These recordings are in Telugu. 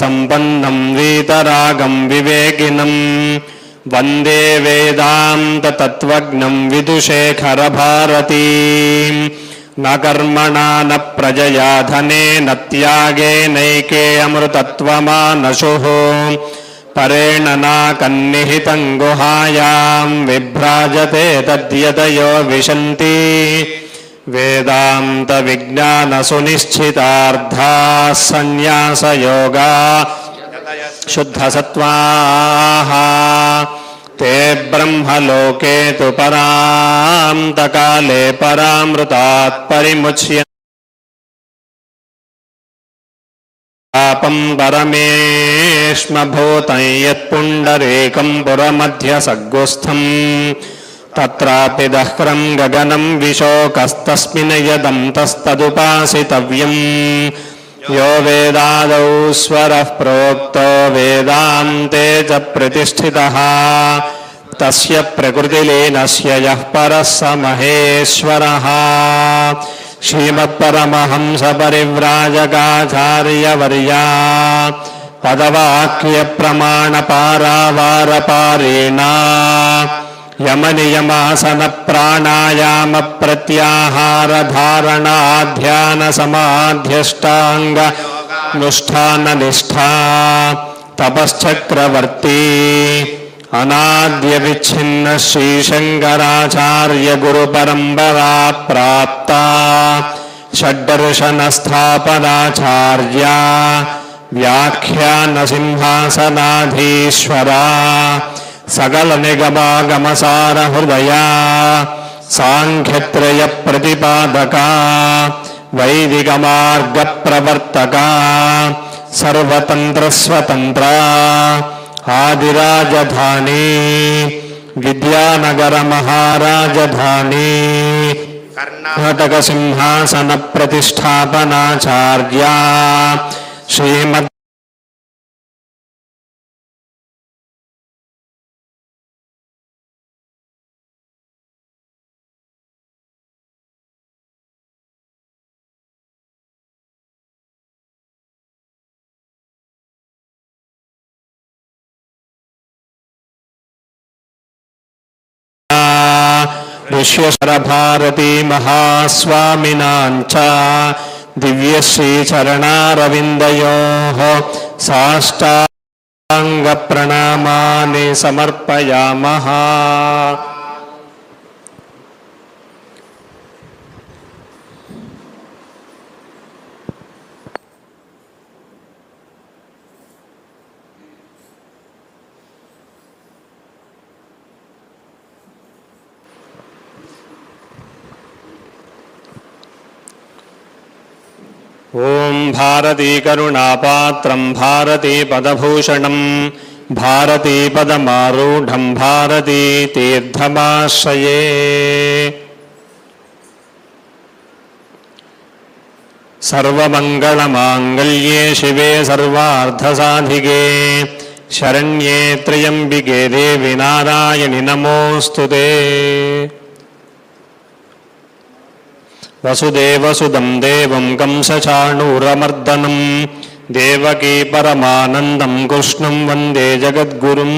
सम्पन्नं वीतरागं विवेकिनं वन्दे वेदान्ततत्त्वज्ञं विदुशेखरभारतीम् न कर्मणा न प्रजया धनेन त्यागेनैके अमृतत्वमानशुः परेण नाकन्निहितं गुहायां विभ्राजते तद्यतयो विशन्ति वेदान्तविज्ञानसुनिश्चितार्थाः सन्न्यासयोगा शुद्धसत्त्वाः। ते ब्रह्मलोके तु परान्तकाले परामृतात् परिमुच्य पापं परमेष्मभूतं यत्पुण्डरीकं पुरमध्यसग्गुस्थम्। तत्रापि दह्रं गगनं विशोकस्तस्मिन् यदं तस्तदुपासितव्यम्। यो वेदादौ स्वरः प्रोक्तो वेदान्ते च प्रतिष्ठितः। तस्य प्रकृतिलीनस्य यः परः स महेश्वरः। श्रीमत्परमहंसपरिव्राजकाचार्यवर्या पदवाक्यप्रमाणपारावारपारेणा। यमनियमासनप्राणायामप्रत्याहारधारणाध्यानसमाध्यष्टाङ्गनुष्ठाननिष्ठा तपश्चक्रवर्ती अनाद्यविच्छिन्न श्रीशङ्कराचार्यगुरुपरम्परा प्राप्ता षड्दर्शनस्थापनाचार्या व्याख्यानसिंहासनाधीश्वरा सकलनिगमागमसारहृदया साङ्ख्यत्रयप्रतिपादका वैदिकमार्गप्रवर्तका सर्वतन्त्रस्वतन्त्रा आदिराजधानी विद्यानगरमहाराजधानी कर्णाटकसिंहासनप्रतिष्ठापनाचार्या श्रीमद् విశ్వేశ్వరభారతీ మహాస్వామినాంచ దివ్యశ్రీచరణారవిందయో సాష్టాంగ ప్రణామాని సమర్పయామహ ॐ भारतीकरुणापात्रं भारतीपदभूषणं भारतीपदमारूढं भारतीतीर्थमाश्रये सर्वमङ्गलमाङ्गल्ये शिवे सर्वार्थसाधिके शरण्ये त्र्यम्बिके देवि नारायणि नमोऽस्तु ते वसुदेवसुदं देवं कंसचाणूरमर्दनं देवकी परमानन्दं कृष्णं वन्दे जगद्गुरुम्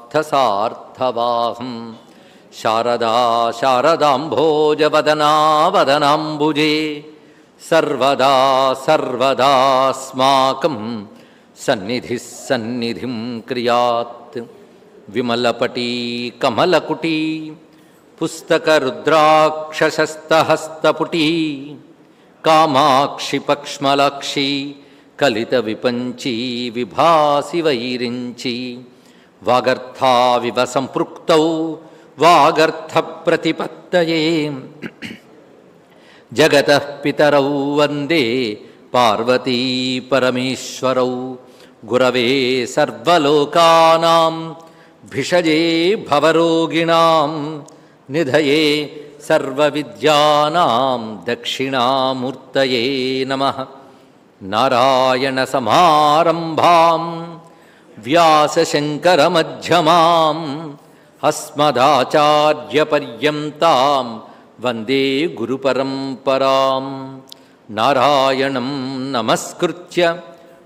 पार्थसार्थवाहं शारदा शारदाम्भोजवदना वदनाम्बुजे सर्वदा सर्वदास्माकं सन्निधिः सन्निधिं क्रियात् विमलपटी कमलकुटी पुस्तकरुद्राक्षशस्तहस्तपुटी कामाक्षिपक्ष्मलाक्षी कलितविपञ्ची विभासि वैरिञ्ची వాగర్థావివ సంపృక్తౌ వాగర్థ ప్రతిపత్తయే జగత పితరౌ వందే పార్వతీ పరమేశ్వరౌ. గురవే సర్వలోకానాం భిషజే భవరోగిణాం నిధయే సర్వవిద్యానాం దక్షిణామూర్తయే నమః. నారాయణసమారంభాం వ్యాసశంకరమధ్యమాం అస్మదాచార్యపర్యంతం వందే గురుపరంపరాం. నారాయణం నమస్కృత్య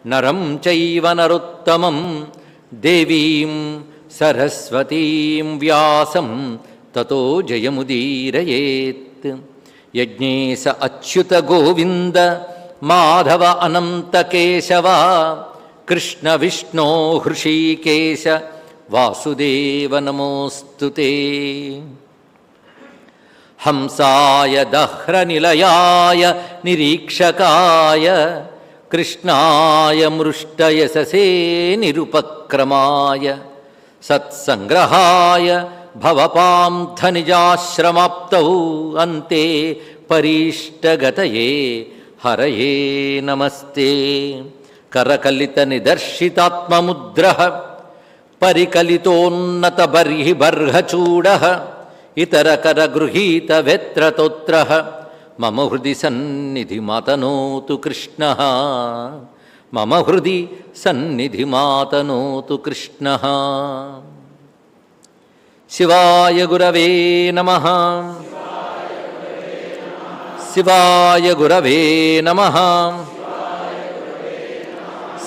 నరం చైవ నరుత్తమం దేవీం సరస్వతీం వ్యాసం తతో జయముదీరయేత్. యజ్ఞేశ అచ్యుత గోవింద మాధవ అనంత కేశవ कृष्णविष्णो हृषीकेश वासुदेवनमोऽस्तु ते हंसाय दह्रनिलयाय निरीक्षकाय कृष्णाय मृष्टयशसे निरुपक्रमाय सत्सङ्ग्रहाय भवपान्थनिजाश्रमाप्तौ अन्ते परीष्टगतये हरये नमस्ते కరకలిత నిదర్శితాత్మముద్ర పరికలితోన్నత బర్హి బర్హచూడ ఇతరకర గృహీత వెత్రతోత్ర మమ హృది సన్నిధి మాతనోతు కృష్ణ మమ హృది సన్నిధి మాతనోతు కృష్ణ. శివాయ గురవే నమ. శివాయ గురవే నమ.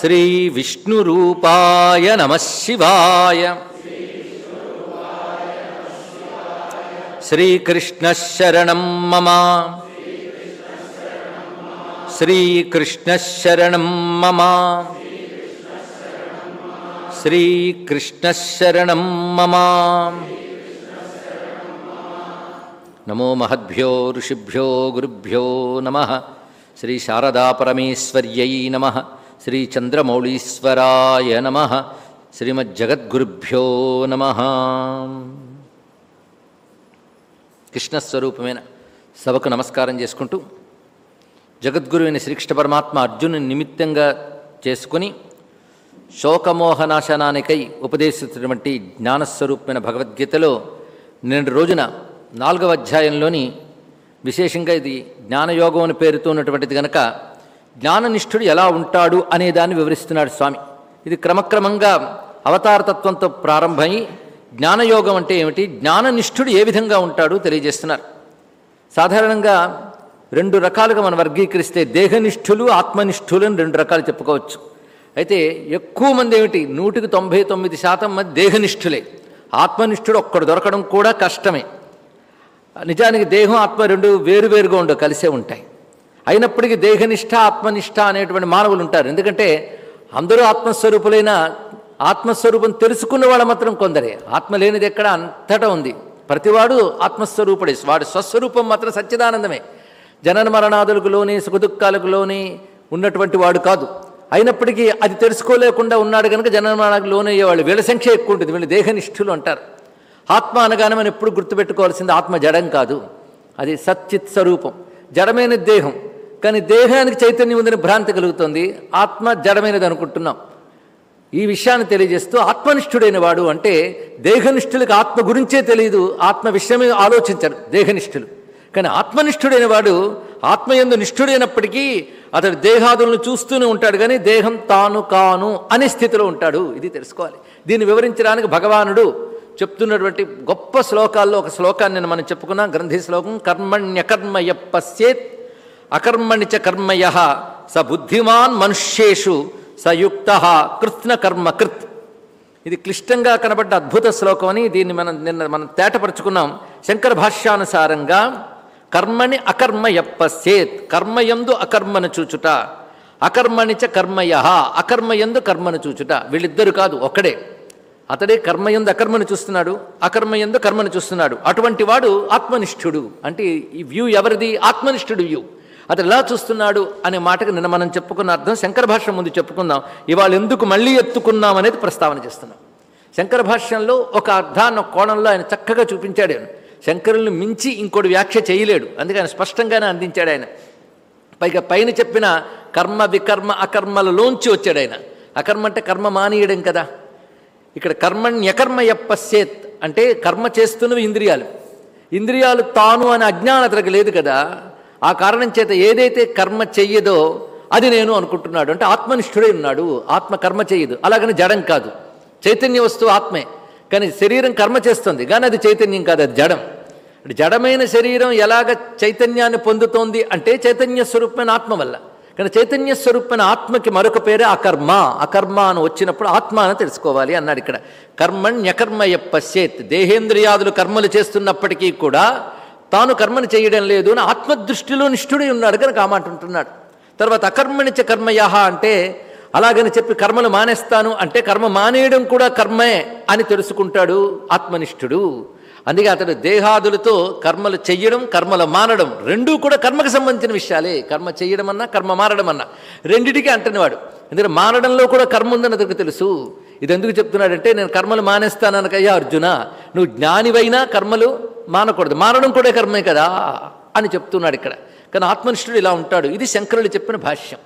శ్రీ విష్ణురూపాయ నమ శివాయ. శ్రీకృష్ణశరణం మమ. శ్రీకృష్ణశరణం మమ. శ్రీకృష్ణశరణం మమ. నమో మహద్భ్యో ఋషిభ్యో గురుభ్యో నమ. శ్రీ శారదాపరమేశ్వర్యై నమ. శ్రీ చంద్రమౌళీశ్వరాయ నమ. శ్రీమజ్జగద్గురుభ్యో నమ. కృష్ణస్వరూపమైన సభకు నమస్కారం చేసుకుంటూ జగద్గురువైన శ్రీకృష్ణ పరమాత్మ అర్జును నిమిత్తంగా చేసుకుని శోకమోహనాశనానికై ఉపదేశించినటువంటి జ్ఞానస్వరూపమైన భగవద్గీతలో నిన్నటి రోజున నాలుగవ అధ్యాయంలోని విశేషంగా ఇది జ్ఞానయోగం అని పేరుతో ఉన్నటువంటిది కనుక జ్ఞాననిష్ఠుడు ఎలా ఉంటాడు అనే దాన్ని వివరిస్తున్నాడు స్వామి. ఇది క్రమక్రమంగా అవతారతత్వంతో ప్రారంభమై జ్ఞానయోగం అంటే ఏమిటి? జ్ఞాననిష్ఠుడు ఏ విధంగా ఉంటాడు తెలియజేస్తున్నారు. సాధారణంగా రెండు రకాలుగా మనం వర్గీకరిస్తే దేహనిష్ఠులు ఆత్మనిష్ఠులు అని రెండు రకాలు చెప్పుకోవచ్చు. అయితే ఎక్కువ మంది ఏమిటి? నూటికి తొంభై తొమ్మిది శాతం మంది దేహనిష్ఠులే. ఆత్మనిష్ఠుడు ఒక్కడు దొరకడం కూడా కష్టమే. నిజానికి దేహం ఆత్మ రెండు వేరువేరుగా ఉండవు కలిసే ఉంటాయి. అయినప్పటికీ దేహనిష్ట ఆత్మనిష్ట అనేటువంటి మానవులు ఉంటారు. ఎందుకంటే అందరూ ఆత్మస్వరూపులైన ఆత్మస్వరూపం తెలుసుకున్న వాళ్ళు మాత్రం కొందరే. ఆత్మ లేనిది ఎక్కడ అంతటా ఉంది. ప్రతివాడు ఆత్మస్వరూపుడే. వాడి స్వస్వరూపం మాత్రం సచ్చిదానందమే. జనన మరణాదులకు లోని సుఖదుఖాలకు లోని ఉన్నటువంటి వాడు కాదు. అయినప్పటికీ అది తెలుసుకోలేకుండా ఉన్నాడు కనుక జనన మరణాలకు లోనయ్యేవాళ్ళు వీళ్ళ సంఖ్య ఎక్కువ ఉంటుంది. వీళ్ళు దేహనిష్ఠులు అంటారు. ఆత్మ అనగానే మనం ఎప్పుడు గుర్తుపెట్టుకోవాల్సింది ఆత్మ జడం కాదు. అది సచ్చిత్ స్వరూపం. జడమైన దేహం. కానీ దేహానికి చైతన్యం ఉందని భ్రాంతి కలుగుతుంది. ఆత్మ జడమైనది అనుకుంటున్నాం. ఈ విషయాన్ని తెలియజేస్తూ ఆత్మనిష్ఠుడైన వాడు అంటే దేహనిష్ఠులకు ఆత్మ గురించే తెలియదు ఆత్మ విషయమే ఆలోచించరు దేహనిష్ఠులు. కానీ ఆత్మనిష్ఠుడైన వాడు ఆత్మయందు నిష్ఠుడైనప్పటికీ అతడు దేహాదులను చూస్తూనే ఉంటాడు కానీ దేహం తాను కాను అనే స్థితిలో ఉంటాడు. ఇది తెలుసుకోవాలి. దీన్ని వివరించడానికి భగవానుడు చెప్తున్నటువంటి గొప్ప శ్లోకాల్లో ఒక శ్లోకాన్ని నేను మనం చెప్పుకున్నాం. గ్రంథి శ్లోకం కర్మణ్యకర్మయ అకర్మణి చ కర్మయ స బుద్ధిమాన్ మనుష్యేషు సయుక్త కృత్న కర్మ కృత్. ఇది క్లిష్టంగా కనబడ్డ అద్భుత శ్లోకం అని దీన్ని మనం నిన్న మనం తేటపరుచుకున్నాం. శంకర భాష్యానుసారంగా కర్మని అకర్మ ఎప్పసేత్ కర్మయందు అకర్మను చూచుట. అకర్మణిచ కర్మయ అకర్మయందు కర్మను చూచుట. వీళ్ళిద్దరు కాదు ఒక్కడే. అతడే కర్మయందు అకర్మను చూస్తున్నాడు అకర్మయందు కర్మను చూస్తున్నాడు. అటువంటి వాడు ఆత్మనిష్ఠుడు. అంటే ఈ వ్యూ ఎవరిది? ఆత్మనిష్ఠుడు వ్యూ. అతను ఎలా చూస్తున్నాడు అనే మాటకు నిన్న మనం చెప్పుకున్న అర్థం శంకర భాష్యం ముందు చెప్పుకుందాం. ఇవాళ ఎందుకు మళ్ళీ ఎత్తుకున్నాం అనేది ప్రస్తావన చేస్తున్నాం. శంకర భాష్యంలో ఒక అర్థాన్ని కోణంలో ఆయన చక్కగా చూపించాడు ఆయన. శంకరుల్ని మించి ఇంకోటి వ్యాఖ్య చేయలేడు. అందుకే ఆయన స్పష్టంగానే అందించాడు ఆయన. పైగా పైన చెప్పిన కర్మ వికర్మ అకర్మలలోంచి వచ్చాడు ఆయన. అకర్మ అంటే కర్మ మానేయడం కదా. ఇక్కడ కర్మణ్యకర్మ ఎప్పశ్చేత్ అంటే కర్మ చేస్తున్నవి ఇంద్రియాలు. ఇంద్రియాలు తాను అనే అజ్ఞానతలకు లేదు కదా. ఆ కారణం చేత ఏదైతే కర్మ చెయ్యదో అది నేను అనుకుంటున్నాడు. అంటే ఆత్మనిష్ఠుడై ఉన్నాడు. ఆత్మ కర్మ చేయదు అలాగని జడం కాదు. చైతన్య వస్తువు ఆత్మే. కానీ శరీరం కర్మ చేస్తుంది. కానీ అది చైతన్యం కాదు. అది జడం. జడమైన శరీరం ఎలాగ చైతన్యాన్ని పొందుతోంది అంటే చైతన్య స్వరూపమైన ఆత్మ వల్ల. కానీ చైతన్య స్వరూపమైన ఆత్మకి మరొక పేరే అకర్మ. అకర్మ అని వచ్చినప్పుడు ఆత్మ అని తెలుసుకోవాలి అన్నాడు ఇక్కడ. కర్మణ్యకర్మయ పశ్చేత్ దేహేంద్రియాదులు కర్మలు చేస్తున్నప్పటికీ కూడా తాను కర్మను చేయడం లేదు అని ఆత్మదృష్టిలో నిష్ఠుడై ఉన్నాడు కనుక ఆ మాట ఉంటున్నాడు. తర్వాత అకర్మణిచ కర్మయహ అంటే అలాగని చెప్పి కర్మలు మానేస్తాను అంటే కర్మ మానేయడం కూడా కర్మే అని తెలుసుకుంటాడు ఆత్మనిష్ఠుడు. అందుకే అతడు దేహాదులతో కర్మలు చెయ్యడం కర్మలు మానడం రెండూ కూడా కర్మకు సంబంధించిన విషయాలే. కర్మ చేయడం అన్నా కర్మ మారడం అన్నా రెండిటికి అంటున్నవాడు ఎందుకంటే మానడంలో కూడా కర్మ ఉందని అతనికి తెలుసు. ఇది ఎందుకు చెప్తున్నాడంటే నేను కర్మలు మానేస్తాననకయ్యా అర్జున నువ్వు జ్ఞానివైనా కర్మలు మానకూడదు. మానడం కూడా కర్మే కదా అని చెప్తున్నాడు ఇక్కడ. కానీ ఆత్మనిష్ఠుడు ఇలా ఉంటాడు. ఇది శంకరుడు చెప్పిన భాష్యం.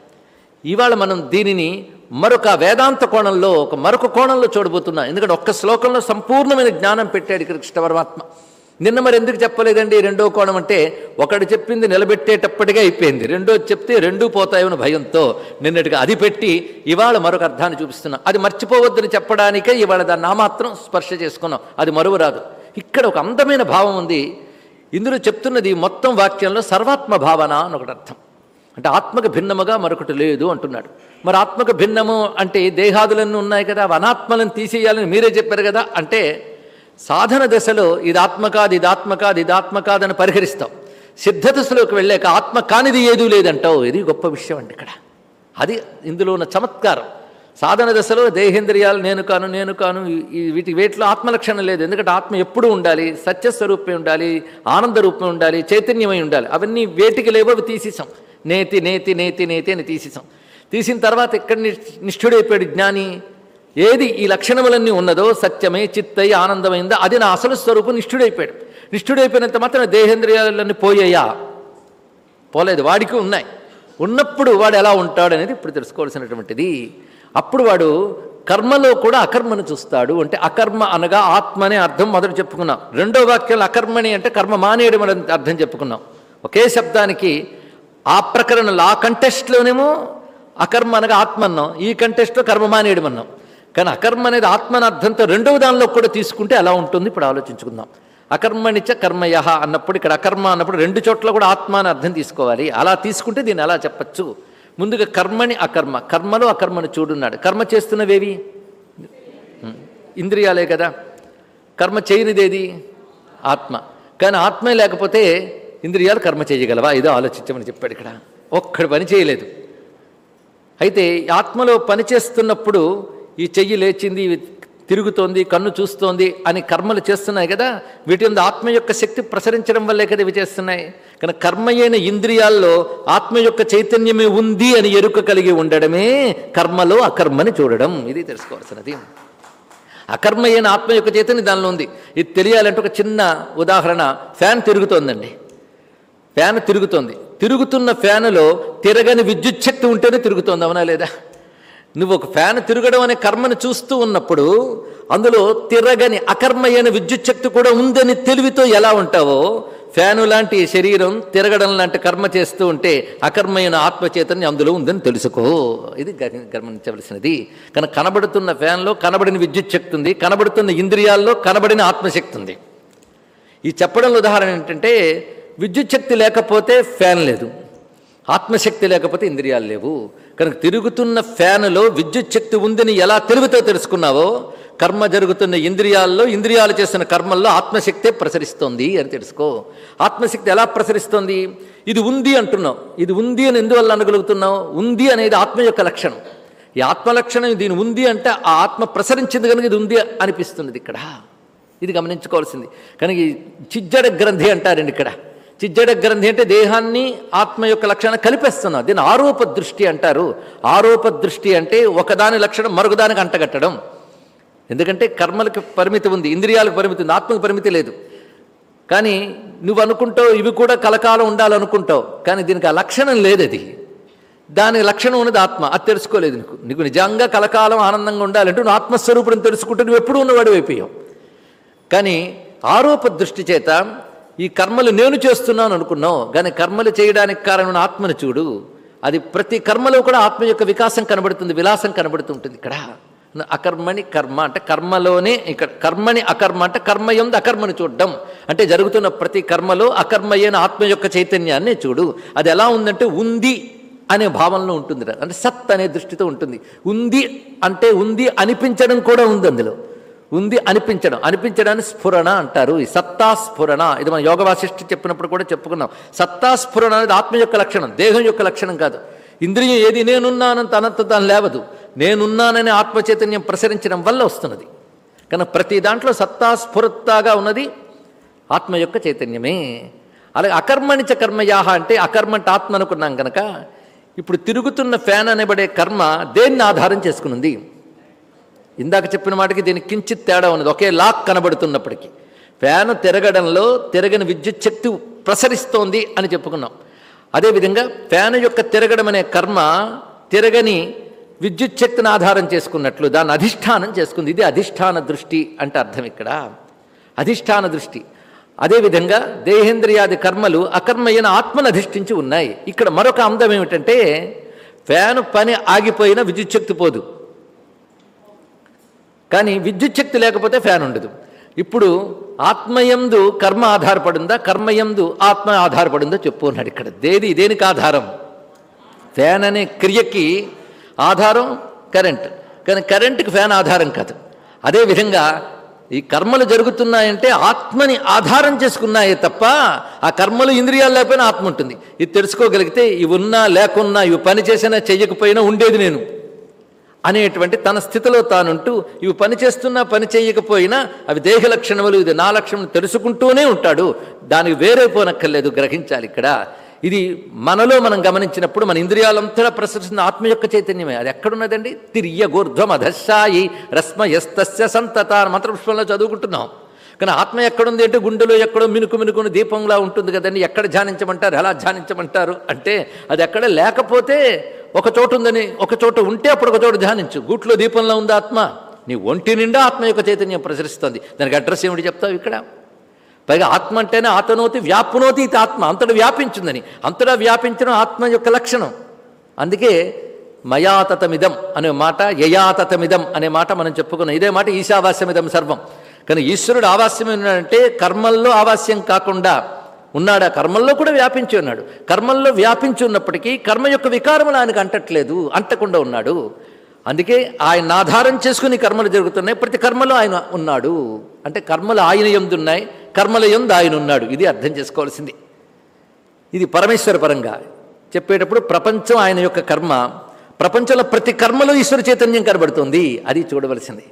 ఇవాళ మనం దీనిని మరొక వేదాంత కోణంలో ఒక మరొక కోణంలో చూడబోతున్నాం. ఎందుకంటే ఒక్క శ్లోకంలో సంపూర్ణమైన జ్ఞానం పెట్టాడు ఇక్కడ కృష్ణ పరమాత్మ నిన్న మరి ఎందుకు చెప్పలేదండి రెండో కోణం అంటే ఒకడు చెప్పింది నిలబెట్టేటప్పటికే అయిపోయింది. రెండో చెప్తే రెండూ పోతాయని భయంతో నిన్నటిగా అది పెట్టి ఇవాళ మరొక అర్థాన్ని చూపిస్తున్నాం. అది మర్చిపోవద్దని చెప్పడానికే ఇవాళ దాన్ని నా మాత్రం స్పర్శ చేసుకున్నాం. అది మరువురాదు ఇక్కడ ఒక అందమైన భావం ఉంది. ఇందులో చెప్తున్నది మొత్తం వాక్యంలో సర్వాత్మ భావన అని ఒకటి అర్థం. అంటే ఆత్మకు భిన్నముగా మరొకటి లేదు అంటున్నాడు. మరి ఆత్మకు భిన్నము అంటే దేహాదులన్నీ ఉన్నాయి కదా అనాత్మలను తీసేయాలని మీరే చెప్పారు కదా అంటే సాధన దశలో ఇది ఆత్మ కాదు ఇది ఆత్మ ఇది పరిహరిస్తాం. సిద్ధ వెళ్ళాక ఆత్మ కానిది ఏదూ లేదంటావు. ఇది గొప్ప విషయం అండి ఇక్కడ. అది ఇందులో ఉన్న చమత్కారం. సాధన దశలో దేహేంద్రియాలు నేను కాను నేను కాను వీటి వేటిలో ఆత్మలక్షణం లేదు. ఎందుకంటే ఆత్మ ఎప్పుడూ ఉండాలి సత్యస్వరూపమే ఉండాలి ఆనంద రూపమే ఉండాలి చైతన్యమై ఉండాలి. అవన్నీ వేటికి లేవో అవి తీసేసాం. నేతి నేతి నేతి నేతి అని తీసేసాం. తీసిన తర్వాత ఇక్కడ నిష్ఠుడైపోయాడు జ్ఞాని? ఏది ఈ లక్షణములన్నీ ఉన్నదో సత్యమే చిత్తై ఆనందమైందో అది నా అసలు స్వరూపం నిష్ఠుడైపోయాడు. నిష్ఠుడైపోయినంత మాత్రం దేహేంద్రియాలన్నీ పోయాయా? పోలేదు వాడికి ఉన్నాయి. ఉన్నప్పుడు వాడు ఎలా ఉంటాడు అనేది ఇప్పుడు తెలుసుకోవాల్సినటువంటిది. అప్పుడు వాడు కర్మలో కూడా అకర్మను చూస్తాడు. అంటే అకర్మ అనగా ఆత్మ అనే అర్థం మొదట చెప్పుకున్నాం. రెండో వాక్యంలో అకర్మని అంటే కర్మ మానేయడం అని అర్థం చెప్పుకున్నాం. ఒకే శబ్దానికి ఆ ప్రకరణలో ఆ కంటెస్ట్లోనేమో అకర్మ అనగా ఆత్మ అన్నాం. ఈ కంటెస్ట్లో కర్మ మానేయడం అన్నాం. కానీ అకర్మ అనేది ఆత్మనర్థంతో అర్థంతో రెండవ దానిలో కూడా తీసుకుంటే ఎలా ఉంటుంది? ఇప్పుడు ఆలోచించుకుందాం. అకర్మణిచ కర్మయ అన్నప్పుడు ఇక్కడ అకర్మ అన్నప్పుడు రెండు చోట్ల కూడా ఆత్మ అని అర్థం తీసుకోవాలి. అలా తీసుకుంటే దీన్ని ఎలా చెప్పచ్చు? ముందుగా కర్మని అకర్మ. కర్మలో అకర్మను చూడున్నాడు. కర్మ చేస్తున్నవేవి? ఇంద్రియాలే కదా. కర్మ చేయనిదేది? ఆత్మ. కానీ ఆత్మే లేకపోతే ఇంద్రియాలు కర్మ చేయగలవా? ఇదో ఆలోచించమని చెప్పాడు ఇక్కడ. ఒక్కడు పని చేయలేదు. అయితే ఈ ఆత్మలో పనిచేస్తున్నప్పుడు ఈ చెయ్యి లేచింది తిరుగుతోంది కన్ను చూస్తోంది అని కర్మలు చేస్తున్నాయి కదా. వీటి మీద ఆత్మ యొక్క శక్తి ప్రసరించడం వల్లే కదా ఇవి చేస్తున్నాయి. కానీ కర్మయైన ఇంద్రియాల్లో ఆత్మ యొక్క చైతన్యమే ఉంది అని ఎరుక కలిగి ఉండడమే కర్మలో అకర్మని చూడడం. ఇది తెలుసుకోవాల్సినది. అకర్మ అయిన ఆత్మ యొక్క చైతన్యం దానిలో ఉంది. ఇది తెలియాలంటే ఒక చిన్న ఉదాహరణ. ఫ్యాన్ తిరుగుతోందండి. ఫ్యాన్ తిరుగుతోంది. తిరుగుతున్న ఫ్యాన్లో తిరగని విద్యుత్ శక్తి ఉంటేనే తిరుగుతోంది అవునా లేదా? నువ్వు ఒక ఫ్యాన్ తిరగడం అనే కర్మను చూస్తూ ఉన్నప్పుడు అందులో తిరగని అకర్మయ్యైన విద్యుత్ శక్తి కూడా ఉందని తెలివితో ఎలా ఉంటావో? ఫ్యాను లాంటి శరీరం తిరగడం లాంటి కర్మ చేస్తూ ఉంటే అకర్మైన ఆత్మచేతని అందులో ఉందని తెలుసుకో. ఇది గ- గమనించవలసినది. కనుక కనబడుతున్న ఫ్యాన్లో కనబడిన విద్యుత్ శక్తి ఉంది కనబడుతున్న ఇంద్రియాల్లో కనబడిన ఆత్మశక్తి ఉంది. ఈ చెప్పడంలో ఉదాహరణ ఏంటంటే విద్యుత్ శక్తి లేకపోతే ఫ్యాన్ లేదు. ఆత్మశక్తి లేకపోతే ఇంద్రియాలు లేవు. కనుక తిరుగుతున్న ఫ్యానులో విద్యుత్ శక్తి ఉందని ఎలా తెలుగుతో తెలుసుకున్నావో? కర్మ జరుగుతున్న ఇంద్రియాల్లో ఇంద్రియాలు చేసిన కర్మల్లో ఆత్మశక్తే ప్రసరిస్తోంది అని తెలుసుకో. ఆత్మశక్తి ఎలా ప్రసరిస్తోంది? ఇది ఉంది అంటున్నావు. ఇది ఉంది అని ఎందువల్ల అనగలుగుతున్నావు? ఉంది అనేది ఆత్మ యొక్క లక్షణం. ఈ ఆత్మ లక్షణం దీని ఉంది అంటే ఆ ఆత్మ ప్రసరించింది కనుక ఇది ఉంది అనిపిస్తున్నది ఇక్కడ. ఇది గమనించుకోవాల్సింది. కనుక ఈ చిజ్జడ గ్రంథి అంటారండి ఇక్కడ. చిజ్జడ గ్రంథి అంటే దేహాన్ని ఆత్మ యొక్క లక్షణాన్ని కలిపేస్తున్నారు దీన్ని ఆరోప దృష్టి అంటారు. ఆరోప దృష్టి అంటే ఒకదాని లక్షణం మరొకదానికి అంటగట్టడం. ఎందుకంటే కర్మలకు పరిమితి ఉంది ఇంద్రియాలకు పరిమితి ఉంది ఆత్మకు పరిమితి లేదు. కానీ నువ్వు అనుకుంటావు ఇవి కూడా కలకాలం ఉండాలనుకుంటావు కానీ దీనికి ఆ లక్షణం లేదు అది దాని లక్షణం ఉన్నది ఆత్మ అది తెలుసుకోలేదు నీకు. నీకు నిజంగా కలకాలం ఆనందంగా ఉండాలంటే నువ్వు ఆత్మస్వరూపుని తెలుసుకుంటే నువ్వు ఎప్పుడు ఉన్నవాడు అయిపోయావు కానీ ఆరోప దృష్టి చేత ఈ కర్మలు నేను చేస్తున్నాను అనుకున్నావు కానీ కర్మలు చేయడానికి కారణమైన ఆత్మను చూడు. అది ప్రతి కర్మలో కూడా ఆత్మ యొక్క వికాసం కనబడుతుంది విలాసం కనబడుతుంటుంది ఇక్కడ. అకర్మణి కర్మ అంటే కర్మలోనే ఇక్కడ కర్మని అకర్మ అంటే కర్మ అకర్మని చూడడం. అంటే జరుగుతున్న ప్రతి కర్మలో అకర్మయ్యైన ఆత్మ యొక్క చైతన్యాన్ని చూడు. అది ఎలా ఉందంటే ఉంది అనే భావనలో ఉంటుంది అంటే సత్ అనే దృష్టితో ఉంటుంది. ఉంది అంటే ఉంది అనిపించడం కూడా ఉంది అందులో. ఉంది అనిపించడం. అనిపించడాన్ని స్ఫురణ అంటారు. ఈ సత్తా స్ఫురణ ఇది మన యోగ వాసిష్ఠి చెప్పినప్పుడు కూడా చెప్పుకున్నాం. సత్తా స్ఫురణ అనేది ఆత్మ యొక్క లక్షణం దేహం యొక్క లక్షణం కాదు. ఇంద్రియం ఏది నేనున్నానంత అనంత దాని లేవదు. నేనున్నాననే ఆత్మచైతన్యం ప్రసరించడం వల్ల వస్తున్నది. కనుక ప్రతి దాంట్లో సత్తాస్ఫురత్తాగా ఉన్నది ఆత్మ యొక్క చైతన్యమే. అలాగే అకర్మణిచ కర్మయాహ అంటే అకర్మంట అంటే ఆత్మ అనుకున్నాం కనుక ఇప్పుడు తిరుగుతున్న ఫ్యాన్ అనబడే కర్మ దేన్ని ఆధారం చేసుకునింది? ఇందాక చెప్పిన మాటకి దీనికి కించిత్ తేడా ఉన్నది. ఒకే లాక్ కనబడుతున్నప్పటికీ. ఫ్యాను తిరగడంలో తిరగని విద్యుత్ శక్తి ప్రసరిస్తోంది అని చెప్పుకున్నాం. అదేవిధంగా ఫ్యాను యొక్క తిరగడం అనే కర్మ తిరగని విద్యుత్ శక్తిని ఆధారం చేసుకున్నట్లు దాన్ని అధిష్టానం చేసుకుంది. ఇది అధిష్టాన దృష్టి అంటే అర్థం ఇక్కడ. అధిష్టాన దృష్టి. అదేవిధంగా దేహేంద్రియాది కర్మలు అకర్మయ్యన ఆత్మను అధిష్ఠించి ఉన్నాయి. ఇక్కడ మరొక అందం ఏమిటంటే ఫ్యాను పని ఆగిపోయినా విద్యుత్ శక్తి పోదు. కానీ విద్యుత్ శక్తి లేకపోతే ఫ్యాన్ ఉండదు. ఇప్పుడు ఆత్మయందు కర్మ ఆధారపడిందా? కర్మయందు ఆత్మ ఆధారపడిందో? చెప్పు అన్నాడు ఇక్కడ. దేది దేనికి ఆధారం? ఫ్యాన్ అనే క్రియకి ఆధారం కరెంట్. కానీ కరెంటుకి ఫ్యాన్ ఆధారం కాదు. అదేవిధంగా ఈ కర్మలు జరుగుతున్నాయంటే ఆత్మని ఆధారం చేసుకున్నాయే తప్ప ఆ కర్మలు ఇంద్రియాలు లేకపోయినా ఆత్మ ఉంటుంది. ఇది తెలుసుకోగలిగితే ఇవి ఉన్నా లేకున్నా ఇవి పని చేసినా చెయ్యకపోయినా ఉండేది నేను. అనేటువంటి తన స్థితిలో తానుంటూ ఇవి పని చేస్తున్నా పని చేయకపోయినా అవి దేహ లక్షణములు ఇది నా లక్షణం తెలుసుకుంటూనే ఉంటాడు. దానికి వేరైపోనక్కర్లేదు గ్రహించాలి ఇక్కడ. ఇది మనలో మనం గమనించినప్పుడు మన ఇంద్రియాలంతటా ప్రసరిస్తున్న ఆత్మ యొక్క చైతన్యమే. అది ఎక్కడున్నదండి? తిరియ గూర్ధ్వం అధశాయి రస్మయస్తస్య సంతత మంత్రపుష్పంలో చదువుకుంటున్నాం. కానీ ఆత్మ ఎక్కడుంది అంటే గుండెలో ఎక్కడో మినుకు మినుకుని దీపంలా ఉంటుంది కదండి. ఎక్కడ ధ్యానించమంటారు? ఎలా ధ్యానించమంటారు? అంటే అది ఎక్కడ లేకపోతే ఒక చోటు ఉందని ఒక చోట ఉంటే అప్పుడు ఒక చోట ధ్యానించు. గూట్లో దీపంలో ఉంది ఆత్మ. నీ ఒంటి నిండా ఆత్మ యొక్క చైతన్యం ప్రసరిస్తుంది. దానికి అడ్రస్ ఏమిటి చెప్తావు ఇక్కడ? పైగా ఆత్మ అంటేనే ఆతనోతి వ్యాప్నోతి ఇది ఆత్మ. అంతటా వ్యాపించిందని. అంతటా వ్యాపించడం ఆత్మ యొక్క లక్షణం. అందుకే మయాతతమిదం అనే మాట యయాతతమిదం అనే మాట మనం చెప్పుకున్నాం. ఇదే మాట ఈశావాస్యమిదం సర్వం. కానీ ఈశ్వరుడు ఆవాస్యం ఉన్నాడంటే కర్మల్లో ఆవాస్యం కాకుండా ఉన్నాడు? ఆ కర్మల్లో కూడా వ్యాపించి ఉన్నాడు. కర్మల్లో వ్యాపించి ఉన్నప్పటికీ కర్మ యొక్క వికారములు ఆయనకు అంటట్లేదు అంటకుండా ఉన్నాడు. అందుకే ఆయన ఆధారం చేసుకుని కర్మలు జరుగుతున్నాయి. ప్రతి కర్మలో ఆయన ఉన్నాడు. అంటే కర్మలు ఆయన ఎందున్నాయి? కర్మల ఎందు ఆయన ఉన్నాడు. ఇది అర్థం చేసుకోవాల్సింది. ఇది పరమేశ్వర పరంగా. చెప్పేటప్పుడు ప్రపంచం ఆయన యొక్క కర్మ ప్రపంచంలో ప్రతి కర్మలో ఈశ్వర చైతన్యం కనబడుతుంది. అది చూడవలసింది.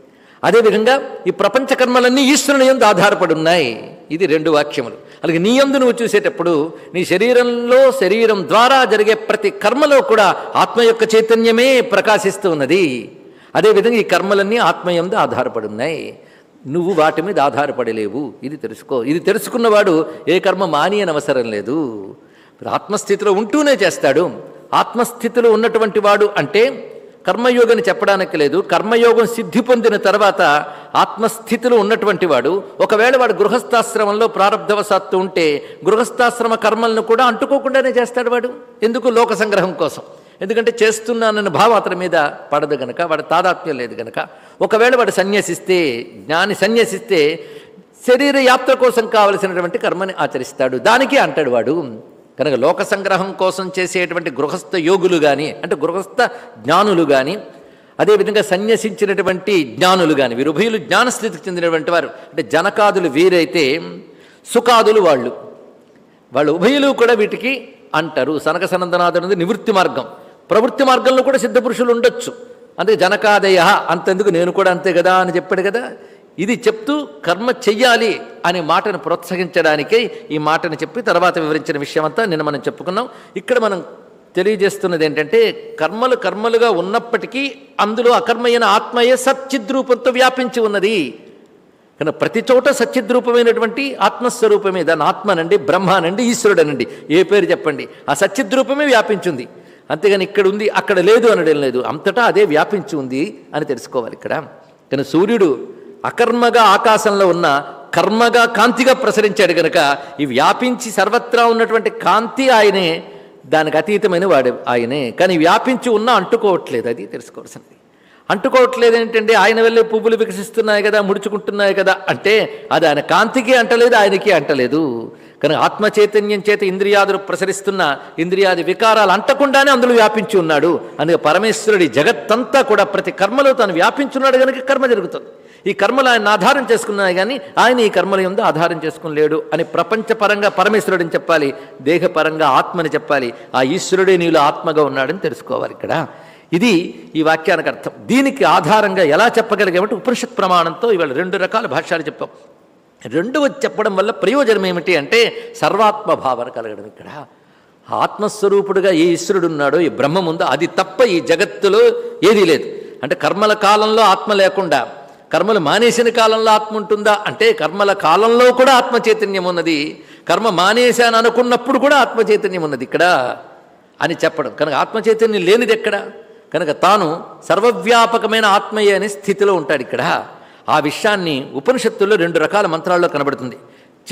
అదేవిధంగా ఈ ప్రపంచ కర్మలన్నీ ఈశ్వరుని ఎందు ఆధారపడి ఉన్నాయి ఇది రెండు వాక్యములు. అలాగే నీ యందు నువ్వు చూసేటప్పుడు నీ శరీరంలో శరీరం ద్వారా జరిగే ప్రతి కర్మలో కూడా ఆత్మ యొక్క చైతన్యమే ప్రకాశిస్తూ ఉన్నది. అదేవిధంగా ఈ కర్మలన్నీ ఆత్మయందు ఆధారపడి ఉన్నాయి నువ్వు వాటి మీద ఆధారపడలేవు. ఇది తెలుసుకో. ఇది తెలుసుకున్నవాడు ఏ కర్మ మాని అని అవసరం లేదు. ఆత్మస్థితిలో ఉంటూనే చేస్తాడు. ఆత్మస్థితిలో ఉన్నటువంటి వాడు అంటే కర్మయోగని చెప్పడానికి లేదు. కర్మయోగం సిద్ధి పొందిన తర్వాత ఆత్మస్థితిలో ఉన్నటువంటి వాడు. ఒకవేళ వాడు గృహస్థాశ్రమంలో ప్రారంధవశాత్తు ఉంటే గృహస్థాశ్రమ కర్మలను కూడా అంటుకోకుండానే చేస్తాడు వాడు. ఎందుకు? లోక సంగ్రహం కోసం. ఎందుకంటే చేస్తున్నానన్న భావం అతని మీద పడదు గనక వాడు తాదాత్మ్యం లేదు గనక. ఒకవేళ వాడు సన్యసిస్తే జ్ఞాని సన్యసిస్తే శరీర యాత్ర కోసం కావలసినటువంటి కర్మని ఆచరిస్తాడు. దానికి అంటాడు వాడు కనుక లోక సంగ్రహం కోసం చేసేటువంటి గృహస్థ యోగులు కానీ అంటే గృహస్థ జ్ఞానులు కానీ అదేవిధంగా సన్యసించినటువంటి జ్ఞానులు కానీ వీరుభయులు జ్ఞానస్థితికి చెందినటువంటి వారు అంటే జనకాదులు వీరైతే సుఖాదులు వాళ్ళు. వాళ్ళు ఉభయులు కూడా వీటికి అంటారు. సనక అనేది నివృత్తి మార్గం. ప్రవృత్తి మార్గంలో కూడా సిద్ధపురుషులు ఉండొచ్చు. అందుకే జనకాదయ అంతెందుకు నేను కూడా అంతే కదా అని చెప్పాడు కదా. ఇది చెప్తూ కర్మ చెయ్యాలి అనే మాటను ప్రోత్సహించడానికే ఈ మాటను చెప్పి తర్వాత వివరించిన విషయం అంతా నిన్న మనం చెప్పుకున్నాం. ఇక్కడ మనం తెలియజేస్తున్నది ఏంటంటే కర్మలు కర్మలుగా ఉన్నప్పటికీ అందులో అకర్మయ్యన ఆత్మయే సచ్చిద్రూపంతో వ్యాపించి ఉన్నది. కానీ ప్రతి చోట సచ్చిద్రూపమైనటువంటి ఆత్మస్వరూపమే. దాని ఆత్మనండి బ్రహ్మానండి ఈశ్వరుడనండి. ఏ పేరు చెప్పండి? ఆ సచ్చిద్రూపమే వ్యాపించింది. అంతేగాని ఇక్కడ ఉంది అక్కడ లేదు అనడం లేదు. అంతటా అదే వ్యాపించి ఉంది అని తెలుసుకోవాలి ఇక్కడ. కానీ సూర్యుడు అకర్మగా ఆకాశంలో ఉన్న కర్మగా కాంతిగా ప్రసరించాడు కనుక ఈ వ్యాపించి సర్వత్రా ఉన్నటువంటి కాంతి ఆయనే దానికి అతీతమైన వాడు ఆయనే. కానీ వ్యాపించి ఉన్నా అంటుకోవట్లేదు అది తెలుసుకోవాల్సింది. అంటుకోవట్లేదు ఏంటంటే ఆయన వెళ్ళే పువ్వులు వికసిస్తున్నాయి కదా ముడుచుకుంటున్నాయి కదా అంటే అది ఆయన కాంతికి అంటలేదు ఆయనకి అంటలేదు. కానీ ఆత్మ చైతన్యం చేత ఇంద్రియాదులు ప్రసరిస్తున్న ఇంద్రియాది వికారాలు అంటకుండానే అందులో వ్యాపించి ఉన్నాడు. అందుకే పరమేశ్వరుడి జగత్తంతా కూడా ప్రతి కర్మలో తాను వ్యాపించున్నాడు కనుక కర్మ జరుగుతుంది. ఈ కర్మలు ఆయన ఆధారం చేసుకున్నాయి కానీ ఆయన ఈ కర్మల ఎందు ఆధారం చేసుకుని అని ప్రపంచపరంగా పరమేశ్వరుడిని చెప్పాలి దేహపరంగా ఆత్మని చెప్పాలి. ఆ ఈశ్వరుడే నీలో ఆత్మగా ఉన్నాడని తెలుసుకోవాలి ఇక్కడ. ఇది ఈ వాక్యానికి అర్థం. దీనికి ఆధారంగా ఎలా చెప్పగలిగామంటే ఉపనిషత్ ప్రమాణంతో ఇవాళ రెండు రకాల భాష్యాలు చెప్పాం. రెండు వచ్చి చెప్పడం వల్ల ప్రయోజనం ఏమిటి అంటే సర్వాత్మ భావన కలగడం ఇక్కడ. ఆత్మస్వరూపుడుగా ఏ ఈశ్వరుడు ఉన్నాడో ఈ బ్రహ్మం ఉందో అది తప్ప ఈ జగత్తులో ఏదీ లేదు. అంటే కర్మల కాలంలో ఆత్మ లేకుండా కర్మలు మానేసిన కాలంలో ఆత్మ ఉంటుందా? అంటే కర్మల కాలంలో కూడా ఆత్మ చైతన్యం ఉన్నది. కర్మ మానేశాను అనుకున్నప్పుడు కూడా ఆత్మ చైతన్యం ఉన్నది ఇక్కడ అని చెప్పడం. కనుక ఆత్మ చైతన్యం లేనిది ఎక్కడ? కనుక తాను సర్వవ్యాపకమైన ఆత్మయ్య అనే స్థితిలో ఉంటాడు ఇక్కడ. ఆ విషయాన్ని ఉపనిషత్తుల్లో రెండు రకాల మంత్రాల్లో కనబడుతుంది.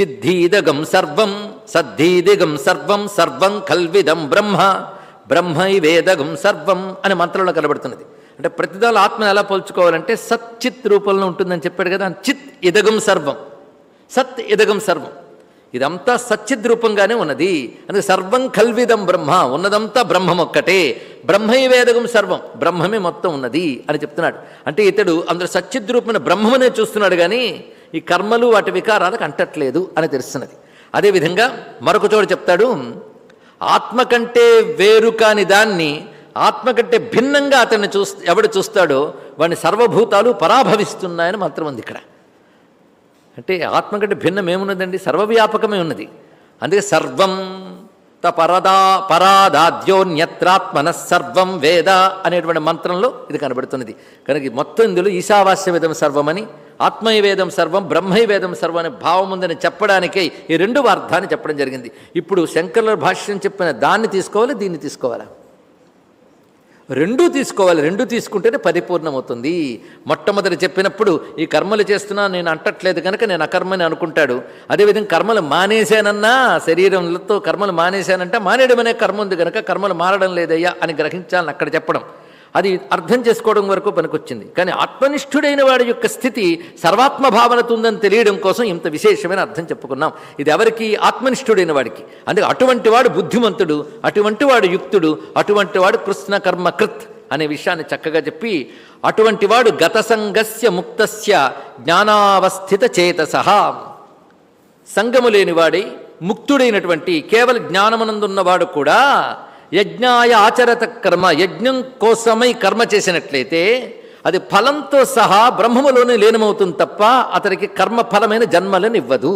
చిద్ధీదగం సర్వం సద్ధీదిగం సర్వం సర్వం కల్విదం బ్రహ్మ బ్రహ్మైవేదగం సర్వం అనే మంత్రంలో కనబడుతున్నది. అంటే ప్రతిదాలు ఆత్మను ఎలా పోల్చుకోవాలంటే సచ్చిత్ రూపంలో ఉంటుందని చెప్పాడు కదా చిత్ ఇదగం సర్వం. సత్ ఇదగం సర్వం. ఇదంతా సచ్చిద్ రూపంగానే ఉన్నది. అందుకే సర్వం కల్విదం బ్రహ్మ ఉన్నదంతా బ్రహ్మం ఒక్కటే. బ్రహ్మైవేదగం సర్వం బ్రహ్మమే మొత్తం ఉన్నది అని చెప్తున్నాడు. అంటే ఇతడు అందులో సచ్చిద్ రూపమైన బ్రహ్మనే చూస్తున్నాడు కానీ ఈ కర్మలు వాటి వికారాలకు అంటట్లేదు అని తెలుస్తున్నది. అదేవిధంగా మరొక చోట చెప్తాడు ఆత్మ కంటే వేరు కాని దాన్ని ఆత్మ కంటే భిన్నంగా అతన్ని చూ ఎవడు చూస్తాడో వాడిని సర్వభూతాలు పరాభవిస్తున్నాయని మంత్రం ఉంది ఇక్కడ. అంటే ఆత్మ కంటే భిన్నం ఏమున్నదండి? సర్వవ్యాపకమే ఉన్నది. అందుకే సర్వం తపరదా పరదా పరాదాద్యోన్యత్రాత్మన సర్వం వేద అనేటువంటి మంత్రంలో ఇది కనబడుతున్నది. కనుక మొత్తం ఇందులో ఈశావాస్యవేదం సర్వమని ఆత్మయ వేదం సర్వం బ్రహ్మయవేదం సర్వం అనే భావం ఉందని చెప్పడానికే ఈ రెండు అర్థాన్ని చెప్పడం జరిగింది. ఇప్పుడు శంకరుల భాష్యం చెప్పిన దాన్ని తీసుకోవాలి దీన్ని తీసుకోవాలా? రెండూ తీసుకోవాలి. రెండు తీసుకుంటేనే పరిపూర్ణమవుతుంది. మొట్టమొదటి చెప్పినప్పుడు ఈ కర్మలు చేస్తున్నా నేను అంటట్లేదు కనుక నేను అకర్మని అనుకుంటాడు. అదేవిధంగా కర్మలు మానేశానన్నా శరీరంతో కర్మలు మానేశానంటే మానేయడం అనే కర్మ ఉంది కనుక కర్మలు మారడం లేదయ్యా అని గ్రహించాలని అక్కడ చెప్పడం. అది అర్థం చేసుకోవడం వరకు పనికొచ్చింది. కానీ ఆత్మనిష్ఠుడైన వాడి యొక్క స్థితి సర్వాత్మ భావనతో ఉందని తెలియడం కోసం ఇంత విశేషమైన అర్థం చెప్పుకున్నాం. ఇది ఎవరికి? ఆత్మనిష్ఠుడైన వాడికి. అందుకే అటువంటి వాడు బుద్ధిమంతుడు అటువంటి వాడు యుక్తుడు అటువంటి వాడు కృష్ణ కర్మ కృత్ అనే విషయాన్ని చక్కగా చెప్పి అటువంటి వాడు గతసంగస్య ముక్తస్య జ్ఞానావస్థిత చేతస సంగము లేనివాడై ముక్తుడైనటువంటి కేవల జ్ఞానమునందున్నవాడు కూడా యజ్ఞాయ ఆచరత కర్మ యజ్ఞం కోసమై కర్మ చేసినట్లయితే అది ఫలంతో సహా బ్రహ్మములోనే లీనమవుతుంది తప్ప అతనికి కర్మ ఫలమైన జన్మలను ఇవ్వదు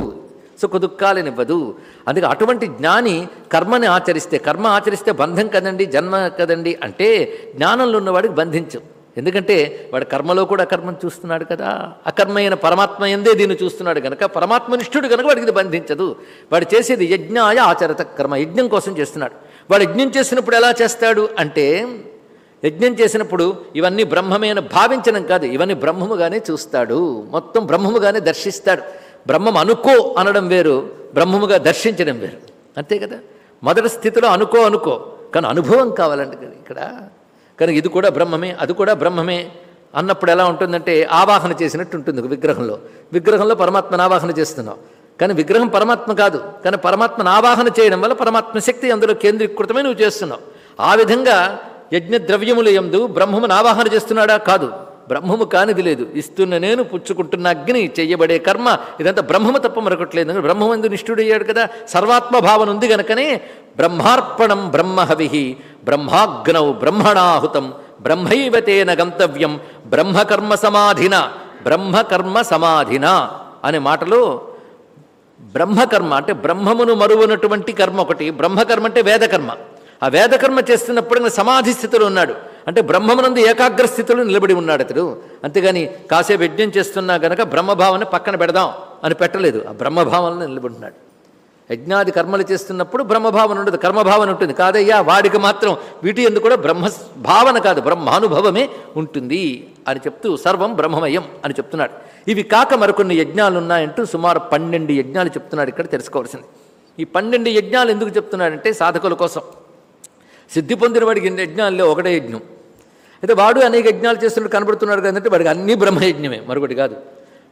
సుఖ దుఃఖాలనివ్వదు అందుకే అటువంటి జ్ఞాని కర్మని ఆచరిస్తే కర్మ ఆచరిస్తే బంధం కదండి జన్మ కదండి అంటే జ్ఞానంలో ఉన్నవాడికి బంధించు. ఎందుకంటే వాడు కర్మలో కూడా అకర్మను చూస్తున్నాడు కదా అకర్మైన పరమాత్మ ఎందే దీన్ని చూస్తున్నాడు కనుక పరమాత్మనిష్ఠుడు కనుక వాడికి ఇది బంధించదు. వాడు చేసేది యజ్ఞాయ ఆచరత కర్మ యజ్ఞం కోసం చేస్తున్నాడు. వాడు యజ్ఞం చేసినప్పుడు ఎలా చేస్తాడు అంటే యజ్ఞం చేసినప్పుడు ఇవన్నీ బ్రహ్మమే అని భావించడం కాదు ఇవన్నీ బ్రహ్మముగానే చూస్తాడు. మొత్తం బ్రహ్మముగానే దర్శిస్తాడు. బ్రహ్మం అనుకో అనడం వేరు బ్రహ్మముగా దర్శించడం వేరు. అంతే కదా? మొదటి స్థితిలో అనుకో అనుకో. కానీ అనుభవం కావాలండి కదా ఇక్కడ. కానీ ఇది కూడా బ్రహ్మమే అది కూడా బ్రహ్మమే అన్నప్పుడు ఎలా ఉంటుందంటే ఆవాహన చేసినట్టు ఉంటుంది విగ్రహంలో. విగ్రహంలో పరమాత్మను ఆవాహన చేస్తున్నాం. కానీ విగ్రహం పరమాత్మ కాదు. కానీ పరమాత్మ ఆవాహన చేయడం వల్ల పరమాత్మ శక్తి అందులో కేంద్రీకృతమై నువ్వు చేస్తున్నావు. ఆ విధంగా యజ్ఞ ద్రవ్యములు ఎందు బ్రహ్మమును ఆవాహన చేస్తున్నాడా? కాదు. బ్రహ్మము కానిది లేదు. ఇస్తున్న నేను పుచ్చుకుంటున్న అగ్ని చెయ్యబడే కర్మ ఇదంతా బ్రహ్మము తప్ప మరొకట్లేదు బ్రహ్మం ఎందు నిష్ఠుడయ్యాడు కదా. సర్వాత్మ భావన ఉంది గనకనే బ్రహ్మార్పణం బ్రహ్మహవి బ్రహ్మాగ్నౌ బ్రహ్మణాహుతం బ్రహ్మైవతేన గంతవ్యం బ్రహ్మకర్మ సమాధిన బ్రహ్మకర్మ సమాధిన అనే మాటలు బ్రహ్మకర్మ అంటే బ్రహ్మమును మరువనటువంటి కర్మ ఒకటి. బ్రహ్మకర్మ అంటే వేదకర్మ. ఆ వేదకర్మ చేస్తున్నప్పుడు సమాధి స్థితిలో ఉన్నాడు. అంటే బ్రహ్మమునందు ఏకాగ్ర స్థితిలో నిలబడి ఉన్నాడు అతడు. అంతేగాని కాసేపు యజ్ఞం చేస్తున్నా గనక బ్రహ్మభావాన్ని పక్కన పెడదాం అని పెట్టలేదు. ఆ బ్రహ్మభావంలో నిలబడి ఉన్నాడు యజ్ఞాది కర్మలు చేస్తున్నప్పుడు బ్రహ్మభావన ఉండదు. కర్మభావన ఉంటుంది. కాదయ్యా వాడికి మాత్రం వీటి ఎందుకు కూడా బ్రహ్మ భావన కాదు. బ్రహ్మానుభవమే ఉంటుంది. అని చెప్తూ సర్వం బ్రహ్మమయం అని చెప్తున్నాడు. ఇవి కాక మరికొన్ని యజ్ఞాలు ఉన్నాయంటూ సుమారు పన్నెండు యజ్ఞాలు చెప్తున్నాడు ఇక్కడ తెలుసుకోవాల్సింది. ఈ పన్నెండు యజ్ఞాలు ఎందుకు చెప్తున్నాడంటే సాధకుల కోసం. సిద్ధి పొందిన వాడికి యజ్ఞాల్లో ఒకటే యజ్ఞం. అయితే వాడు అనేక యజ్ఞాలు చేస్తున్నట్టు కనబడుతున్నాడు కదంటే వాడికి అన్ని బ్రహ్మయజ్ఞమే మరొకటి కాదు.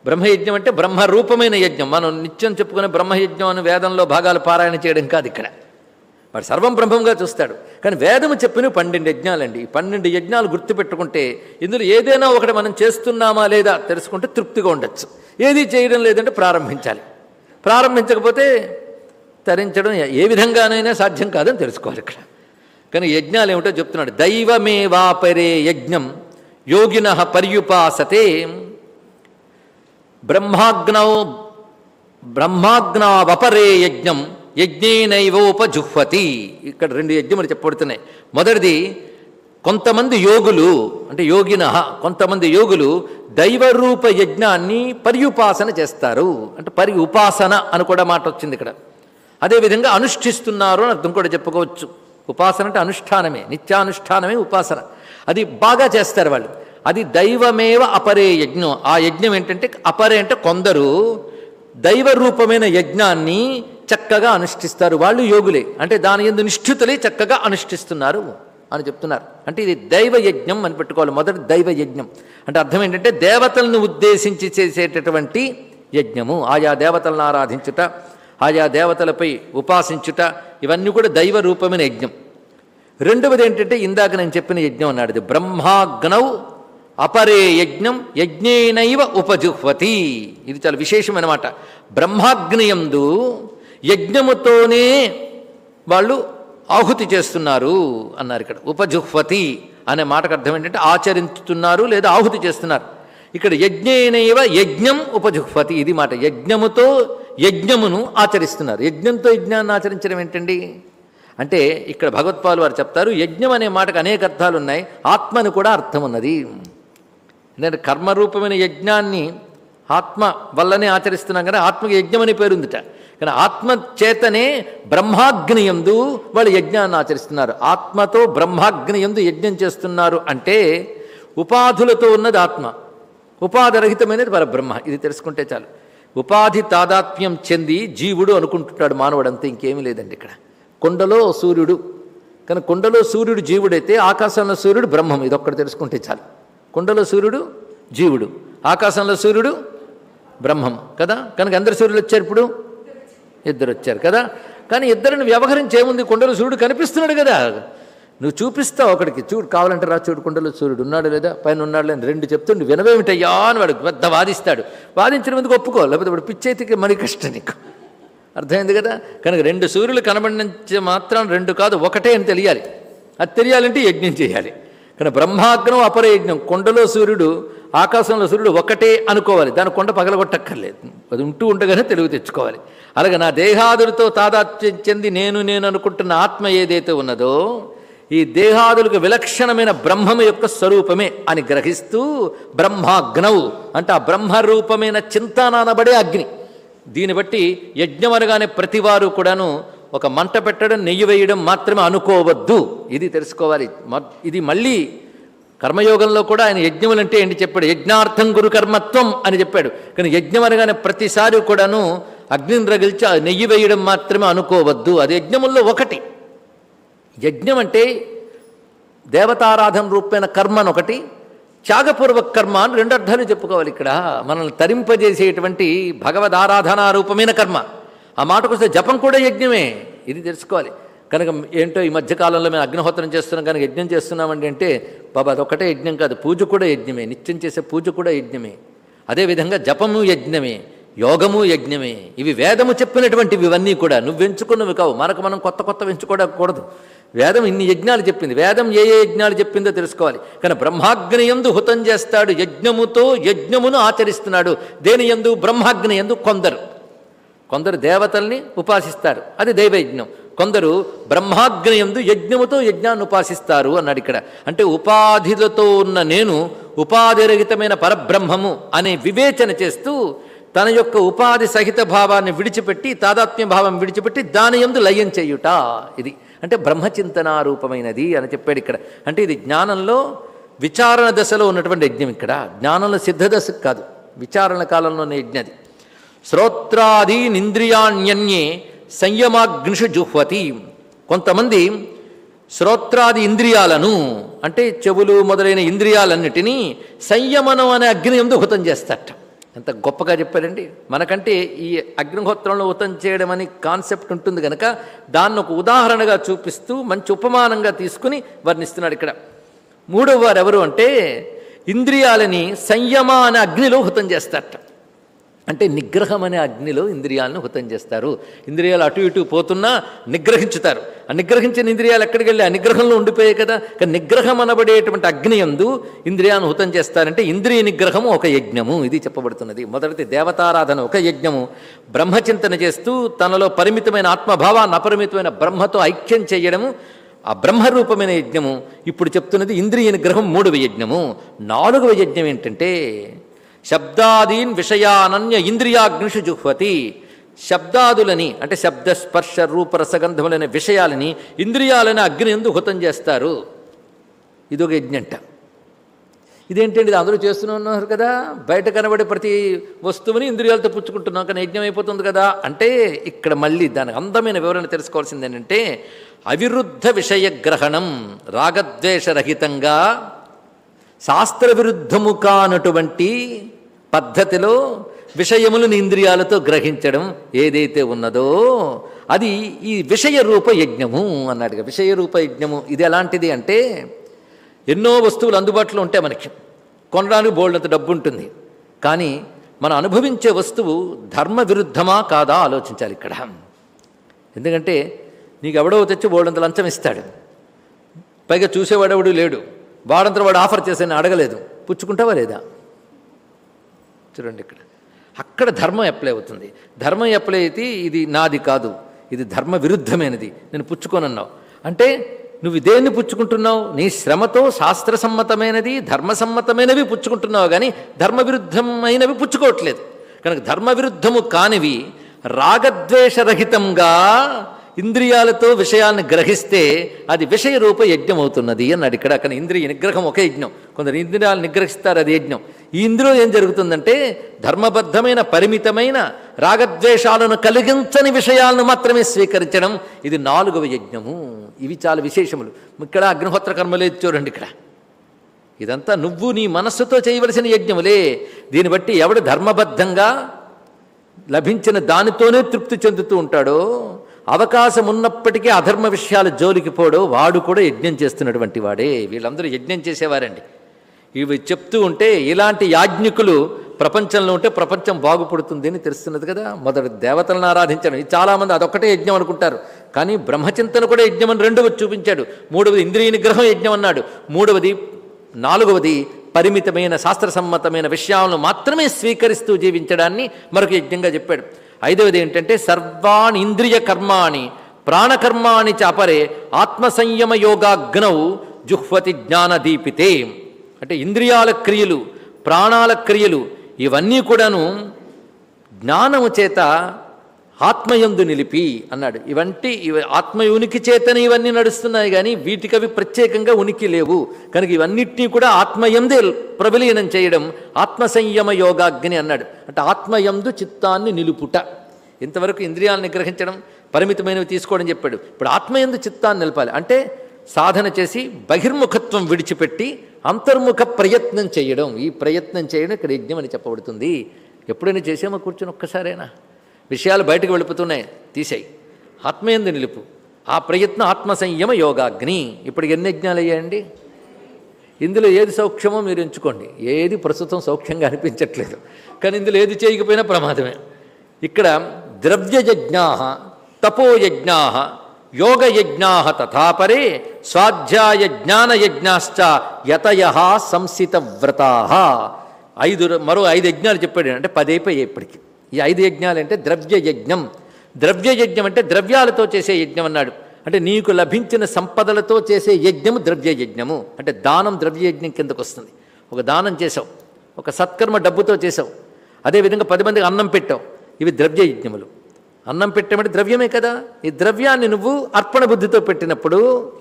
బ్రహ్మయజ్ఞం అంటే బ్రహ్మరూపమైన యజ్ఞం. మనం నిత్యం చెప్పుకునే బ్రహ్మయజ్ఞం అని వేదంలో భాగాలు పారాయణ చేయడం కాదు ఇక్కడ. వాడు సర్వం బ్రహ్మంగా చూస్తాడు. కానీ వేదము చెప్పిన పన్నెండు యజ్ఞాలండి. ఈ పన్నెండు యజ్ఞాలు గుర్తుపెట్టుకుంటే ఇందులో ఏదైనా ఒకటి మనం చేస్తున్నామా లేదా తెలుసుకుంటే తృప్తిగా ఉండొచ్చు. ఏది చేయడం లేదంటే ప్రారంభించాలి. ప్రారంభించకపోతే తరించడం ఏ విధంగానైనా సాధ్యం కాదని తెలుసుకోవాలి ఇక్కడ. కానీ యజ్ఞాలు ఏమిటో చెప్తున్నాడు. దైవమేవాపరే యజ్ఞం యోగిన పర్యుపాసతే. బ్రహ్మాగ్నౌ బ్రహ్మాగ్నావపరే యజ్ఞం యజ్ఞేనైవోపజుహ్వతి. ఇక్కడ రెండు యజ్ఞములు చెప్పబడుతున్నాయి. మొదటిది కొంతమంది యోగులు అంటే యోగిన కొంతమంది యోగులు దైవరూప యజ్ఞాన్ని పర్యుపాసన చేస్తారు. అంటే పరి ఉపాసన అని కూడా మాట వచ్చింది ఇక్కడ. అదేవిధంగా అనుష్ఠిస్తున్నారు అని అర్థం కూడా చెప్పుకోవచ్చు. ఉపాసన అంటే అనుష్ఠానమే నిత్యానుష్ఠానమే ఉపాసన. అది బాగా చేస్తారు వాళ్ళు. అది దైవమేవ అపరే యజ్ఞం. ఆ యజ్ఞం ఏంటంటే అపరే అంటే కొందరు దైవ రూపమైన యజ్ఞాన్ని చక్కగా అనుష్ఠిస్తారు. వాళ్ళు యోగులే. అంటే దాని ఎందు నిష్ఠితులే చక్కగా అనుష్ఠిస్తున్నారు అని చెప్తున్నారు. అంటే ఇది దైవ యజ్ఞం అని పెట్టుకోవాలి. మొదటి దైవ యజ్ఞం అంటే అర్థం ఏంటంటే దేవతలను ఉద్దేశించి చేసేటటువంటి యజ్ఞము. ఆయా దేవతలను ఆరాధించుట ఆయా దేవతలపై ఉపాసించుట ఇవన్నీ కూడా దైవ రూపమైన యజ్ఞం. రెండవది ఏంటంటే ఇందాక నేను చెప్పిన యజ్ఞం అన్నాడు ఇది. బ్రహ్మాగ్నౌ అపరే యజ్ఞం యజ్ఞేనైవ ఉపజుహ్వతి. ఇది చాలా విశేషమన్నమాట బ్రహ్మాగ్నియందు యజ్ఞముతోనే వాళ్ళు ఆహుతి చేస్తున్నారు అన్నారు ఇక్కడ. ఉపజుహ్వతి అనే మాటకు అర్థం ఏంటంటే ఆచరించుతున్నారు లేదా ఆహుతి చేస్తున్నారు. ఇక్కడ యజ్ఞేనైవ యజ్ఞం ఉపజుహ్వతి ఇది మాట. యజ్ఞముతో యజ్ఞమును ఆచరిస్తున్నారు. యజ్ఞంతో యజ్ఞాన్ని ఆచరించడం ఏంటండి? అంటే ఇక్కడ భగవత్పాలు వారు చెప్తారు యజ్ఞం అనే మాటకు అనేక అర్థాలు ఉన్నాయి ఆత్మను కూడా అర్థం ఉన్నది ఎందుకంటే కర్మరూపమైన యజ్ఞాన్ని ఆత్మ వల్లనే ఆచరిస్తున్నాం కదా ఆత్మకి యజ్ఞం అనే పేరుందిట. కానీ ఆత్మచేతనే బ్రహ్మాగ్నియందు బ్రహ్మాగ్ని వాళ్ళు యజ్ఞాన్ని ఆచరిస్తున్నారు. ఆత్మతో బ్రహ్మాగ్నియందు యజ్ఞం చేస్తున్నారు అంటే ఉపాధులతో ఉన్నది ఆత్మ. ఉపాధిరహితమైనది పరబ్రహ్మ. ఇది తెలుసుకుంటే చాలు. ఉపాధి తాదాత్మ్యం చెంది జీవుడు అనుకుంటుంటాడు మానవుడు అంతే ఇంకేమీ లేదండి ఇక్కడ. కొండలో సూర్యుడు. కానీ కొండలో సూర్యుడు జీవుడైతే ఆకాశంలో సూర్యుడు బ్రహ్మం. ఇదొక్కటి తెలుసుకుంటే చాలు. కొండలో సూర్యుడు జీవుడు. ఆకాశంలో సూర్యుడు బ్రహ్మం. కదా? కనుక అందరు సూర్యులు వచ్చారు ఇప్పుడు? ఇద్దరు వచ్చారు కదా? కానీ ఇద్దరిని వ్యవహరించేముంది కొండలో సూర్యుడు కనిపిస్తున్నాడు కదా? నువ్వు చూపిస్తావు ఒకడికి. చూడు కావాలంటే రా చూడు కొండలో సూర్యుడు. ఉన్నాడు లేదా? పైన ఉన్నాడు లేని రెండు చెప్తుండు. వినవేమిటయ్యా అని వాడు పెద్ద వాదిస్తాడు. వాదించిన ముందుకు ఒప్పుకో. లేకపోతే వాడు పిచ్చైతే మరి కష్టం నీకు. అర్థమైంది కదా? కనుక రెండు సూర్యులు కనబడించే మాత్రం రెండు కాదు ఒకటే అని తెలియాలి. అది తెలియాలంటే యజ్ఞం చేయాలి. కానీ బ్రహ్మాగ్నం అపర యజ్ఞం. కొండలో సూర్యుడు ఆకాశంలో సూర్యుడు ఒకటే అనుకోవాలి. దాని కొండ పగలగొట్టక్కర్లేదు. అది ఉంటూ ఉండగానే తెలుగు తెచ్చుకోవాలి. అలాగే నా దేహాదులతో తాదాత్మ్యం చెంది నేను నేను అనుకుంటున్న ఆత్మ ఏదైతే ఉన్నదో ఈ దేహాదులకు విలక్షణమైన బ్రహ్మము యొక్క స్వరూపమే అని గ్రహిస్తూ బ్రహ్మాగ్నవు అంటే ఆ బ్రహ్మరూపమైన చింతనానబడే అగ్ని. దీన్ని బట్టి యజ్ఞం అనగానే ప్రతివారు కూడాను ఒక మంట పెట్టడం నెయ్యి వేయడం మాత్రమే అనుకోవద్దు. ఇది తెలుసుకోవాలి. ఇది మళ్ళీ కర్మయోగంలో కూడా ఆయన యజ్ఞములు అంటే ఏంటి చెప్పాడు? యజ్ఞార్థం గురుకర్మత్వం అని చెప్పాడు. కానీ యజ్ఞం అనగానే ప్రతిసారి కూడాను అగ్నిని రగిల్చి ఆ నెయ్యి వేయడం మాత్రమే అనుకోవద్దు. అది యజ్ఞముల్లో ఒకటి. యజ్ఞం అంటే దేవతారాధన రూపమైన కర్మ అని ఒకటి త్యాగపూర్వక కర్మ అని రెండు అర్థాలు చెప్పుకోవాలి ఇక్కడ. మనల్ని తరింపజేసేటువంటి భగవద్ ఆరాధనా రూపమైన కర్మ. ఆ మాటకు వస్తే జపం కూడా యజ్ఞమే. ఇది తెలుసుకోవాలి. కనుక ఏంటో ఈ మధ్యకాలంలో మేము అగ్నిహోత్రం చేస్తున్నాం కనుక యజ్ఞం చేస్తున్నామండి అంటే బాబా అదొకటే యజ్ఞం కాదు పూజ కూడా యజ్ఞమే నిత్యం చేసే పూజ కూడా యజ్ఞమే. అదేవిధంగా జపము యజ్ఞమే యోగము యజ్ఞమే ఇవి వేదము చెప్పినటువంటివి ఇవన్నీ కూడా. నువ్వు ఎంచుకున్నవి కావు మనకు మనం కొత్త కొత్త ఎంచుకోవకూడదు వేదం ఇన్ని యజ్ఞాలు చెప్పింది వేదం ఏ ఏ యజ్ఞాలు చెప్పిందో తెలుసుకోవాలి. కానీ బ్రహ్మాగ్ని ఎందు హుతం చేస్తాడు యజ్ఞముతో యజ్ఞమును ఆచరిస్తున్నాడు. దేని ఎందు బ్రహ్మాగ్ని ఎందు కొందరు. కొందరు దేవతల్ని ఉపాసిస్తారు అది దైవయజ్ఞం. కొందరు బ్రహ్మాగ్నియందు యజ్ఞముతో యజ్ఞాన్ని ఉపాసిస్తారు అన్నాడు ఇక్కడ. అంటే ఉపాధిలతో ఉన్న నేను ఉపాధిరహితమైన పరబ్రహ్మము అనే వివేచన చేస్తూ తన యొక్క ఉపాధి సహిత భావాన్ని విడిచిపెట్టి తాదాత్మ్య భావం విడిచిపెట్టి దాని ఎందు లయం చేయుట ఇది. అంటే బ్రహ్మచింతనారూపమైనది అని చెప్పాడు ఇక్కడ. అంటే ఇది జ్ఞానంలో విచారణ దశలో ఉన్నటువంటి యజ్ఞం ఇక్కడ. జ్ఞానంలో సిద్ధ దశ కాదు. విచారణ కాలంలోనే యజ్ఞది శ్రోత్రాది నింద్రియాణ్యన్యే సంయమాగ్నిషు జుహ్వతి కొంతమంది శ్రోత్రాది ఇంద్రియాలను అంటే చెవులు మొదలైన ఇంద్రియాలన్నిటినీ సంయమనం అనే అగ్ని ఎందు హుతం చేస్తారట ఎంత గొప్పగా చెప్పారండి మనకంటే ఈ అగ్నిహోత్రంలో హుతం చేయడం అని కాన్సెప్ట్ ఉంటుంది కనుక దాన్ని ఒక ఉదాహరణగా చూపిస్తూ మంచి ఉపమానంగా తీసుకుని వర్ణిస్తున్నాడు ఇక్కడ. మూడవ వారు ఎవరు అంటే ఇంద్రియాలని సంయమ అనే అగ్నిలో హుతం చేస్తారట అంటే నిగ్రహం అనే అగ్నిలో ఇంద్రియాలను హుతం చేస్తారు. ఇంద్రియాలు అటు ఇటు పోతున్నా నిగ్రహించుతారు. ఆ నిగ్రహించిన ఇంద్రియాలు ఎక్కడికి వెళ్ళి? ఆ నిగ్రహంలో ఉండిపోయాయి కదా. కానీ నిగ్రహం అనబడేటువంటి అగ్ని ఎందు ఇంద్రియాలను హుతం చేస్తారంటే ఇంద్రియ నిగ్రహము ఒక యజ్ఞము ఇది చెప్పబడుతున్నది. మొదటిది దేవతారాధన ఒక యజ్ఞము. బ్రహ్మచింతన చేస్తూ తనలో పరిమితమైన ఆత్మభావాన్ని అపరిమితమైన బ్రహ్మతో ఐక్యం చేయడము ఆ బ్రహ్మరూపమైన యజ్ఞము. ఇప్పుడు చెప్తున్నది ఇంద్రియ నిగ్రహం మూడవ యజ్ఞము. నాలుగవ యజ్ఞం ఏంటంటే శబ్దాదీన్ విషయానన్య ఇంద్రియాగ్నిషు జుహ్వతి. శబ్దాదులని అంటే శబ్ద స్పర్శ రూప విషయాలని ఇంద్రియాలని అగ్ని ఎందు హుతం చేస్తారు. ఇదొక యజ్ఞంట. ఇదేంటండి ఇది అందరూ చేస్తూనే ఉన్నారు కదా? బయట కనబడే ప్రతి వస్తువుని ఇంద్రియాలతో పుచ్చుకుంటున్నాం కానీ యజ్ఞం అయిపోతుంది కదా? అంటే ఇక్కడ మళ్ళీ దానికి అందమైన వివరణ తెలుసుకోవాల్సింది ఏంటంటే అవిరుద్ధ విషయ గ్రహణం రాగద్వేషరహితంగా శాస్త్ర విరుద్ధము కానటువంటి పద్ధతిలో విషయములను ఇంద్రియాలతో గ్రహించడం ఏదైతే ఉన్నదో అది ఈ విషయ రూప యజ్ఞము అన్నాడుగా. విషయ రూప యజ్ఞము ఇది ఎలాంటిది అంటే ఎన్నో వస్తువులు అందుబాటులో ఉంటాయి మనకి. కొనడానికి బోల్డంత డబ్బు ఉంటుంది కానీ మనం అనుభవించే వస్తువు ధర్మ విరుద్ధమా కాదా ఆలోచించాలి ఇక్కడ. ఎందుకంటే నీకు ఎవడో తెచ్చి బోల్డంత లంచం ఇస్తాడు. పైగా చూసేవాడెవడు లేడు. వాడంతా వాడు ఆఫర్ చేసాను అడగలేదు. పుచ్చుకుంటావా లేదా? చూడండి ఇక్కడ. అక్కడ ధర్మం అప్లై అవుతుంది. ధర్మం అప్లై అయితే ఇది నాది కాదు. ఇది ధర్మ విరుద్ధమైనది. నేను పుచ్చుకోనన్నావు. అంటే నువ్వు దేన్ని పుచ్చుకుంటున్నావు? నీ శ్రమతో శాస్త్రసమ్మతమైనది ధర్మసమ్మతమైనవి పుచ్చుకుంటున్నావు కానీ ధర్మ విరుద్ధమైనవి పుచ్చుకోవట్లేదు. కనుక ధర్మ విరుద్ధము కానివి రాగద్వేషరహితంగా ఇంద్రియాలతో విషయాన్ని గ్రహిస్తే అది విషయ రూప యజ్ఞం అవుతున్నది అన్నాడు ఇక్కడ. అక్కడ ఇంద్రియ నిగ్రహం ఒక యజ్ఞం. కొందరు ఇంద్రియాలు నిగ్రహిస్తారు అది యజ్ఞం. ఈ ఇంద్రియం ఏం జరుగుతుందంటే ధర్మబద్ధమైన పరిమితమైన రాగద్వేషాలను కలిగించని విషయాలను మాత్రమే స్వీకరించడం. ఇది నాలుగవ యజ్ఞము. ఇవి చాలా విశేషములు. ఇక్కడ అగ్నిహోత్ర కర్మలేదు చూడండి ఇక్కడ. ఇదంతా నువ్వు నీ మనస్సుతో చేయవలసిన యజ్ఞములే. దీన్ని బట్టి ఎవడు ధర్మబద్ధంగా లభించిన దానితోనే తృప్తి చెందుతూ ఉంటాడో అవకాశం ఉన్నప్పటికీ అధర్మ విషయాలు జోలికి పోడు వాడు కూడా యజ్ఞం చేస్తున్నటువంటి వాడే. వీళ్ళందరూ యజ్ఞం చేసేవారండి. ఇవి చెప్తూ ఉంటే ఇలాంటి యాజ్ఞికులు ప్రపంచంలో ఉంటే ప్రపంచం బాగుపడుతుంది అని తెలుస్తున్నది కదా. మొదటి దేవతలను ఆరాధించడం. ఇది చాలామంది అదొక్కటే యజ్ఞం అనుకుంటారు. కానీ బ్రహ్మచింతన కూడా యజ్ఞం అని రెండవది చూపించాడు. మూడవది ఇంద్రియ నిగ్రహం యజ్ఞం అన్నాడు. మూడవది నాలుగవది పరిమితమైన శాస్త్రసమ్మతమైన విషయాలను మాత్రమే స్వీకరిస్తూ జీవించడాన్ని మరొక యజ్ఞంగా చెప్పాడు. ఐదవది ఏంటంటే సర్వాణి ఇంద్రియ కర్మాణి ప్రాణకర్మాణి చాపరే ఆత్మసంయమ యోగాగ్నౌ జుహ్వతి జ్ఞానదీపితే అంటే ఇంద్రియాల క్రియలు ప్రాణాల క్రియలు ఇవన్నీ కూడాను జ్ఞానము చేత ఆత్మయందు నిలిపి అన్నాడు. ఇవంటి ఇవి ఆత్మ ఉనికి చేతనే ఇవన్నీ నడుస్తున్నాయి కానీ వీటికవి ప్రత్యేకంగా ఉనికి లేవు. కనుక ఇవన్నిటినీ కూడా ఆత్మయందే ప్రబలీనం చేయడం ఆత్మ సంయమ యోగాగ్ని అన్నాడు. అంటే ఆత్మయందు చిత్తాన్ని నిలుపుట. ఇంతవరకు ఇంద్రియాలను నిగ్రహించడం పరిమితమైనవి తీసుకోవడం చెప్పాడు. ఇప్పుడు ఆత్మయందు చిత్తాన్ని నిలపాలి. అంటే సాధన చేసి బహిర్ముఖత్వం విడిచిపెట్టి అంతర్ముఖ ప్రయత్నం చేయడం. ఈ ప్రయత్నం చేయడం ఇక్కడ యజ్ఞం అని చెప్పబడుతుంది. ఎప్పుడైనా చేసామో కూర్చొని ఒక్కసారైనా? విషయాలు బయటకు వెళ్ళిపోతున్నాయి తీసేయి. ఆత్మయందు నిలుపు. ఆ ప్రయత్నం ఆత్మ సంయమ యోగాగ్ని. ఇప్పుడు ఎన్ని యజ్ఞాలు అయ్యాయండి? ఇందులో ఏది సౌఖ్యమో మీరు ఎంచుకోండి. ఏది ప్రస్తుతం సౌఖ్యంగా అనిపించట్లేదు. కానీ ఇందులో ఏది చేయకపోయినా ప్రమాదమే. ఇక్కడ ద్రవ్యయజ్ఞా తపోయజ్ఞా యోగయజ్ఞా తథాపరే స్వాధ్యాయ జ్ఞానయజ్ఞాశ్చ యతయ సంసిత వ్రతా ఐదు మరో ఐదు యజ్ఞాలు చెప్పాడు. అంటే పదైపోయాయి ఇప్పటికీ. ఈ ఐదు యజ్ఞాలు అంటే ద్రవ్య యజ్ఞం. ద్రవ్య యజ్ఞం అంటే ద్రవ్యాలతో చేసే యజ్ఞం అన్నాడు. అంటే నీకు లభించిన సంపదలతో చేసే యజ్ఞము ద్రవ్య యజ్ఞము. అంటే దానం ద్రవ్యయజ్ఞం కిందకు వస్తుంది. ఒక దానం చేసావు ఒక సత్కర్మ డబ్బుతో చేసావు అదేవిధంగా పది మందికి అన్నం పెట్టావు. ఇవి ద్రవ్య యజ్ఞములు. అన్నం పెట్టమంటే ద్రవ్యమే కదా? ఈ ద్రవ్యాన్ని నువ్వు అర్పణ బుద్ధితో పెట్టినప్పుడు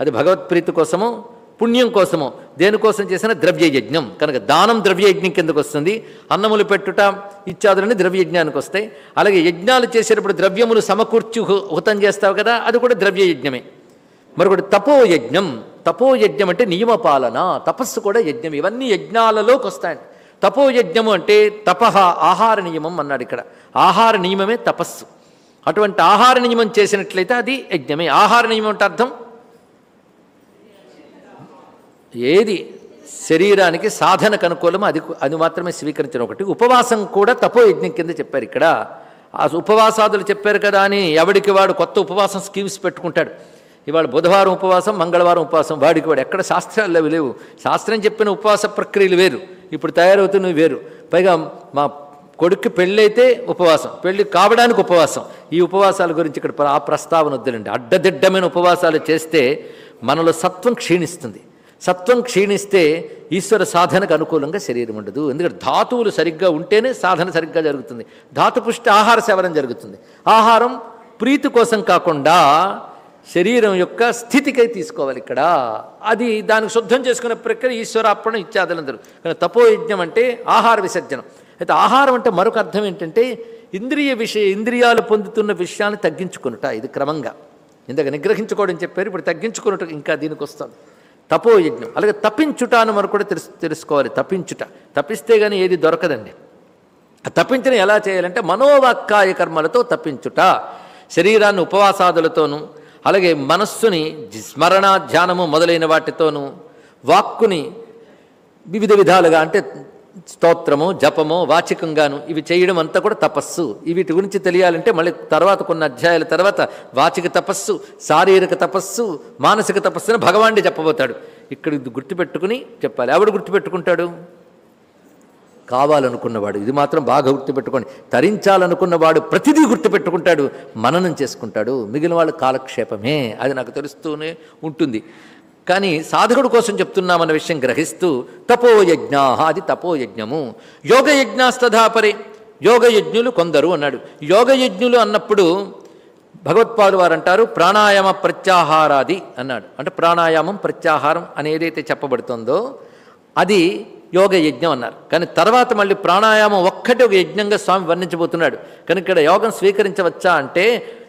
అది భగవత్ప్రీతి కోసము పుణ్యం కోసము దేనికోసం చేసిన ద్రవ్యయజ్ఞం. కనుక దానం ద్రవ్యయజ్ఞం కిందకు వస్తుంది. అన్నములు పెట్టుట ఇత్యాదులన్నీ ద్రవ్యయజ్ఞానికి వస్తాయి. అలాగే యజ్ఞాలు చేసేటప్పుడు ద్రవ్యములు సమకూర్చి హు- హుతం చేస్తావు కదా అది కూడా ద్రవ్యయజ్ఞమే. మరొకటి తపోయజ్ఞం. తపోయజ్ఞం అంటే నియమపాలన తపస్సు కూడా యజ్ఞం. ఇవన్నీ యజ్ఞాలలోకి వస్తాయండి తపోయజ్ఞము అంటే తపహ ఆహార నియమం అన్నాడు ఇక్కడ. ఆహార నియమమే తపస్సు. అటువంటి ఆహార నియమం చేసినట్లయితే అది యజ్ఞమే. ఆహార నియమం అంటే అర్థం? ఏది? శరీరానికి సాధనకు అనుకూలమో అది అది మాత్రమే స్వీకరించడం ఒకటి. ఉపవాసం కూడా తపో యజ్ఞం కింద చెప్పారు ఇక్కడ. ఆ ఉపవాసాదులు చెప్పారు కదా అని ఎవడికి వాడు కొత్త ఉపవాసం స్కీమ్స్ పెట్టుకుంటాడు. ఇవాళ బుధవారం ఉపవాసం మంగళవారం ఉపవాసం వాడికి వాడు ఎక్కడ శాస్త్రాలు అవి లేవు. శాస్త్రం చెప్పిన ఉపవాస ప్రక్రియలు వేరు. ఇప్పుడు తయారవుతున్నవి వేరు. పైగా మా కొడుక్కి పెళ్ళైతే ఉపవాసం పెళ్ళి కావడానికి ఉపవాసం. ఈ ఉపవాసాల గురించి ఇక్కడ ఆ ప్రస్తావన వద్దులండి. అడ్డదిడ్డమైన ఉపవాసాలు చేస్తే మనలో సత్వం క్షీణిస్తుంది. సత్వం క్షీణిస్తే ఈశ్వర సాధనకు అనుకూలంగా శరీరం ఉండదు. ఎందుకంటే ధాతువులు సరిగ్గా ఉంటేనే సాధన సరిగ్గా జరుగుతుంది. ధాతుపుష్టి ఆహార సేవనం జరుగుతుంది. ఆహారం ప్రీతి కోసం కాకుండా శరీరం యొక్క స్థితికై తీసుకోవాలి ఇక్కడ. అది దానికి శుద్ధం చేసుకునే ప్రక్రియ ఈశ్వరార్పణ ఇత్యాదులందరూ. కానీ తపోయజ్ఞం అంటే ఆహార విసర్జనం. అయితే ఆహారం అంటే మరొక అర్థం ఏంటంటే ఇంద్రియ విషయ ఇంద్రియాలు పొందుతున్న విషయాన్ని తగ్గించుకొనుట. ఇది క్రమంగా. ఇందాక నిగ్రహించుకోవడం చెప్పారు ఇప్పుడు తగ్గించుకున్నట్టు ఇంకా దీనికి వస్తుంది తపోయజ్ఞం. అలాగే తప్పించుట అని మనం కూడా తెలుసు తెలుసుకోవాలి. తప్పించుట. తప్పిస్తే కానీ ఏది దొరకదండి. ఆ తప్పించడం ఎలా చేయాలంటే మనోవాక్కాయ కర్మలతో తప్పించుట. శరీరాన్ని ఉపవాసాదులతోనూ అలాగే మనస్సుని స్మరణ ధ్యానము మొదలైన వాటితోనూ వాక్కుని వివిధ విధాలుగా అంటే స్తోత్రము జపము వాచికంగాను ఇవి చేయడం అంతా కూడా తపస్సు. వీటి గురించి తెలియాలంటే మళ్ళీ తర్వాత కొన్ని అధ్యాయాల తర్వాత వాచిక తపస్సు శారీరక తపస్సు మానసిక తపస్సు అని భగవానుడే చెప్పబోతాడు. ఇక్కడ ఇది గుర్తుపెట్టుకుని చెప్పాలి. ఎవడు గుర్తుపెట్టుకుంటాడు? కావాలనుకున్నవాడు. ఇది మాత్రం బాగా గుర్తుపెట్టుకోండి. తరించాలనుకున్నవాడు ప్రతిదీ గుర్తుపెట్టుకుంటాడు. మననం చేసుకుంటాడు. మిగిలిన వాళ్ళు కాలక్షేపమే. అది నాకు తెలుస్తూనే ఉంటుంది. కానీ సాధకుడు కోసం చెప్తున్నామన్న విషయం గ్రహిస్తూ తపోయజ్ఞా అది తపోయజ్ఞము. యోగయజ్ఞాస్తధాపరే యోగయజ్ఞులు కొందరు అన్నాడు. యోగయజ్ఞులు అన్నప్పుడు భగవత్పాదు వారు అంటారు ప్రాణాయామ ప్రత్యాహారాది అన్నాడు. అంటే ప్రాణాయామం ప్రత్యాహారం అనేదైతే చెప్పబడుతుందో అది యోగ యజ్ఞం అన్నారు. కానీ తర్వాత మళ్ళీ ప్రాణాయామం ఒక్కటే ఒక యజ్ఞంగా స్వామి వర్ణించబోతున్నాడు. కానీ ఇక్కడ యోగం స్వీకరించవచ్చా అంటే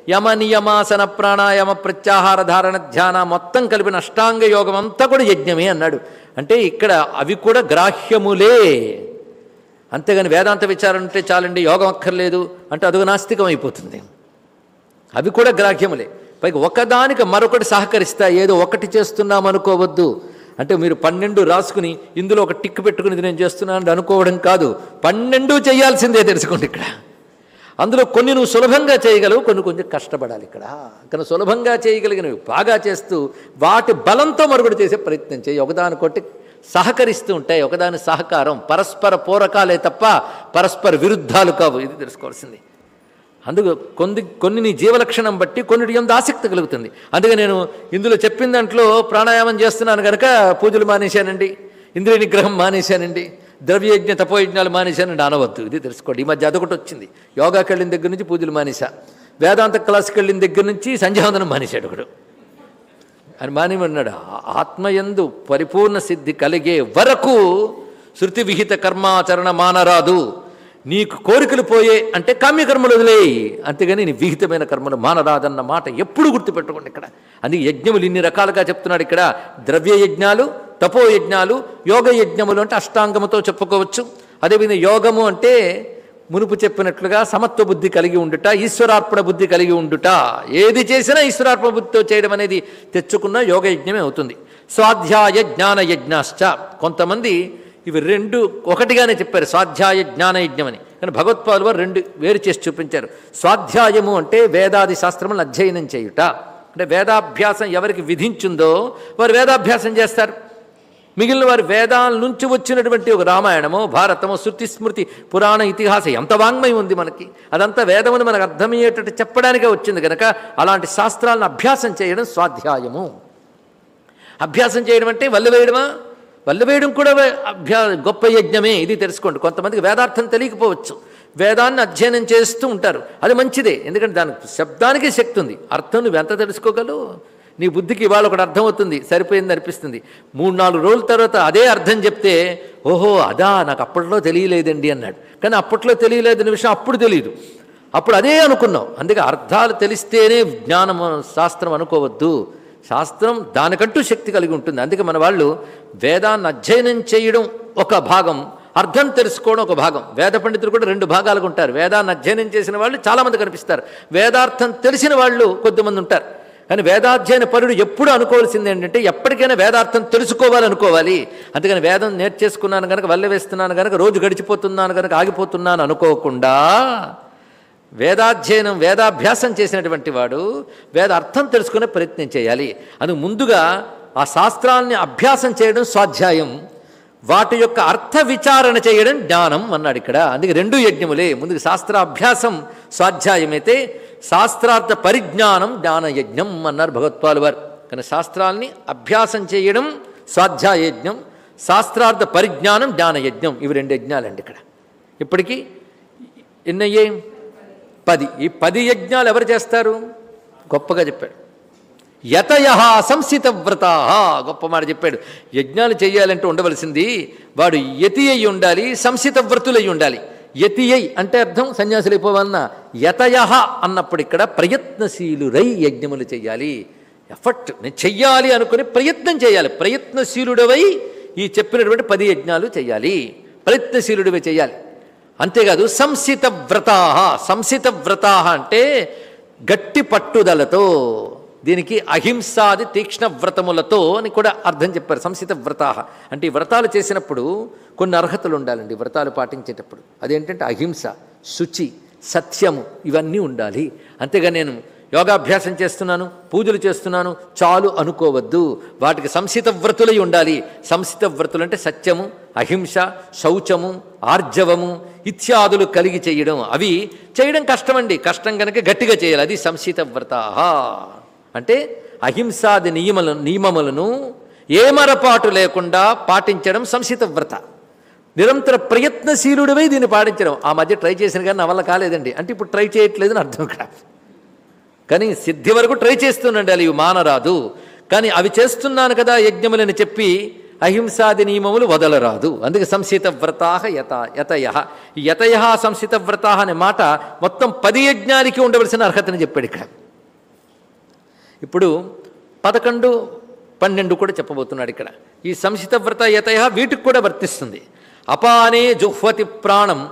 యమ నియమాసన ప్రాణాయామ ప్రత్యాహార ధారణ ధ్యాన మొత్తం కలిపిన అష్టాంగ యోగం అంతా కూడా యజ్ఞమే అన్నాడు. అంటే ఇక్కడ అవి కూడా గ్రాహ్యములే. అంతేగాని వేదాంత విచారణ ఉంటే చాలండి యోగం అక్కర్లేదు అంటే అదొక నాస్తికం అయిపోతుంది అవి కూడా గ్రాహ్యములే. పైకి ఒకదానికి మరొకటి సహకరిస్తా ఏదో ఒకటి చేస్తున్నాం అనుకోవద్దు. అంటే మీరు పన్నెండు రాసుకుని ఇందులో ఒక టిక్ పెట్టుకుని ఇది నేను చేస్తున్నాను అనుకోవడం కాదు. పన్నెండు చేయాల్సిందే తెలుసుకోండి ఇక్కడ. అందులో కొన్ని నువ్వు సులభంగా చేయగలవు కొన్ని కొంచెం కష్టపడాలి ఇక్కడ. కానీ సులభంగా చేయగలిగినవి బాగా చేస్తూ వాటి బలంతో మరుగుడు చేసే ప్రయత్నం చేయి. ఒకదానికొట్టి సహకరిస్తూ ఉంటాయి. ఒకదాని సహకారం పరస్పర పూరకాలే తప్ప పరస్పర విరుద్ధాలు కావు. ఇది తెలుసుకోవాల్సింది. అందుకు కొన్ని కొన్ని నీ జీవలక్షణం బట్టి కొన్నిటి ఎందు ఆసక్తి కలుగుతుంది. అందుకే నేను ఇందులో చెప్పిన దాంట్లో ప్రాణాయామం చేస్తున్నాను కనుక పూజలు మానేశానండి. ఇంద్రియ నిగ్రహం మానేశానండి. ద్రవ్యయజ్ఞ తపోయజ్ఞాలు మానేశాను నానవద్దు. ఇది తెలుసుకోండి. ఈ మధ్య అదొకటి వచ్చింది. యోగాకి వెళ్ళిన దగ్గర నుంచి పూజలు మానేశా. వేదాంత క్లాస్కి వెళ్ళిన దగ్గర నుంచి సంధ్యావందనం మానేశాడు ఒకడు. అని మానేమన్నాడు ఆత్మయందు పరిపూర్ణ సిద్ధి కలిగే వరకు శృతి విహిత కర్మాచరణ మానరాదు. నీకు కోరికలు పోయే అంటే కామ్యకర్మలు వదిలేయి. అంతేగాని నీ విహితమైన కర్మలు మానరాదన్న మాట ఎప్పుడు గుర్తుపెట్టుకోండి ఇక్కడ. అందుకే యజ్ఞములు ఇన్ని రకాలుగా చెప్తున్నాడు ఇక్కడ. ద్రవ్య యజ్ఞాలు తపోయజ్ఞాలు యోగ యజ్ఞములు అంటే అష్టాంగముతో చెప్పుకోవచ్చు. అదేవిధంగా యోగము అంటే మునుపు చెప్పినట్లుగా సమత్వ బుద్ధి కలిగి ఉండుట ఈశ్వరార్పణ బుద్ధి కలిగి ఉండుట. ఏది చేసినా ఈశ్వరార్పణ బుద్ధితో చేయడం అనేది తెచ్చుకున్న యోగ యజ్ఞమే అవుతుంది. స్వాధ్యాయ జ్ఞాన యజ్ఞాశ్చ. కొంతమంది ఇవి రెండు ఒకటిగానే చెప్పారు స్వాధ్యాయ జ్ఞాన యజ్ఞం అని. కానీ భగవత్పాలు వారు రెండు వేరు చేసి చూపించారు. స్వాధ్యాయము అంటే వేదాది శాస్త్రములను అధ్యయనం చేయుట. అంటే వేదాభ్యాసం ఎవరికి విధించిందో వారు వేదాభ్యాసం చేస్తారు. మిగిలిన వారి వేదాల నుంచి వచ్చినటువంటి ఒక రామాయణము భారతము శృతి స్మృతి పురాణ ఇతిహాసం ఎంత వాంగ్మయం ఉంది మనకి. అదంతా వేదముని మనకు అర్థమయ్యేటట్టు చెప్పడానికే వచ్చింది కనుక అలాంటి శాస్త్రాలను అభ్యాసం చేయడం స్వాధ్యాయము. అభ్యాసం చేయడం అంటే వల్లు వేయడమా? వల్లు వేయడం కూడా అభ్యా గొప్ప యజ్ఞమే ఇది తెలుసుకోండి. కొంతమందికి వేదార్థం తెలియకపోవచ్చు. వేదాన్ని అధ్యయనం చేస్తూ ఉంటారు. అది మంచిదే. ఎందుకంటే దానికి శబ్దానికి శక్తి ఉంది. అర్థం నువ్వు ఎంత తెలుసుకోగలవు? నీ బుద్ధికి ఇవాళ ఒకటి అర్థం అవుతుంది సరిపోయింది అనిపిస్తుంది. మూడు నాలుగు రోజుల తర్వాత అదే అర్థం చెప్తే ఓహో అదా నాకు అప్పట్లో తెలియలేదండి అన్నాడు. కానీ అప్పట్లో తెలియలేదనే విషయం అప్పుడు తెలియదు అప్పుడు అదే అనుకున్నాం. అందుకే అర్థాలు తెలిస్తేనే జ్ఞానం శాస్త్రం అనుకోవద్దు. శాస్త్రం దానికంటూ శక్తి కలిగి ఉంటుంది. అందుకే మన వాళ్ళు వేదాన్ని అధ్యయనం చేయడం ఒక భాగం అర్థం తెలుసుకోవడం ఒక భాగం. వేద పండితులు కూడా రెండు భాగాలుగా ఉంటారు. వేదాన్ని అధ్యయనం చేసిన వాళ్ళు చాలామంది కనిపిస్తారు. వేదార్థం తెలిసిన వాళ్ళు కొద్దిమంది ఉంటారు. కానీ వేదాధ్యయన పరుడు ఎప్పుడు అనుకోవాల్సింది ఏంటంటే ఎప్పటికైనా వేదార్థం తెలుసుకోవాలనుకోవాలి అందుకని వేదం నేర్చేసుకున్నాను కనుక వల్ల వేస్తున్నాను కనుక రోజు గడిచిపోతున్నాను కనుక ఆగిపోతున్నాను అనుకోకుండా వేదాధ్యయనం వేదాభ్యాసం చేసినటువంటి వాడు వేద అర్థం తెలుసుకునే ప్రయత్నం చేయాలి. అది ముందుగా ఆ శాస్త్రాల్ని అభ్యాసం చేయడం స్వాధ్యాయం. వాటి యొక్క అర్థ విచారణ చేయడం జ్ఞానం అన్నాడు ఇక్కడ. అందుకే రెండు యజ్ఞములే. ముందుకు శాస్త్రాభ్యాసం స్వాధ్యాయమైతే శాస్త్రార్థ పరిజ్ఞానం జ్ఞాన యజ్ఞం అన్నారు భగవత్పాలు వారు. కానీ శాస్త్రాల్ని అభ్యాసం చేయడం స్వాధ్యాయ యజ్ఞం శాస్త్రార్థ పరిజ్ఞానం జ్ఞాన యజ్ఞం. ఇవి రెండు యజ్ఞాలండి ఇక్కడ. ఇప్పటికీ ఎన్నయ్యే? పది. ఈ పది యజ్ఞాలు ఎవరు చేస్తారు? గొప్పగా చెప్పాడు. యతయ సంసిత వ్రతా గొప్ప మాట చెప్పాడు. యజ్ఞాలు చేయాలంటే ఉండవలసింది వాడు యతి అయి ఉండాలి సంసిత వ్రతులై ఉండాలి. యతి అయి అంటే అర్థం సన్యాసులు అయిపోవాలన్న యతయ అన్నప్పుడు ఇక్కడ ప్రయత్నశీలురై యజ్ఞములు చేయాలి. ఎఫర్ట్ నేను చెయ్యాలి అనుకుని ప్రయత్నం చేయాలి. ప్రయత్నశీలుడవై ఈ చెప్పినటువంటి పది యజ్ఞాలు చేయాలి. ప్రయత్నశీలుడివై చేయాలి. అంతేకాదు సంసిత వ్రతాహ సంసిత వ్రతాహ అంటే గట్టి పట్టుదలతో దీనికి అహింసాది తీక్ష్ణ వ్రతములతో అని కూడా అర్థం చెప్పారు. సంసిత వ్రత అంటే ఈ వ్రతాలు చేసినప్పుడు కొన్ని అర్హతలు ఉండాలండి. వ్రతాలు పాటించేటప్పుడు. అదేంటంటే అహింస శుచి సత్యము ఇవన్నీ ఉండాలి. అంతేగా నేను యోగాభ్యాసం చేస్తున్నాను పూజలు చేస్తున్నాను చాలు అనుకోవద్దు. వాటికి సంసిత వ్రతులై ఉండాలి. సంసిత వ్రతులు అంటే సత్యము అహింస శౌచము ఆర్జవము ఇత్యాదులు కలిగి చేయడం. అవి చేయడం కష్టమండి. కష్టం కనుక గట్టిగా చేయాలి. అది సంసిత వ్రత అంటే అహింసాది నియమల నియమములను ఏమరపాటు లేకుండా పాటించడం సంసిత వ్రత. నిరంతర ప్రయత్నశీలుడివై దీన్ని పాటించడం. ఆ మధ్య ట్రై చేసిన కానీ నా వల్ల కాలేదండి. అంటే ఇప్పుడు ట్రై చేయట్లేదని అర్థం ఇక్కడ కానీ సిద్ధి వరకు ట్రై చేస్తుండండి ఇవి మానరాదు. కానీ అవి చేస్తున్నాను కదా యజ్ఞములని చెప్పి అహింసాది నియమములు వదలరాదు. అందుకే సంసిత వ్రతాహ యత యతయ. యతయ సంసిత వ్రతాహ అనే మాట మొత్తం పది యజ్ఞానికి ఉండవలసిన అర్హతని చెప్పాడు ఇక్కడ. ఇప్పుడు పదకొండు పన్నెండు కూడా చెప్పబోతున్నాడు ఇక్కడ. ఈ సంసిత వ్రత యతయ వీటికి కూడా వర్తిస్తుంది. అపానే జుహ్వతి ప్రాణం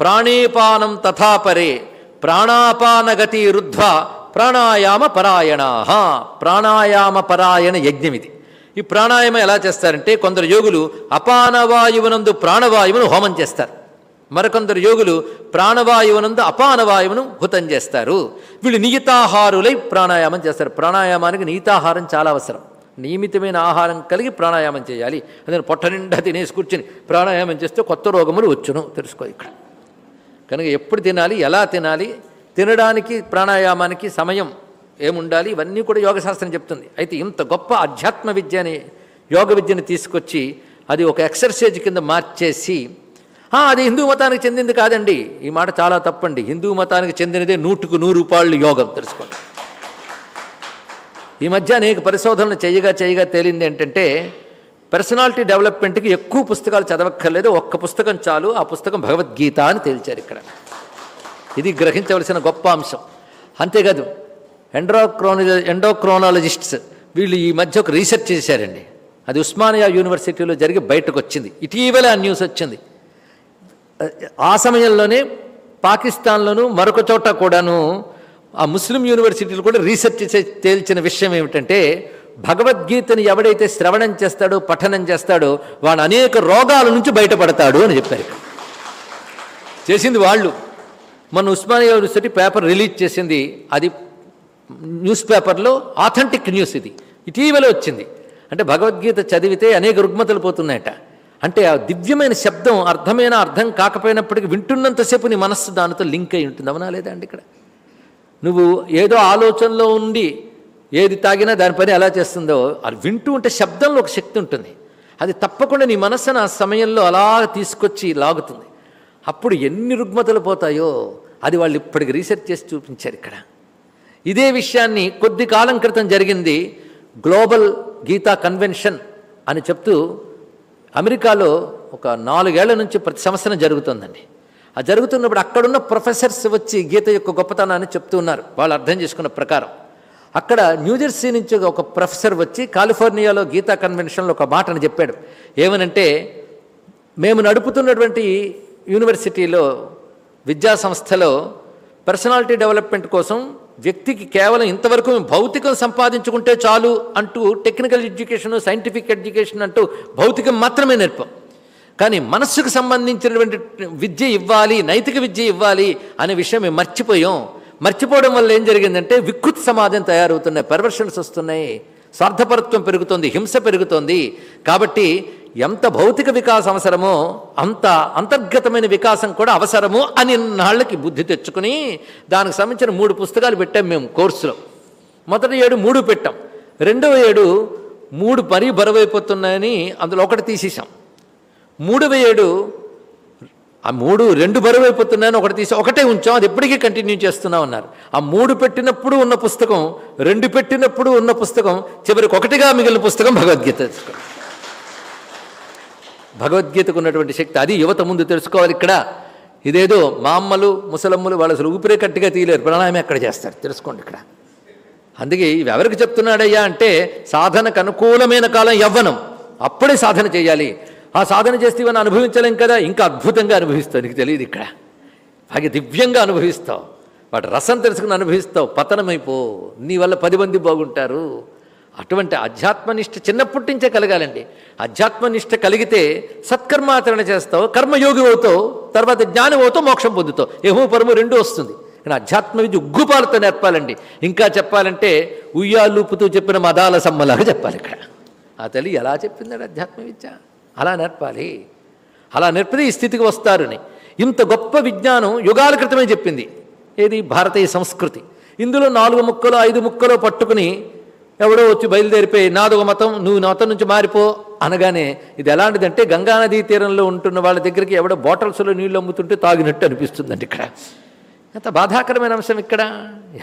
ప్రాణేపానం తథాపరే ప్రాణాపానగతి రుద్ధ్వ ప్రాణాయామ పరాయణా. ప్రాణాయామ పరాయణ యజ్ఞం ఇది. ఈ ప్రాణాయామం ఎలా చేస్తారంటే కొందరు యోగులు అపానవాయువునందు ప్రాణవాయువును హోమం చేస్తారు. మరికొందరు యోగులు ప్రాణవాయువునందు అపానవాయువును హుతం చేస్తారు. వీళ్ళు నియతాహారులై ప్రాణాయామం చేస్తారు. ప్రాణాయామానికి నియతాహారం చాలా అవసరం. నియమితమైన ఆహారం కలిగి ప్రాణాయామం చేయాలి. అదే పొట్ట నిండా తినేసి కూర్చుని ప్రాణాయామం చేస్తే కొత్త రోగములు వచ్చును. తెలుసుకో ఇక్కడ. కనుక ఎప్పుడు తినాలి ఎలా తినాలి తినడానికి ప్రాణాయామానికి సమయం ఏముండాలి ఇవన్నీ కూడా యోగశాస్త్రం చెప్తుంది. అయితే ఇంత గొప్ప అధ్యాత్మ విద్యని యోగ విద్యని తీసుకొచ్చి అది ఒక ఎక్సర్సైజ్ కింద మార్చేసి అది హిందూ మతానికి చెందింది కాదండి. ఈ మాట చాలా తప్పండి. హిందూ మతానికి చెందినదే నూటుకు నూరు రూపాయలు యోగం. తెలుసుకోండి. ఈ మధ్య అనేక పరిశోధనలు చేయగా చేయగా తేలింది ఏంటంటే పర్సనాలిటీ డెవలప్మెంట్కి ఎక్కువ పుస్తకాలు చదవక్కర్లేదు. ఒక్క పుస్తకం చాలు. ఆ పుస్తకం భగవద్గీత అని తేల్చారు ఇక్కడ. ఇది గ్రహించవలసిన గొప్ప అంశం. అంతేకాదు ఎండ్రోక్రోనజ ఎండోక్రోనాలజిస్ట్స్ వీళ్ళు ఈ మధ్య ఒక రీసెర్చ్ చేశారండి. అది ఉస్మానియా యూనివర్సిటీలో జరిగి బయటకు వచ్చింది ఇటీవల ఆ న్యూస్ వచ్చింది. ఆ సమయంలోనే పాకిస్తాన్లోను మరొక చోట కూడాను ఆ ముస్లిం యూనివర్సిటీలు కూడా రీసెర్చ్ చేసి తేల్చిన విషయం ఏమిటంటే భగవద్గీతని ఎవడైతే శ్రవణం చేస్తాడో పఠనం చేస్తాడో వాడు అనేక రోగాల నుంచి బయటపడతాడు అని చెప్పారు. చేసింది వాళ్ళు. మన ఉస్మానియా యూనివర్సిటీ పేపర్ రిలీజ్ చేసింది. అది న్యూస్ పేపర్లో ఆథెంటిక్ న్యూస్ ఇది. ఇటీవల వచ్చింది. అంటే భగవద్గీత చదివితే అనేక రుగ్మతలు పోతున్నాయట. అంటే ఆ దివ్యమైన శబ్దం అర్థమైన అర్థం కాకపోయినప్పటికీ వింటున్నంతసేపు నీ మనస్సు దానితో లింక్ అయి ఉంటుంది. అవునా లేదా అండి ఇక్కడ? నువ్వు ఏదో ఆలోచనలో ఉండి ఏది తాగినా దాని పని ఎలా చేస్తుందో అది వింటూ ఉంటే శబ్దంలో ఒక శక్తి ఉంటుంది. అది తప్పకుండా నీ మనస్సును ఆ సమయంలో అలా తీసుకొచ్చి లాగుతుంది. అప్పుడు ఎన్ని రుగ్మతలు పోతాయో అది వాళ్ళు ఇప్పటికి రీసెర్చ్ చేసి చూపించారు ఇక్కడ. ఇదే విషయాన్ని కొద్ది కాలం క్రితం జరిగింది గ్లోబల్ గీతా కన్వెన్షన్ అని చెప్తూ అమెరికాలో ఒక నాలుగేళ్ళ నుంచి ప్రతి సంవత్సరం జరుగుతుందండి. ఆ జరుగుతున్నప్పుడు అక్కడున్న ప్రొఫెసర్స్ వచ్చి గీత యొక్క గొప్పతనాన్ని చెప్తూ ఉన్నారు. వాళ్ళు అర్థం చేసుకున్న ప్రకారం. అక్కడ న్యూజెర్సీ నుంచి ఒక ప్రొఫెసర్ వచ్చి కాలిఫోర్నియాలో గీతా కన్వెన్షన్లో ఒక మాటను చెప్పాడు. ఏమనంటే మేము నడుపుతున్నటువంటి యూనివర్సిటీలో విద్యా సంస్థలో పర్సనాలిటీ డెవలప్మెంట్ కోసం వ్యక్తికి కేవలం ఇంతవరకు భౌతికం సంపాదించుకుంటే చాలు అంటూ టెక్నికల్ ఎడ్యుకేషన్ సైంటిఫిక్ ఎడ్యుకేషన్ అంటూ భౌతికం మాత్రమే నేర్పాం. కానీ మనస్సుకు సంబంధించినటువంటి విద్య ఇవ్వాలి నైతిక విద్య ఇవ్వాలి అనే విషయం మేము మర్చిపోయాం. మర్చిపోవడం వల్ల ఏం జరిగిందంటే వికృత్ సమాజం తయారవుతున్నాయి పెర్వర్షన్స్ వస్తున్నాయి స్వార్థపరత్వం పెరుగుతోంది హింస పెరుగుతోంది. కాబట్టి ఎంత భౌతిక వికాసం అవసరమో అంత అంతర్గతమైన వికాసం కూడా అవసరము అని నాళ్ళకి బుద్ధి తెచ్చుకుని దానికి సంబంధించిన మూడు పుస్తకాలు పెట్టాం మేము కోర్సులో. మొదటి ఏడు మూడు పెట్టాం. రెండవ ఏడు మూడు మరీ బరువైపోతున్నాయని అందులో ఒకటి తీసేసాం మూడవ ఏడు ఆ మూడు రెండు బరువు అయిపోతున్నాయని ఒకటి తీసి ఒకటే ఉంచాం. అది ఎప్పటికీ కంటిన్యూ చేస్తున్నా ఉన్నారు ఆ మూడు పెట్టినప్పుడు ఉన్న పుస్తకం రెండు పెట్టినప్పుడు ఉన్న పుస్తకం చివరికి ఒకటిగా మిగిలిన పుస్తకం భగవద్గీత భగవద్గీతకు ఉన్నటువంటి శక్తి అది యువత ముందు తెలుసుకోవాలి ఇక్కడ. ఇదేదో మా అమ్మలు ముసలమ్మలు వాళ్ళు అసలు ఊపిరే కట్టిగా తీయలేరు. ప్రాణాయామం అక్కడ చేస్తారు? తెలుసుకోండి ఇక్కడ. అందుకే ఇవి ఎవరికి చెప్తున్నాడయ్యా అంటే సాధనకు అనుకూలమైన కాలం యవ్వనం. అప్పుడే సాధన చేయాలి. ఆ సాధన చేస్తే ఇవన్నీ అనుభవించలేం కదా. ఇంకా అద్భుతంగా అనుభవిస్తావు. నీకు తెలియదు ఇక్కడ. బాగా దివ్యంగా అనుభవిస్తావు. వాటి రసం తెలుసుకుని అనుభవిస్తావు. పతనమైపో. నీ వల్ల పది మంది బాగుంటారు. అటువంటి అధ్యాత్మనిష్ట చిన్నప్పటి నుంచే కలగాలండి. అధ్యాత్మనిష్ట కలిగితే సత్కర్మాచరణ చేస్తావు కర్మయోగి అవుతావు తర్వాత జ్ఞానం అవుతావు మోక్షం పొందుతావు. ఏమో పరము రెండు వస్తుంది. కానీ అధ్యాత్మ విద్య ఉగ్గుపాలతో నేర్పాలండి. ఇంకా చెప్పాలంటే ఉయ్యాలూపుతూ చెప్పిన మదాల సమ్మలాగా చెప్పాలి ఇక్కడ. ఆ తల్లి ఎలా చెప్పిందండి అధ్యాత్మ విద్య? అలా నేర్పాలి. అలా నేర్పితే ఈ స్థితికి వస్తారని. ఇంత గొప్ప విజ్ఞానం యుగాల క్రితమే చెప్పింది. ఏది? భారతీయ సంస్కృతి. ఇందులో నాలుగు ముక్కలు ఐదు ముక్కలు పట్టుకుని ఎవడో వచ్చి బయలుదేరిపోయి నాదొక మతం నువ్వు నా మతం నుంచి మారిపో అనగానే ఇది ఎలాంటిదంటే గంగానదీ తీరంలో ఉంటున్న వాళ్ళ దగ్గరికి ఎవడో బాటిల్స్లో నీళ్ళు అమ్ముతుంటే తాగినట్టు అనిపిస్తుందండి ఇక్కడ. ఎంత బాధాకరమైన అంశం ఇక్కడ.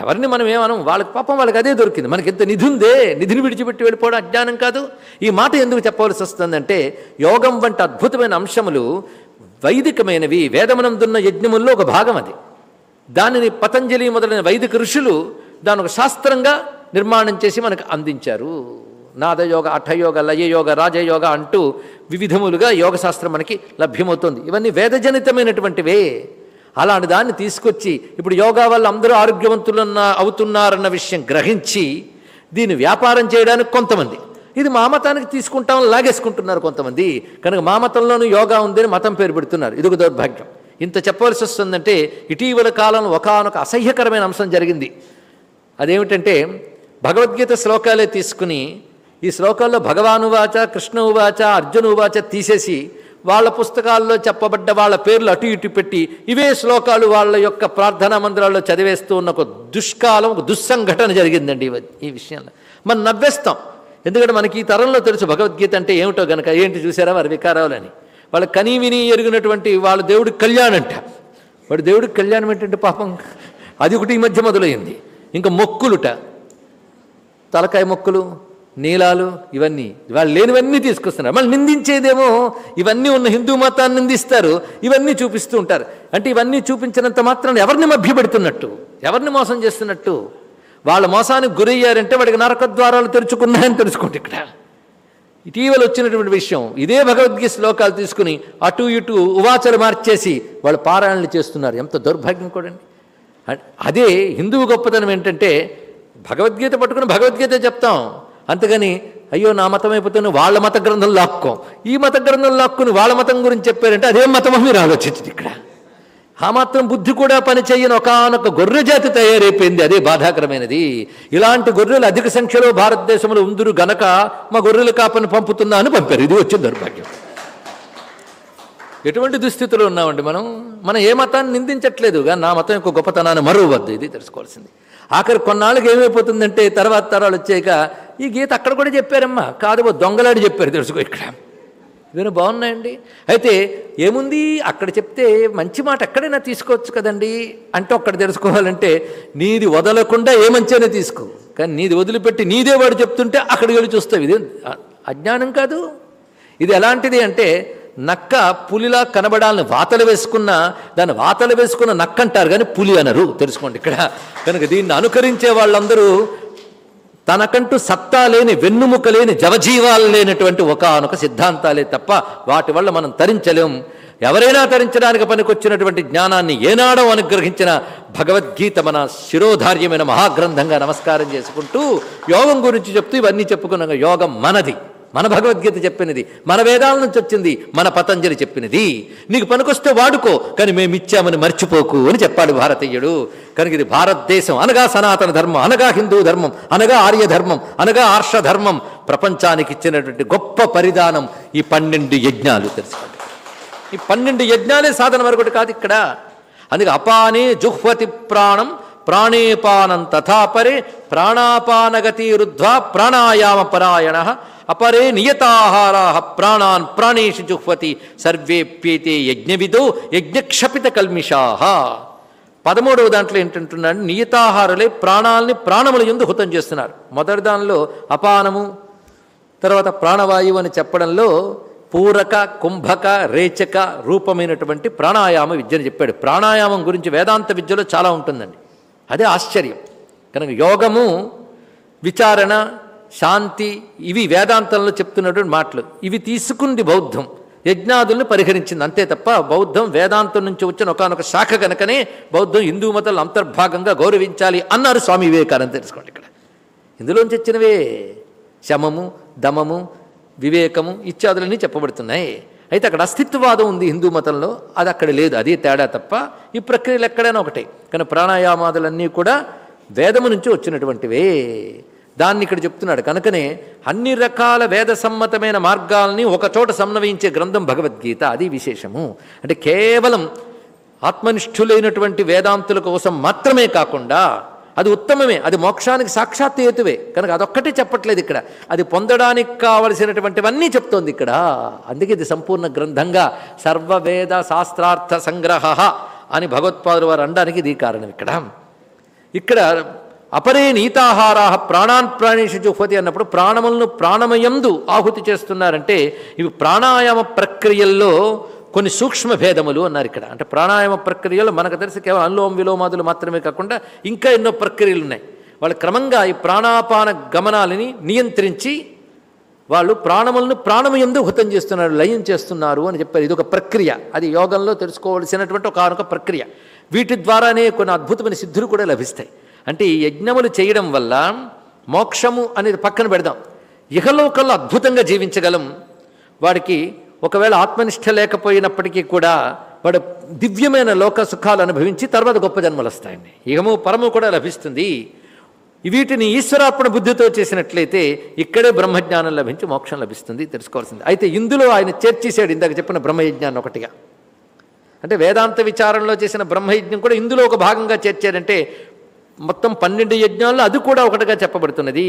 ఎవరిని మనం ఏమనం వాళ్ళకి పాపం వాళ్ళకి అదే దొరికింది. మనకి ఎంత నిధి ఉందే? నిధిని విడిచిపెట్టి వెళ్ళిపోవడం అజ్ఞానం కాదు. ఈ మాట ఎందుకు చెప్పవలసి వస్తుందంటే యోగం వంటి అద్భుతమైన అంశములు వైదికమైనవి. వేదమనందున్న యజ్ఞముల్లో ఒక భాగం అది. దానిని పతంజలి మొదలైన వైదిక ఋషులు దాని ఒక శాస్త్రంగా నిర్మాణం చేసి మనకు అందించారు. నాదయోగ అఠయోగ లయయోగ రాజయోగ అంటూ వివిధములుగా యోగ శాస్త్రం మనకి లభ్యమవుతుంది. ఇవన్నీ వేదజనితమైనటువంటివే. అలాంటి దాన్ని తీసుకొచ్చి ఇప్పుడు యోగా వల్ల అందరూ ఆరోగ్యవంతులన్న అవుతున్నారన్న విషయం గ్రహించి దీన్ని వ్యాపారం చేయడానికి కొంతమంది. ఇది మా మతానికి తీసుకుంటాం లాగేసుకుంటున్నారు కొంతమంది. కనుక మా మతంలోనూ యోగా ఉందని మతం పేరు పెడుతున్నారు. ఇది ఒక దౌర్భాగ్యం. ఇంత చెప్పవలసి వస్తుందంటే ఇటీవల కాలంలో ఒకనొక అసహ్యకరమైన అంశం జరిగింది. అదేమిటంటే భగవద్గీత శ్లోకాలే తీసుకుని ఈ శ్లోకాల్లో భగవానువాచ కృష్ణ ఉవాచ అర్జున ఉవాచ తీసేసి వాళ్ళ పుస్తకాల్లో చెప్పబడ్డ వాళ్ళ పేర్లు అటు ఇటు పెట్టి ఇవే శ్లోకాలు వాళ్ళ యొక్క ప్రార్థనా మందిరాల్లో చదివేస్తూ ఉన్న ఒక దుష్కాలం ఒక దుస్సంఘటన జరిగిందండి ఈ విషయంలో. మనం నవ్వేస్తాం. ఎందుకంటే మనకి ఈ తరంలో తెలుసు భగవద్గీత అంటే ఏమిటో గనక ఏంటి చూసారా వారి వికారాలని వాళ్ళ కనీ విని ఎరిగినటువంటి వాళ్ళ దేవుడికి కళ్యాణం అంట. వాడు దేవుడికి కళ్యాణం ఏంటంటే పాపం అది ఒకటి ఈ మధ్య మొదలైంది. ఇంకా మొక్కులుట. తలకాయ మొక్కలు నీలాలు ఇవన్నీ. వాళ్ళు లేనివన్నీ తీసుకొస్తున్నారు. మళ్ళీ నిందించేదేమో ఇవన్నీ ఉన్న హిందూ మతాన్ని నిందిస్తారు. ఇవన్నీ చూపిస్తూ ఉంటారు. అంటే ఇవన్నీ చూపించినంత మాత్రం ఎవరిని మభ్యపెడుతున్నట్టు? ఎవరిని మోసం చేస్తున్నట్టు? వాళ్ళ మోసానికి గురయ్యారంటే వాడికి నరక ద్వారాలు తెరుచుకున్నాయని తెలుసుకోండి ఇక్కడ. ఇటీవల వచ్చినటువంటి విషయం. ఇదే భగవద్గీత శ్లోకాలు తీసుకుని అటు ఇటు ఉవాచలు మార్చేసి వాళ్ళు పారాయణలు చేస్తున్నారు. ఎంత దౌర్భాగ్యం కూడండి. అదే హిందువు గొప్పతనం ఏంటంటే భగవద్గీత పట్టుకుని భగవద్గీత చెప్తాం. అంతేగాని అయ్యో నా మతం అయిపోతే వాళ్ళ మత గ్రంథం లాక్కోం. ఈ మత గ్రంథం లాక్కుని వాళ్ళ మతం గురించి చెప్పారంటే అదేం మతమో మీరు ఆలోచించండి ఇక్కడ. ఆ మాత్రం బుద్ధి కూడా పనిచేయని ఒకనొక గొర్రె జాతి తయారైపోయింది. అదే బాధాకరమైనది. ఇలాంటి గొర్రెలు అధిక సంఖ్యలో భారతదేశంలో ఉందురు గనక మా గొర్రెల కాపని పంపుతుందా అని పంపారు. ఇది వచ్చిన దౌర్భాగ్యం. ఎటువంటి దుస్థితిలో ఉన్నామండి మనం? మనం ఏ మతాన్ని నిందించట్లేదు. కానీ నా మతం యొక్క గొప్పతనాన్ని మరువద్దు. ఇది తెలుసుకోవాల్సింది. ఆఖరి కొన్నాళ్ళకి ఏమైపోతుందంటే తర్వాత తరాలు వచ్చాక ఈ గీత అక్కడ కూడా చెప్పారమ్మా. కాదు దొంగలాడి చెప్పారు. తెలుసుకో ఇక్కడ. ఇవన్నీ బాగున్నాయండి? అయితే ఏముంది? అక్కడ చెప్తే మంచి మాట ఎక్కడైనా తీసుకోవచ్చు కదండి? అంటే ఒక్కడ తెలుసుకోవాలంటే నీది వదలకుండా ఏ మంచైనా తీసుకో. కానీ నీది వదిలిపెట్టి నీదే వాడు చెప్తుంటే అక్కడికి వెళ్ళి చూస్తావు. ఇది అజ్ఞానం కాదు. ఇది ఎలాంటిది అంటే నక్క పులిలా కనబడాలని వాతలు వేసుకున్న దాన్ని వాతలు వేసుకున్న నక్క అంటారు కానీ పులి అనరు. తెలుసుకోండి ఇక్కడ. కనుక దీన్ని అనుకరించే వాళ్ళందరూ తనకంటూ సత్తా లేని వెన్నుముక లేని జవజీవాలు లేనటువంటి ఒకనొక సిద్ధాంతాలే తప్ప వాటి వల్ల మనం తరించలేం. ఎవరైనా తరించడానికి పనికొచ్చినటువంటి జ్ఞానాన్ని ఏనాడో అనుగ్రహించిన భగవద్గీత మన శిరోధార్యమైన మహాగ్రంథంగా నమస్కారం చేసుకుంటూ యోగం గురించి చెప్తూ ఇవన్నీ చెప్పుకున్నాక యోగం మనది. మన భగవద్గీత చెప్పినది మన వేదాల నుంచి వచ్చింది మన పతంజలి చెప్పినది. నీకు పనికొస్తే వాడుకో కానీ మేము ఇచ్చామని మర్చిపోకు అని చెప్పాడు భారతీయుడు. కనుక ఇది భారతదేశం. అనగా సనాతన ధర్మం అనగా హిందూ ధర్మం అనగా ఆర్య ధర్మం అనగా ఆర్ష ధర్మం ప్రపంచానికి ఇచ్చినటువంటి గొప్ప పరిధానం ఈ పన్నెండు యజ్ఞాలు తెలుసుకోండి. ఈ పన్నెండు యజ్ఞాలే సాధన మరొకటి కాదు ఇక్కడ. అందుకే అపానే జుహ్వతి ప్రాణం ప్రాణేపానం తథాపరి ప్రాణాపానగతి రుద్ధ్వా ప్రాణాయామ పరాయణ అపరే నియతాహారా ప్రాణాన్ ప్రాణేషు జుహ్వతి సర్వేప్యేతే యజ్ఞవిదో యజ్ఞక్షపిత కల్మిషాహ పదమూడవ దాంట్లో ఏంటంటున్నాడు? నియతాహారులే ప్రాణాలని ప్రాణముల ఎందు హుతం చేస్తున్నారు. మొదటి దానిలో అపానము తర్వాత ప్రాణవాయువు అని చెప్పడంలో పూరక కుంభక రేచక రూపమైనటువంటి ప్రాణాయామ విద్యను చెప్పాడు. ప్రాణాయామం గురించి వేదాంత విద్యలో చాలా ఉంటుందండి. అదే ఆశ్చర్యం. కనుక యోగము విచారణ శాంతి ఇవి వేదాంతంలో చెప్తున్నటువంటి మాటలు. ఇవి తీసుకుంది బౌద్ధం. యజ్ఞాదుల్ని పరిహరించింది. అంతే తప్ప బౌద్ధం వేదాంతం నుంచి వచ్చిన ఒకనొక శాఖ కనుకనే బౌద్ధం హిందూ మతంలో అంతర్భాగంగా గౌరవించాలి అన్నారు స్వామి వివేకానంద తెలుసుకోండి ఇక్కడ. ఇందులోంచి వచ్చినవే శమము దమము వివేకము ఇత్యాదులన్నీ చెప్పబడుతున్నాయి. అయితే అక్కడ అస్తిత్వవాదం ఉంది హిందూ మతంలో. అది అక్కడ లేదు. అది తేడా తప్ప ఈ ప్రక్రియలు ఎక్కడైనా ఒకటే. కానీ ప్రాణాయామాదులన్నీ కూడా వేదము నుంచి వచ్చినటువంటివే. దాన్ని ఇక్కడ చెప్తున్నాడు. కనుకనే అన్ని రకాల వేద సమ్మతమైన మార్గాల్ని ఒకచోట సమన్వయించే గ్రంథం భగవద్గీత. అది విశేషము. అంటే కేవలం ఆత్మనిష్ఠులైనటువంటి వేదాంతుల కోసం మాత్రమే కాకుండా అది ఉత్తమమే. అది మోక్షానికి సాక్షాత్ హేతువే. కనుక అదొక్కటే చెప్పట్లేదు ఇక్కడ. అది పొందడానికి కావలసినటువంటివన్నీ చెప్తోంది ఇక్కడ. అందుకే ఇది సంపూర్ణ గ్రంథంగా సర్వవేద శాస్త్రార్థ సంగ్రహ అని భగవత్పాదులు వారు అనడానికి ఇది కారణం ఇక్కడ. ఇక్కడ అపరే నీతాహారా ప్రాణాన్ ప్రాణేషు జుహ్వతి అన్నప్పుడు ప్రాణములను ప్రాణమయందు ఆహుతి చేస్తున్నారంటే ఇవి ప్రాణాయామ ప్రక్రియల్లో కొన్ని సూక్ష్మ భేదములు అన్నారు ఇక్కడ. అంటే ప్రాణాయామ ప్రక్రియలో మనకు తెలిసి కేవలం అనులోమ విలోమాదులు మాత్రమే కాకుండా ఇంకా ఎన్నో ప్రక్రియలు ఉన్నాయి. వాళ్ళు క్రమంగా ఈ ప్రాణాపాన గమనాలని నియంత్రించి వాళ్ళు ప్రాణములను ప్రాణమయందు హుతం చేస్తున్నారు లయం చేస్తున్నారు అని చెప్పారు. ఇది ఒక ప్రక్రియ. అది యోగంలో తెలుసుకోవలసినటువంటి ఒక ప్రక్రియ. వీటి ద్వారానే కొన్ని అద్భుతమైన సిద్ధులు కూడా లభిస్తాయి. అంటే ఈ యజ్ఞములు చేయడం వల్ల మోక్షము అనేది పక్కన పెడదాం. ఇహలోకంలో అద్భుతంగా జీవించగలం. వాడికి ఒకవేళ ఆత్మనిష్ట లేకపోయినప్పటికీ కూడా వాడు దివ్యమైన లోక సుఖాలు అనుభవించి తర్వాత గొప్ప జన్మలు వస్తాయండి. ఇహము పరము కూడా లభిస్తుంది. వీటిని ఈశ్వరార్పణ బుద్ధితో చేసినట్లయితే ఇక్కడే బ్రహ్మజ్ఞానం లభించి మోక్షం లభిస్తుంది తెలుసుకోవాల్సింది. అయితే ఇందులో ఆయన చేర్చేసాడు ఇందాక చెప్పిన బ్రహ్మయజ్ఞాన్ని ఒకటిగా. అంటే వేదాంత విచారంలో చేసిన బ్రహ్మయజ్ఞం కూడా ఇందులో ఒక భాగంగా చేర్చాడంటే మొత్తం పన్నెండు యజ్ఞాల్లో అది కూడా ఒకటిగా చెప్పబడుతున్నది.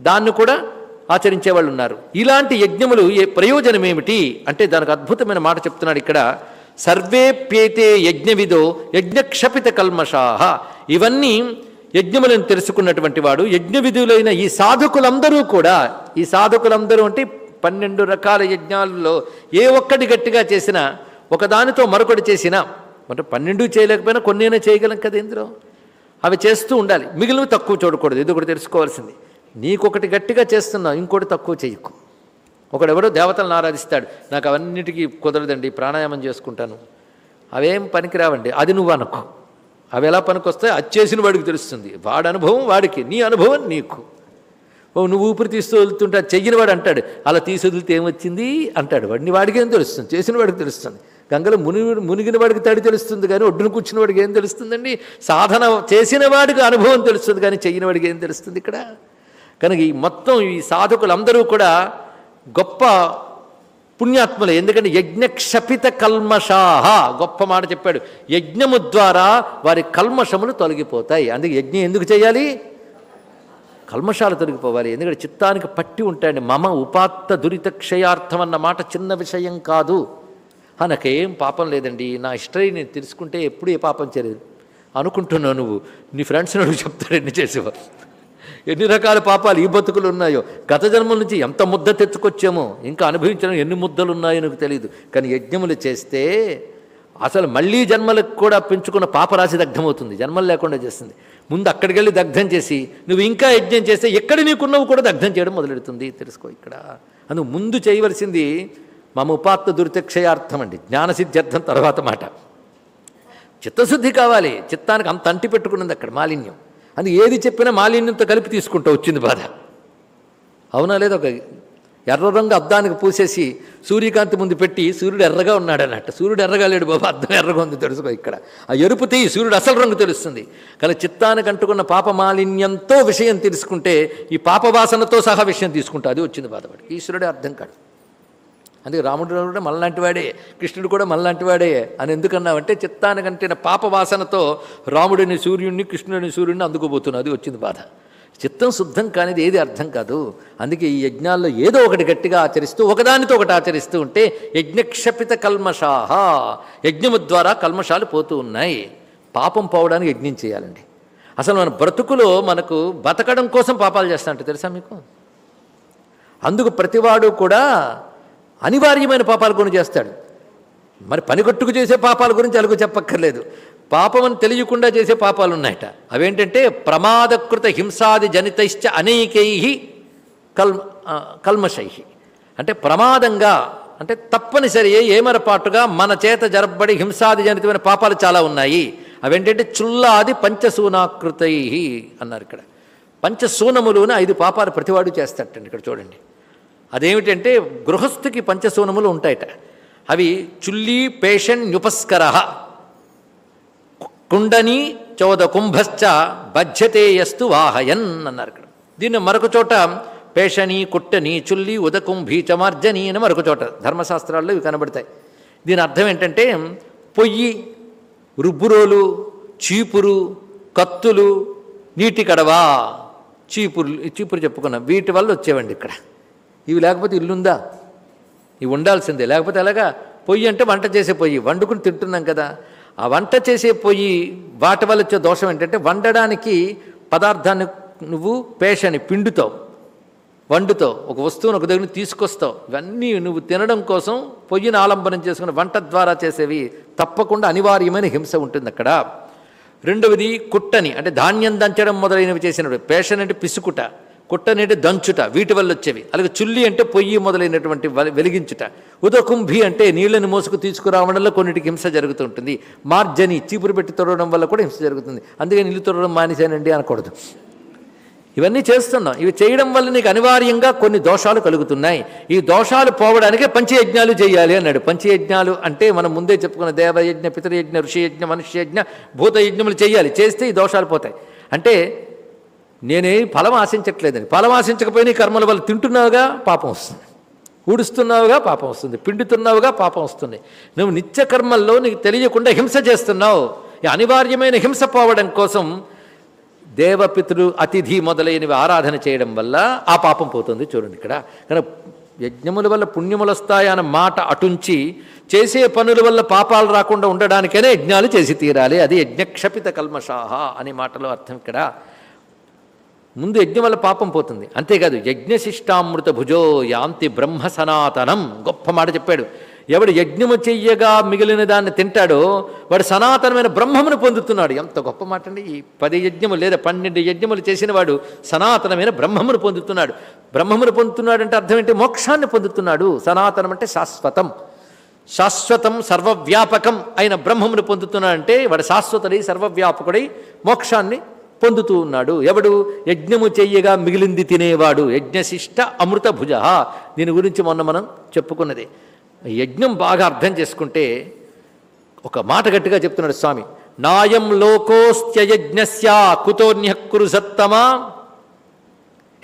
దాన్ని కూడా ఆచరించే వాళ్ళు ఉన్నారు. ఇలాంటి యజ్ఞములు ఏ ప్రయోజనం ఏమిటి అంటే దానికి అద్భుతమైన మాట చెప్తున్నాడు ఇక్కడ. సర్వేప్యేతే యజ్ఞవిదో యజ్ఞక్షపిత కల్మషాహ. ఇవన్నీ యజ్ఞములను తెలుసుకున్నటువంటి వాడు యజ్ఞవిధులైన ఈ సాధకులందరూ కూడా ఈ సాధకులందరూ అంటే పన్నెండు రకాల యజ్ఞాలలో ఏ ఒక్కటి గట్టిగా చేసినా ఒకదానితో మరొకటి చేసినా అంటే పన్నెండు చేయలేకపోయినా కొన్నైనా చేయగలం కదా ఇందులో? అవి చేస్తూ ఉండాలి. మిగిలినవి తక్కువ చూడకూడదు. ఇది ఒకటి తెలుసుకోవాల్సింది. నీకొకటి గట్టిగా చేస్తున్నావు ఇంకోటి తక్కువ చేయకు. ఒకడెవడో దేవతలను ఆరాధిస్తాడు. నాకు అవన్నిటికీ కుదరదండి ప్రాణాయామం చేసుకుంటాను. అవేం పనికిరావండి. అది నువ్వు అనుకో. అవి ఎలా పనికొస్తాయి అది చేసిన వాడికి తెలుస్తుంది. వాడి అనుభవం వాడికి నీ అనుభవం నీకు. ఓ నువ్వు ఊపిరి తీస్తూ వెళ్తుంటే అది వాడు అంటాడు. అలా తీసి వదిలితే ఏమొచ్చింది? అంటాడు. వాడిని వాడికి ఏం తెలుస్తుంది? చేసిన వాడికి తెలుస్తుంది. గంగలో మునిగి మునిగిన వాడికి తడి తెలుస్తుంది కానీ ఒడ్డున కూర్చున్న వాడికి ఏం తెలుస్తుందండి? సాధన చేసిన వాడికి అనుభవం తెలుస్తుంది కానీ చెయ్యని వాడికి ఏం తెలుస్తుంది ఇక్కడ? కనుక ఈ మొత్తం ఈ సాధకులందరూ కూడా గొప్ప పుణ్యాత్మలే. ఎందుకంటే యజ్ఞక్షపిత కల్మషాహ గొప్ప మాట చెప్పాడు. యజ్ఞము ద్వారా వారి కల్మషములు తొలగిపోతాయి. అందుకే యజ్ఞం ఎందుకు చేయాలి? కల్మషాలు తొలగిపోవాలి. ఎందుకంటే చిత్తానికి పట్టి ఉంటాయండి. మమ ఉపాత్త దురిత క్షయార్థం అన్న మాట చిన్న విషయం కాదు. నాకేం పాపం లేదండి. నా హిస్టరీ నేను తెలుసుకుంటే ఎప్పుడు ఏ పాపం చేయలేదు. అనుకుంటున్నావు నువ్వు. నీ ఫ్రెండ్స్ నువ్వు చెప్తాడు ఎన్ని చేసేవా. ఎన్ని రకాల పాపాలు ఈ బతుకులు ఉన్నాయో. గత జన్మల నుంచి ఎంత ముద్ద తెచ్చుకొచ్చామో. ఇంకా అనుభవించడం ఎన్ని ముద్దలు ఉన్నాయో నాకు తెలియదు కానీ యజ్ఞములు చేస్తే అసలు మళ్ళీ జన్మలకు కూడా పెంచుకున్న పాపరాశి దగ్ధమవుతుంది. జన్మలు లేకుండా చేస్తుంది. ముందు అక్కడికి వెళ్ళి దగ్ధం చేసి నువ్వు ఇంకా యజ్ఞం చేస్తే ఎక్కడ నీకున్నవి కూడా దగ్ధం చేయడం మొదలెడుతుంది. తెలుసుకో ఇక్కడ. అందుకు ముందు చేయవలసింది మమ ఉపాత్త దురితక్షయార్థం అండి జ్ఞానసిద్ధ్యర్థం తర్వాత మాట. చిత్తశుద్ధి కావాలి. చిత్తానికి అంత అంటి పెట్టుకున్నది అక్కడ మాలిన్యం. అని ఏది చెప్పినా మాలిన్యంతో కలిపి తీసుకుంటూ వచ్చింది బాధ. అవునా లేదా ఒక ఎర్ర రంగు అద్దానికి పూసేసి సూర్యకాంతి ముందు పెట్టి సూర్యుడు ఎర్రగా ఉన్నాడు అన్నట్టు సూర్యుడు ఎర్రగా లేడు బాబు అద్దం ఎర్రగా ఉంది తెలుసుకో ఇక్కడ. ఆ ఎరుపు తీయి సూర్యుడు అసలు రంగు తెలుస్తుంది. కానీ చిత్తానికి అంటుకున్న పాప మాలిన్యంతో విషయం తెలుసుకుంటే ఈ పాపవాసనతో సహా విషయం తీసుకుంటా. అది వచ్చింది బాధపడి ఈశ్వరుడే అర్థం కాడు. అందుకే రాముడు కూడా మనలాంటి వాడే కృష్ణుడు కూడా మనలాంటి వాడే అని ఎందుకన్నావంటే చిత్తానికంటే పాప వాసనతో రాముడిని సూర్యుడిని కృష్ణుడిని సూర్యుడిని అందుకోబోతున్నది వచ్చింది బాధ. చిత్తం శుద్ధం కానిది ఏది అర్థం కాదు. అందుకే ఈ యజ్ఞాల్లో ఏదో ఒకటి గట్టిగా ఆచరిస్తూ ఒకదానితో ఒకటి ఆచరిస్తూ ఉంటే యజ్ఞక్షపిత కల్మషాహ. యజ్ఞము ద్వారా కల్మషాలు పోతూ ఉన్నాయి. పాపం పోవడానికి యజ్ఞం చేయాలండి. అసలు మన బ్రతుకులో మనకు బతకడం కోసం పాపాలు చేస్తా అంటే తెలుసా మీకు? అందుకు ప్రతివాడు కూడా అనివార్యమైన పాపాల గురించి చేస్తాడు. మరి పనికట్టుకు చేసే పాపాల గురించి అలుగు చెప్పక్కర్లేదు. పాపం తెలియకుండా చేసే పాపాలు ఉన్నాయట అవేంటంటే ప్రమాదకృత హింసాది జనితైశ్చ అనేకై కల్ కల్మషై అంటే ప్రమాదంగా అంటే తప్పనిసరి ఏమరపాటుగా మన చేత జరబడి హింసాది జనితమైన పాపాలు చాలా ఉన్నాయి. అవేంటంటే చుల్లాది పంచసూనాకృతై అన్నారు ఇక్కడ. పంచసూనములున ఐదు పాపాలు ప్రతివాడు చేస్తాటండి ఇక్కడ చూడండి. అదేమిటంటే గృహస్థుకి పంచసోనములు ఉంటాయట. అవి చుల్లి పేషన్ న్యుపస్కర. కుండని చోద కుంభశ్చ బధ్యతేయస్తు వాహయన్ అన్నారు ఇక్కడ. దీన్ని మరొక చోట పేషని కుట్టని చుల్లి ఉదకుంభి చమార్జని అని మరొక చోట ధర్మశాస్త్రాల్లో ఇవి కనబడతాయి. దీని అర్థం ఏంటంటే పొయ్యి రుబ్బురోలు చీపురు కత్తులు నీటి కడవా చీపురు చీపురు చెప్పుకున్నాం. వీటి వల్ల వచ్చేవండి ఇక్కడ. ఇవి లేకపోతే ఇల్లుందా? ఇవి ఉండాల్సిందే. లేకపోతే ఎలాగా? పొయ్యి అంటే వంట చేసే పొయ్యి. వండుకుని తింటున్నాం కదా. ఆ వంట చేసే పొయ్యి వాటి వల్ల వచ్చే దోషం ఏంటంటే వండడానికి పదార్థాన్ని నువ్వు పేషని పిండుతావు. వండుతావు. ఒక వస్తువును ఒక దగ్గర తీసుకొస్తావు. ఇవన్నీ నువ్వు తినడం కోసం పొయ్యిని ఆలంబనం చేసుకుని వంట ద్వారా చేసేవి తప్పకుండా అనివార్యమైన హింస ఉంటుంది అక్కడ. రెండవది కుట్టని అంటే ధాన్యం దంచడం మొదలైనవి చేసినప్పుడు పేషన్ అంటే పిసుకుట. కుట్టని అంటే దంచుట వీటి వల్ల వచ్చేవి. అలాగే చుల్లి అంటే పొయ్యి మొదలైనటువంటి వెలిగించుట. ఉదకుంభి అంటే నీళ్ళని మోసుకు తీసుకురావడంలో కొన్నిటికి హింస జరుగుతుంటుంది మార్జని చీపురు పెట్టి తొడవడం వల్ల కూడా హింస జరుగుతుంది. అందుకే నీళ్ళు తొడవడం మానేశానండి అనకూడదు. ఇవన్నీ చేస్తున్నాం. ఇవి చేయడం వల్ల నీకు అనివార్యంగా కొన్ని దోషాలు కలుగుతున్నాయి. ఈ దోషాలు పోవడానికే పంచయజ్ఞాలు చేయాలి అన్నాడు. పంచయజ్ఞాలు అంటే మనం ముందే చెప్పుకున్న దేవయజ్ఞ పితృయజ్ఞ ఋషియజ్ఞ మనుష్యయజ్ఞ భూతయజ్ఞములు చేయాలి. చేస్తే ఈ దోషాలు పోతాయి. అంటే నేనే ఫలం ఆశించట్లేదని. ఫలం ఆశించకపోయినా ఈ కర్మల వల్ల తింటున్నావుగా పాపం వస్తుంది. ఊడుస్తున్నావుగా పాపం వస్తుంది. పిండుతున్నావుగా పాపం వస్తుంది. నువ్వు నిత్య కర్మల్లో నీకు తెలియకుండా హింస చేస్తున్నావు. అనివార్యమైన హింస పోవడం కోసం దేవపితృ అతిథి మొదలైనవి ఆరాధన చేయడం వల్ల ఆ పాపం పోతుంది. చూడండి ఇక్కడ. కానీ యజ్ఞముల వల్ల పుణ్యములు వస్తాయన్న మాట అటుంచి చేసే పనుల వల్ల పాపాలు రాకుండా ఉండడానికైనా యజ్ఞాలు చేసి తీరాలి. అది యజ్ఞక్షపిత కల్మషాహ అనే మాటలో అర్థం ఇక్కడ. ముందు యజ్ఞం వల్ల పాపం పోతుంది. అంతేకాదు యజ్ఞశిష్టామృత భుజో యాంతి బ్రహ్మ సనాతనం. గొప్ప మాట చెప్పాడు. ఎవడు యజ్ఞము చెయ్యగా మిగిలిన దాన్ని తింటాడో వాడు సనాతనమైన బ్రహ్మమును పొందుతున్నాడు. ఎంత గొప్ప మాట అండి. ఈ పది యజ్ఞములు లేదా పన్నెండు యజ్ఞములు చేసిన వాడు సనాతనమైన బ్రహ్మమును పొందుతున్నాడు. బ్రహ్మమును పొందుతున్నాడు అంటే అర్థం ఏంటి? మోక్షాన్ని పొందుతున్నాడు. సనాతనం అంటే శాశ్వతం. శాశ్వతం సర్వవ్యాపకం అయిన బ్రహ్మమును పొందుతున్నాడంటే వాడు శాశ్వతుడై సర్వవ్యాపకుడై మోక్షాన్ని పొందుతూ ఉన్నాడు. ఎవడు? యజ్ఞము చెయ్యగా మిగిలింది తినేవాడు. యజ్ఞశిష్ట అమృత భుజ దీని గురించి మొన్న మనం చెప్పుకున్నది. యజ్ఞం బాగా అర్థం చేసుకుంటే ఒక మాట గట్టిగా చెప్తున్నాడు స్వామి. నాయం లోకోస్త్యయజ్ఞస్య కుతోన్య కురుసత్తమా.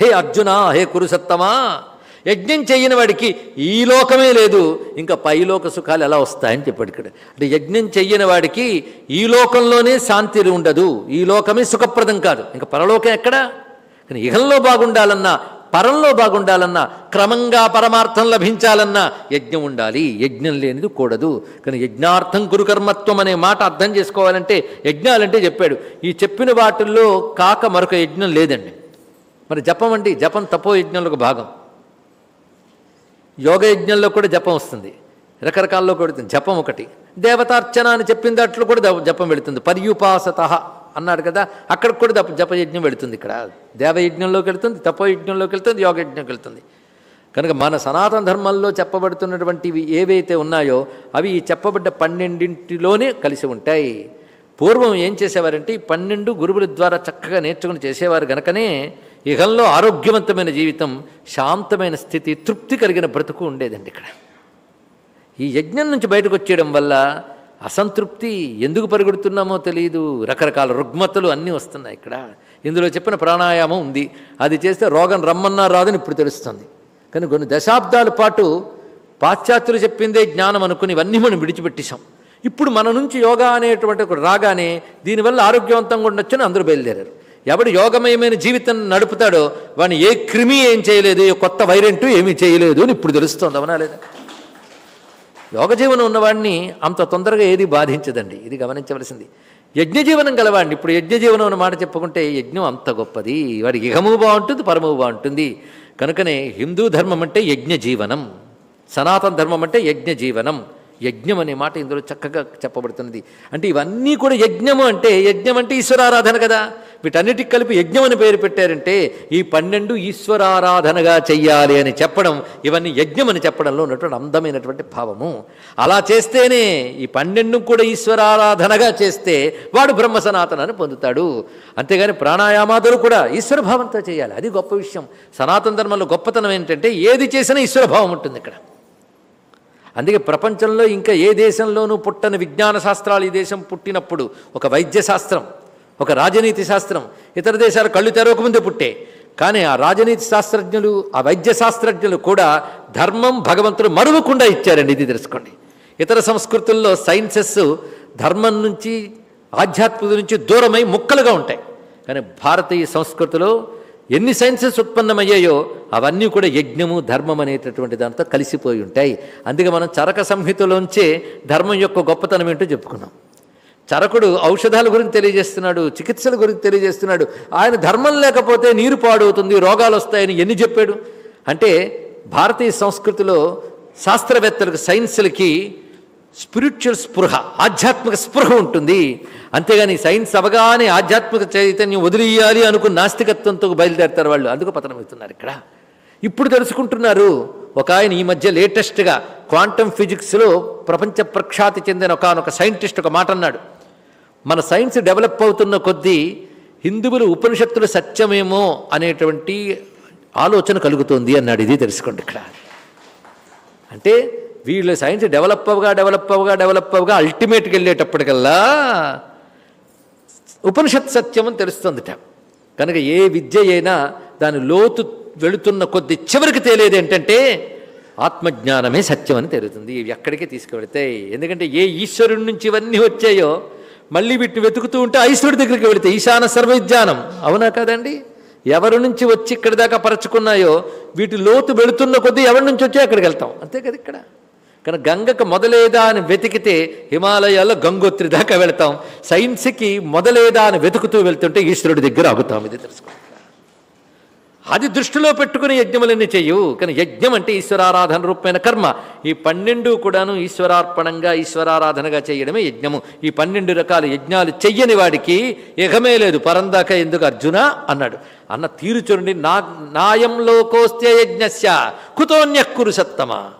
హే అర్జున హే కురుసత్తమా. యజ్ఞం చేయని వాడికి ఈ లోకమే లేదు ఇంకా పైలోక సుఖాలు ఎలా వస్తాయని చెప్పాడు ఇక్కడ. అంటే యజ్ఞం చెయ్యని వాడికి ఈ లోకంలోనే శాంతి ఉండదు ఈ లోకమే సుఖప్రదం కాదు. ఇంకా పరలోకం ఎక్కడా? కానీ ఇహంలో బాగుండాలన్నా పరంలో బాగుండాలన్నా క్రమంగా పరమార్థం లభించాలన్నా యజ్ఞం ఉండాలి. యజ్ఞం లేనిది కూడదు. కానీ యజ్ఞార్థం గురుకర్మత్వం అనే మాట అర్థం చేసుకోవాలంటే యజ్ఞాలంటే చెప్పాడు. ఈ చెప్పిన వాటిల్లో కాక మరొక యజ్ఞం లేదండి. మరి జపం అండి జపం తపో యజ్ఞంలో ఒక భాగం. యోగ యజ్ఞంలో కూడా జపం వస్తుంది. రకరకాల్లో కూడా జపం ఒకటి. దేవతార్చన అని చెప్పిన దాంట్లో కూడా జపం వెళుతుంది. పర్యుపాసత అన్నాడు కదా అక్కడ కూడా జప జపయజ్ఞం వెళుతుంది ఇక్కడ. దేవయజ్ఞంలోకి వెళుతుంది తపయజ్ఞంలోకి వెళుతుంది యోగ వెళుతుంది. కనుక మన సనాతన ధర్మంలో చెప్పబడుతున్నటువంటివి ఏవైతే ఉన్నాయో అవి ఈ చెప్పబడ్డ పన్నెండింటిలోనే కలిసి ఉంటాయి. పూర్వం ఏం చేసేవారంటే ఈ పన్నెండు గురువుల ద్వారా చక్కగా నేర్చుకుని చేసేవారు గనకనే ఇహంలో ఆరోగ్యవంతమైన జీవితం శాంతమైన స్థితి తృప్తి కలిగిన బ్రతుకు ఉండేదండి ఇక్కడ. ఈ యజ్ఞం నుంచి బయటకు వచ్చేయడం వల్ల అసంతృప్తి ఎందుకు పరిగెడుతున్నామో తెలియదు రకరకాల రుగ్మతలు అన్నీ వస్తున్నాయి ఇక్కడ. ఇందులో చెప్పిన ప్రాణాయామం ఉంది. అది చేస్తే రోగం రమ్మన్నా రాదని ఇప్పుడు తెలుస్తుంది. కానీ కొన్ని దశాబ్దాల పాటు పాశ్చాత్యులు చెప్పిందే జ్ఞానం అనుకుని ఇవన్నీ మనం విడిచిపెట్టేశాం. ఇప్పుడు మన నుంచి యోగా అనేటువంటి రాగానే దీనివల్ల ఆరోగ్యవంతంగా ఉండొచ్చని అందరూ బయలుదేరారు. ఎవడు యోగమయమైన జీవితం నడుపుతాడో వాడిని ఏ క్రిమి ఏం చేయలేదు ఏ కొత్త వైరెంటు ఏమీ చేయలేదు అని ఇప్పుడు తెలుస్తుంది. అవునా లేదా? యోగ జీవనం ఉన్నవాడిని అంత తొందరగా ఏది బాధించదండి. ఇది గమనించవలసింది. యజ్ఞ జీవనం గలవాడిని ఇప్పుడు యజ్ఞ జీవనం అన్న మాట చెప్పుకుంటే యజ్ఞం అంత గొప్పది. వాడి ఇహము బాగుంటుంది పరము బాగుంటుంది. కనుకనే హిందూ ధర్మం అంటే యజ్ఞ జీవనం. సనాతన ధర్మం అంటే యజ్ఞ జీవనం. యజ్ఞం అనే మాట ఇందులో చక్కగా చెప్పబడుతున్నది. అంటే ఇవన్నీ కూడా యజ్ఞము అంటే యజ్ఞం అంటే ఈశ్వరారాధన కదా. వీటన్నిటికి కలిపి యజ్ఞం అని పేరు పెట్టారంటే ఈ పన్నెండు ఈశ్వరారాధనగా చెయ్యాలి అని చెప్పడం ఇవన్నీ యజ్ఞం అని చెప్పడంలో ఉన్నటువంటి అందమైనటువంటి భావము. అలా చేస్తేనే ఈ పన్నెండు కూడా ఈశ్వరారాధనగా చేస్తే వాడు బ్రహ్మ సనాతనాన్ని పొందుతాడు. అంతేగాని ప్రాణాయామాదులు కూడా ఈశ్వర భావంతో చేయాలి. అది గొప్ప విషయం. సనాతన ధర్మంలో గొప్పతనం ఏంటంటే ఏది చేసినా ఈశ్వర భావం ఉంటుంది ఇక్కడ. అందుకే ప్రపంచంలో ఇంకా ఏ దేశంలోనూ పుట్టని విజ్ఞాన శాస్త్రాలు ఈ దేశం పుట్టినప్పుడు ఒక వైద్య శాస్త్రం ఒక రాజనీతి శాస్త్రం. ఇతర దేశాలు కళ్ళు తెరవకముందే పుట్టే. కానీ ఆ రాజనీతి శాస్త్రజ్ఞులు ఆ వైద్య శాస్త్రజ్ఞులు కూడా ధర్మం భగవంతుడు మరువకుండా ఇచ్చారండి. ఇది తెలుసుకోండి. ఇతర సంస్కృతుల్లో సైన్సెస్ ధర్మం నుంచి ఆధ్యాత్మిక నుంచి దూరమై ముక్కలుగా ఉంటాయి. కానీ భారతీయ సంస్కృతిలో ఎన్ని సైన్సెస్ ఉత్పన్నమయ్యాయో అవన్నీ కూడా యజ్ఞము ధర్మం అనేటటువంటి దాంతో కలిసిపోయి ఉంటాయి. అందుకే మనం చరక సంహితలోంచే ధర్మం యొక్క గొప్పతనం ఏంటో చెప్పుకున్నాం. చరకుడు ఔషధాల గురించి తెలియజేస్తున్నాడు చికిత్సల గురించి తెలియజేస్తున్నాడు. ఆయన ధర్మం లేకపోతే నీరు పాడవుతుంది రోగాలు వస్తాయని ఎన్ని చెప్పాడు? అంటే భారతీయ సంస్కృతిలో శాస్త్రవేత్తలకు సైన్సులకి స్పిరిచువల్ స్పృహ ఆధ్యాత్మిక స్పృహ ఉంటుంది. అంతేగాని సైన్స్ అవగానే ఆధ్యాత్మిక చైతన్యం వదిలియాలి అనుకున్న నాస్తికత్వంతో బయలుదేరతారు వాళ్ళు. అందుకు పతనమవుతున్నారు ఇక్కడ. ఇప్పుడు తెలుసుకుంటున్నారు ఒక ఆయన ఈ మధ్య లేటెస్ట్గా క్వాంటమ్ ఫిజిక్స్లో ప్రపంచ ప్రఖ్యాతి చెందిన ఒకనొక సైంటిస్ట్ ఒక మాట అన్నాడు మన సైన్స్ డెవలప్ అవుతున్న కొద్దీ హిందువులు ఉపనిషత్తులు సత్యమేమో అనేటువంటి ఆలోచన కలుగుతుంది అన్నాడు. ఇది తెలుసుకోండి ఇక్కడ. అంటే వీళ్ళ సైన్స్ డెవలప్ అవగా డెవలప్ అవగా డెవలప్ అవగా అల్టిమేట్కి వెళ్ళేటప్పటికల్లా ఉపనిషత్ సత్యం అని తెలుస్తుందిట. కనుక ఏ విద్య అయినా దాని లోతు వెళుతున్న కొద్ది చివరికి తేలేది ఏంటంటే ఆత్మజ్ఞానమే సత్యం అని తెలుస్తుంది ఇవి ఎక్కడికి తీసుకువెళతాయి? ఎందుకంటే ఏ ఈశ్వరుడి నుంచి ఇవన్నీ వచ్చాయో మళ్ళీ వీటిని వెతుకుతూ ఉంటే ఐశ్వరుడి దగ్గరికి వెళితే ఈశాన సర్వజ్ఞానం అవునా కదండి? ఎవరి నుంచి వచ్చి ఇక్కడి దాకా పరచుకున్నాయో వీటి లోతు వెళుతున్న కొద్దీ ఎవరి నుంచి వచ్చి అక్కడికి వెళ్తాం. అంతే కదా ఇక్కడ? కానీ గంగకు మొదలేదా అని వెతికితే హిమాలయాల్లో గంగోత్రి దాకా వెళ్తాం. సైన్స్కి మొదలేదా అని వెతుకుతూ వెళ్తుంటే ఈశ్వరుడి దగ్గర ఆగుతాం. ఇది తెలుసుకో అది దృష్టిలో పెట్టుకుని యజ్ఞములన్నీ చేయు. కానీ యజ్ఞం అంటే ఈశ్వరారాధన రూపమైన కర్మ. ఈ పన్నెండు కూడాను ఈశ్వరార్పణంగా ఈశ్వరారాధనగా చేయడమే యజ్ఞము. ఈ పన్నెండు రకాల యజ్ఞాలు చెయ్యని వాడికి యగమే లేదు. పరందాక ఎందుకు అర్జున? అన్నాడు. అన్న తీరు చూడండి నా నాయంలోకోస్తే యజ్ఞస్య కుతోన్యక్కురు సత్తమా?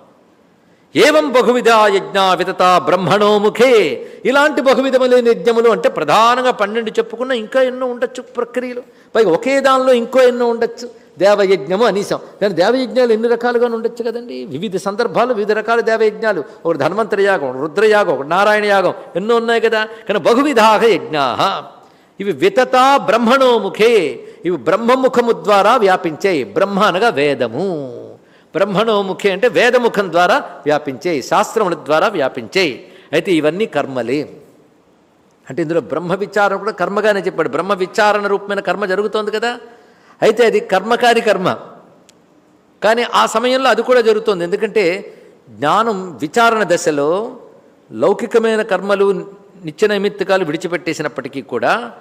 ఏవం బహువిధ యజ్ఞ వితత బ్రహ్మణో ముఖే. ఇలాంటి బహువిధములైన యజ్ఞములు అంటే ప్రధానంగా పన్నెండు చెప్పుకున్న ఇంకా ఎన్నో ఉండొచ్చు ప్రక్రియలు. పైగా ఒకే దానిలో ఇంకో ఎన్నో ఉండొచ్చు. దేవయజ్ఞము అనీసం. కానీ దేవయజ్ఞాలు ఎన్ని రకాలుగా ఉండొచ్చు కదండి? వివిధ సందర్భాలు వివిధ రకాల దేవయజ్ఞాలు. ఒకటి ధన్వంతరి యాగం రుద్రయాగం ఒకటి నారాయణ యాగం ఎన్నో ఉన్నాయి కదా? కానీ బహువిధాహ యజ్ఞా ఇవి వితత బ్రహ్మణో ముఖే. ఇవి బ్రహ్మముఖము ద్వారా వ్యాపించాయి బ్రహ్మ అనగా వేదము. బ్రహ్మణో ముఖే అంటే వేదముఖం ద్వారా వ్యాపించేయి శాస్త్రముల ద్వారా వ్యాపించేయి అయితే ఇవన్నీ కర్మలే. అంటే ఇందులో బ్రహ్మ విచారణ కూడా కర్మగానే చెప్పాడు. బ్రహ్మ విచారణ రూపమైన కర్మ జరుగుతోంది కదా. అయితే అది కర్మకారి కర్మ. కానీ ఆ సమయంలో అది కూడా జరుగుతోంది. ఎందుకంటే జ్ఞానం విచారణ దశలో లౌకికమైన కర్మలు నిత్య నైమిత్తికాలు విడిచిపెట్టేసినప్పటికీ కూడా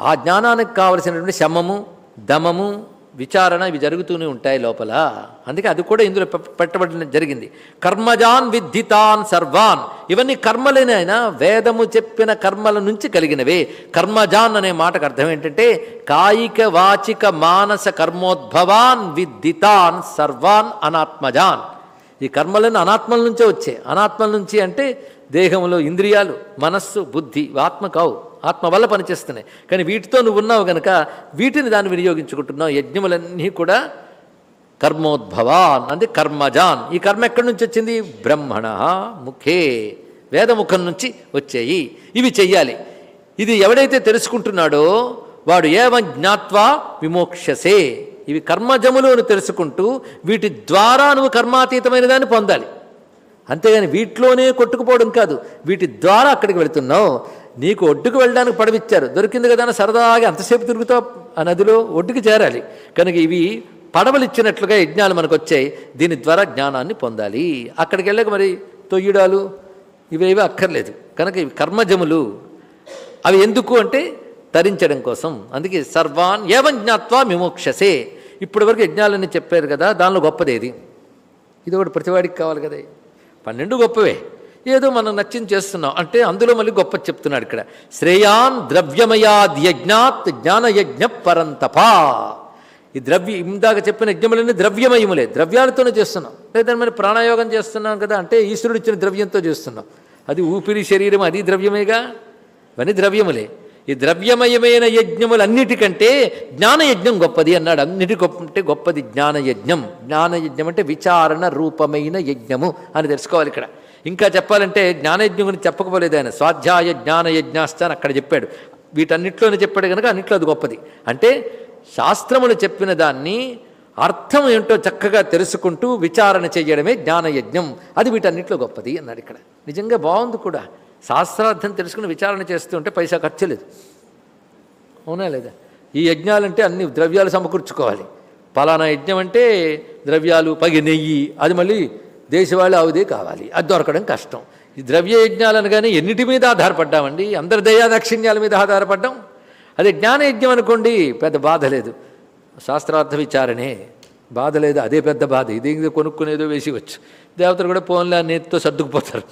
ఆ జ్ఞానానికి కావలసినటువంటి శమము దమము విచారణ ఇవి జరుగుతూనే ఉంటాయి లోపల. అందుకే అది కూడా ఇందులో పె- పెట్టబడిన జరిగింది. కర్మజాన్ విద్ధితాన్ సర్వాన్. ఇవన్నీ కర్మలేనే అయినా వేదము చెప్పిన కర్మల నుంచి కలిగినవే. కర్మజాన్ అనే మాటకు అర్థం ఏంటంటే కాయిక వాచిక మానస కర్మోద్భవాన్ విద్ధితాన్ సర్వాన్ అనాత్మజాన్. ఈ కర్మలను అనాత్మల నుంచే వచ్చాయి. అనాత్మల నుంచి అంటే దేహంలో ఇంద్రియాలు మనస్సు బుద్ధి ఆత్మ కావు. ఆత్మ వల్ల పనిచేస్తున్నాయి. కానీ వీటితో నువ్వు ఉన్నావు గనక వీటిని దాన్ని వినియోగించుకుంటున్నావు. యజ్ఞములన్నీ కూడా కర్మోద్భవాన్ అంటే కర్మజాన్. ఈ కర్మ ఎక్కడి నుంచి వచ్చింది? బ్రహ్మణ ముఖే వేదముఖం నుంచి వచ్చాయి. ఇవి చెయ్యాలి. ఇది ఎవడైతే తెలుసుకుంటున్నాడో వాడు ఏవ జ్ఞాత్వా విమోక్షసే ఇవి కర్మజములు అని తెలుసుకుంటూ వీటి ద్వారా నువ్వు కర్మాతీతమైన దాన్ని పొందాలి. అంతేగాని వీటిలోనే కొట్టుకుపోవడం కాదు. వీటి ద్వారా అక్కడికి వెళుతున్నావు. నీకు ఒడ్డుకు వెళ్ళడానికి పడవిచ్చారు. దొరికింది కదా అని సరదాగా అంతసేపు తిరుగుతావు ఆ నదిలో ఒడ్డుకి చేరాలి. కనుక ఇవి పడవలు ఇచ్చినట్లుగా యజ్ఞాలు మనకు వచ్చాయి దీని ద్వారా జ్ఞానాన్ని పొందాలి. అక్కడికి వెళ్ళక మరి తొయ్యడాలు ఇవేవి అక్కర్లేదు. కనుక ఇవి కర్మజములు. అవి ఎందుకు అంటే తరించడం కోసం. అందుకే సర్వాన్ ఏవం జ్ఞాత్వా విమోక్షసే. ఇప్పటి వరకు యజ్ఞాలని చెప్పారు కదా దానిలో గొప్పదేది? ఇది ఒకటి ప్రతివాడికి కావాలి కదా. పన్నెండు గొప్పవే. ఏదో మనం నచ్చింది చేస్తున్నాం. అంటే అందులో మళ్ళీ గొప్ప చెప్తున్నాడు ఇక్కడ. శ్రేయాన్ ద్రవ్యమయాద్ యజ్ఞాత్ జ్ఞానయజ్ఞ పరంతపా. ఈ ద్రవ్య ఇందాక చెప్పిన యజ్ఞములన్నీ ద్రవ్యమయములే. ద్రవ్యాలతోనే చేస్తున్నాం. లేదా మరి ప్రాణాయోగం చేస్తున్నాం కదా అంటే ఈశ్వరుడు ఇచ్చిన ద్రవ్యంతో చేస్తున్నాం. అది ఊపిరి శరీరం అది ద్రవ్యమేగా? ఇవన్నీ ద్రవ్యములే. ఈ ద్రవ్యమయమైన యజ్ఞములన్నిటికంటే జ్ఞానయజ్ఞం గొప్పది అన్నాడు. అన్నిటి గొప్ప అంటే గొప్పది జ్ఞానయజ్ఞం. జ్ఞానయజ్ఞం అంటే విచారణ రూపమైన యజ్ఞము అని తెలుసుకోవాలి ఇక్కడ. ఇంకా చెప్పాలంటే జ్ఞానయజ్ఞం గురించి చెప్పకపోలేదు ఆయన. స్వాధ్యాయ జ్ఞానయజ్ఞాస్త అని అక్కడ చెప్పాడు. వీటన్నిట్లోనే చెప్పాడు కనుక అన్నిట్లో అది గొప్పది. అంటే శాస్త్రములు చెప్పిన దాన్ని అర్థం ఏంటో చక్కగా తెలుసుకుంటూ విచారణ చేయడమే జ్ఞానయజ్ఞం. అది వీటన్నిట్లో గొప్పది అన్నాడు ఇక్కడ. నిజంగా బాగుంది కూడా. శాస్త్రార్థం తెలుసుకుని విచారణ చేస్తూ ఉంటే పైసా ఖర్చు లేదు. అవునా లేదా? ఈ యజ్ఞాలంటే అన్ని ద్రవ్యాలు సమకూర్చుకోవాలి. పలానా యజ్ఞం అంటే ద్రవ్యాలు పగి నెయ్యి అది మళ్ళీ దేశవాళి ఆవుదే కావాలి. అది దొరకడం కష్టం. ఈ ద్రవ్య యజ్ఞాలు అనగానే ఎన్నిటి మీద ఆధారపడ్డామండి? అందరి దయా దాక్షిణ్యాల మీద ఆధారపడ్డాం? అదే జ్ఞానయజ్ఞం అనుకోండి పెద్ద బాధ లేదు. శాస్త్రార్థ విచారణే. బాధ లేదు అదే పెద్ద బాధ. ఇది కొనుక్కునేదో వేసివచ్చు దేవతలు కూడా పోన్లే నేతితో సర్దుకుపోతారు.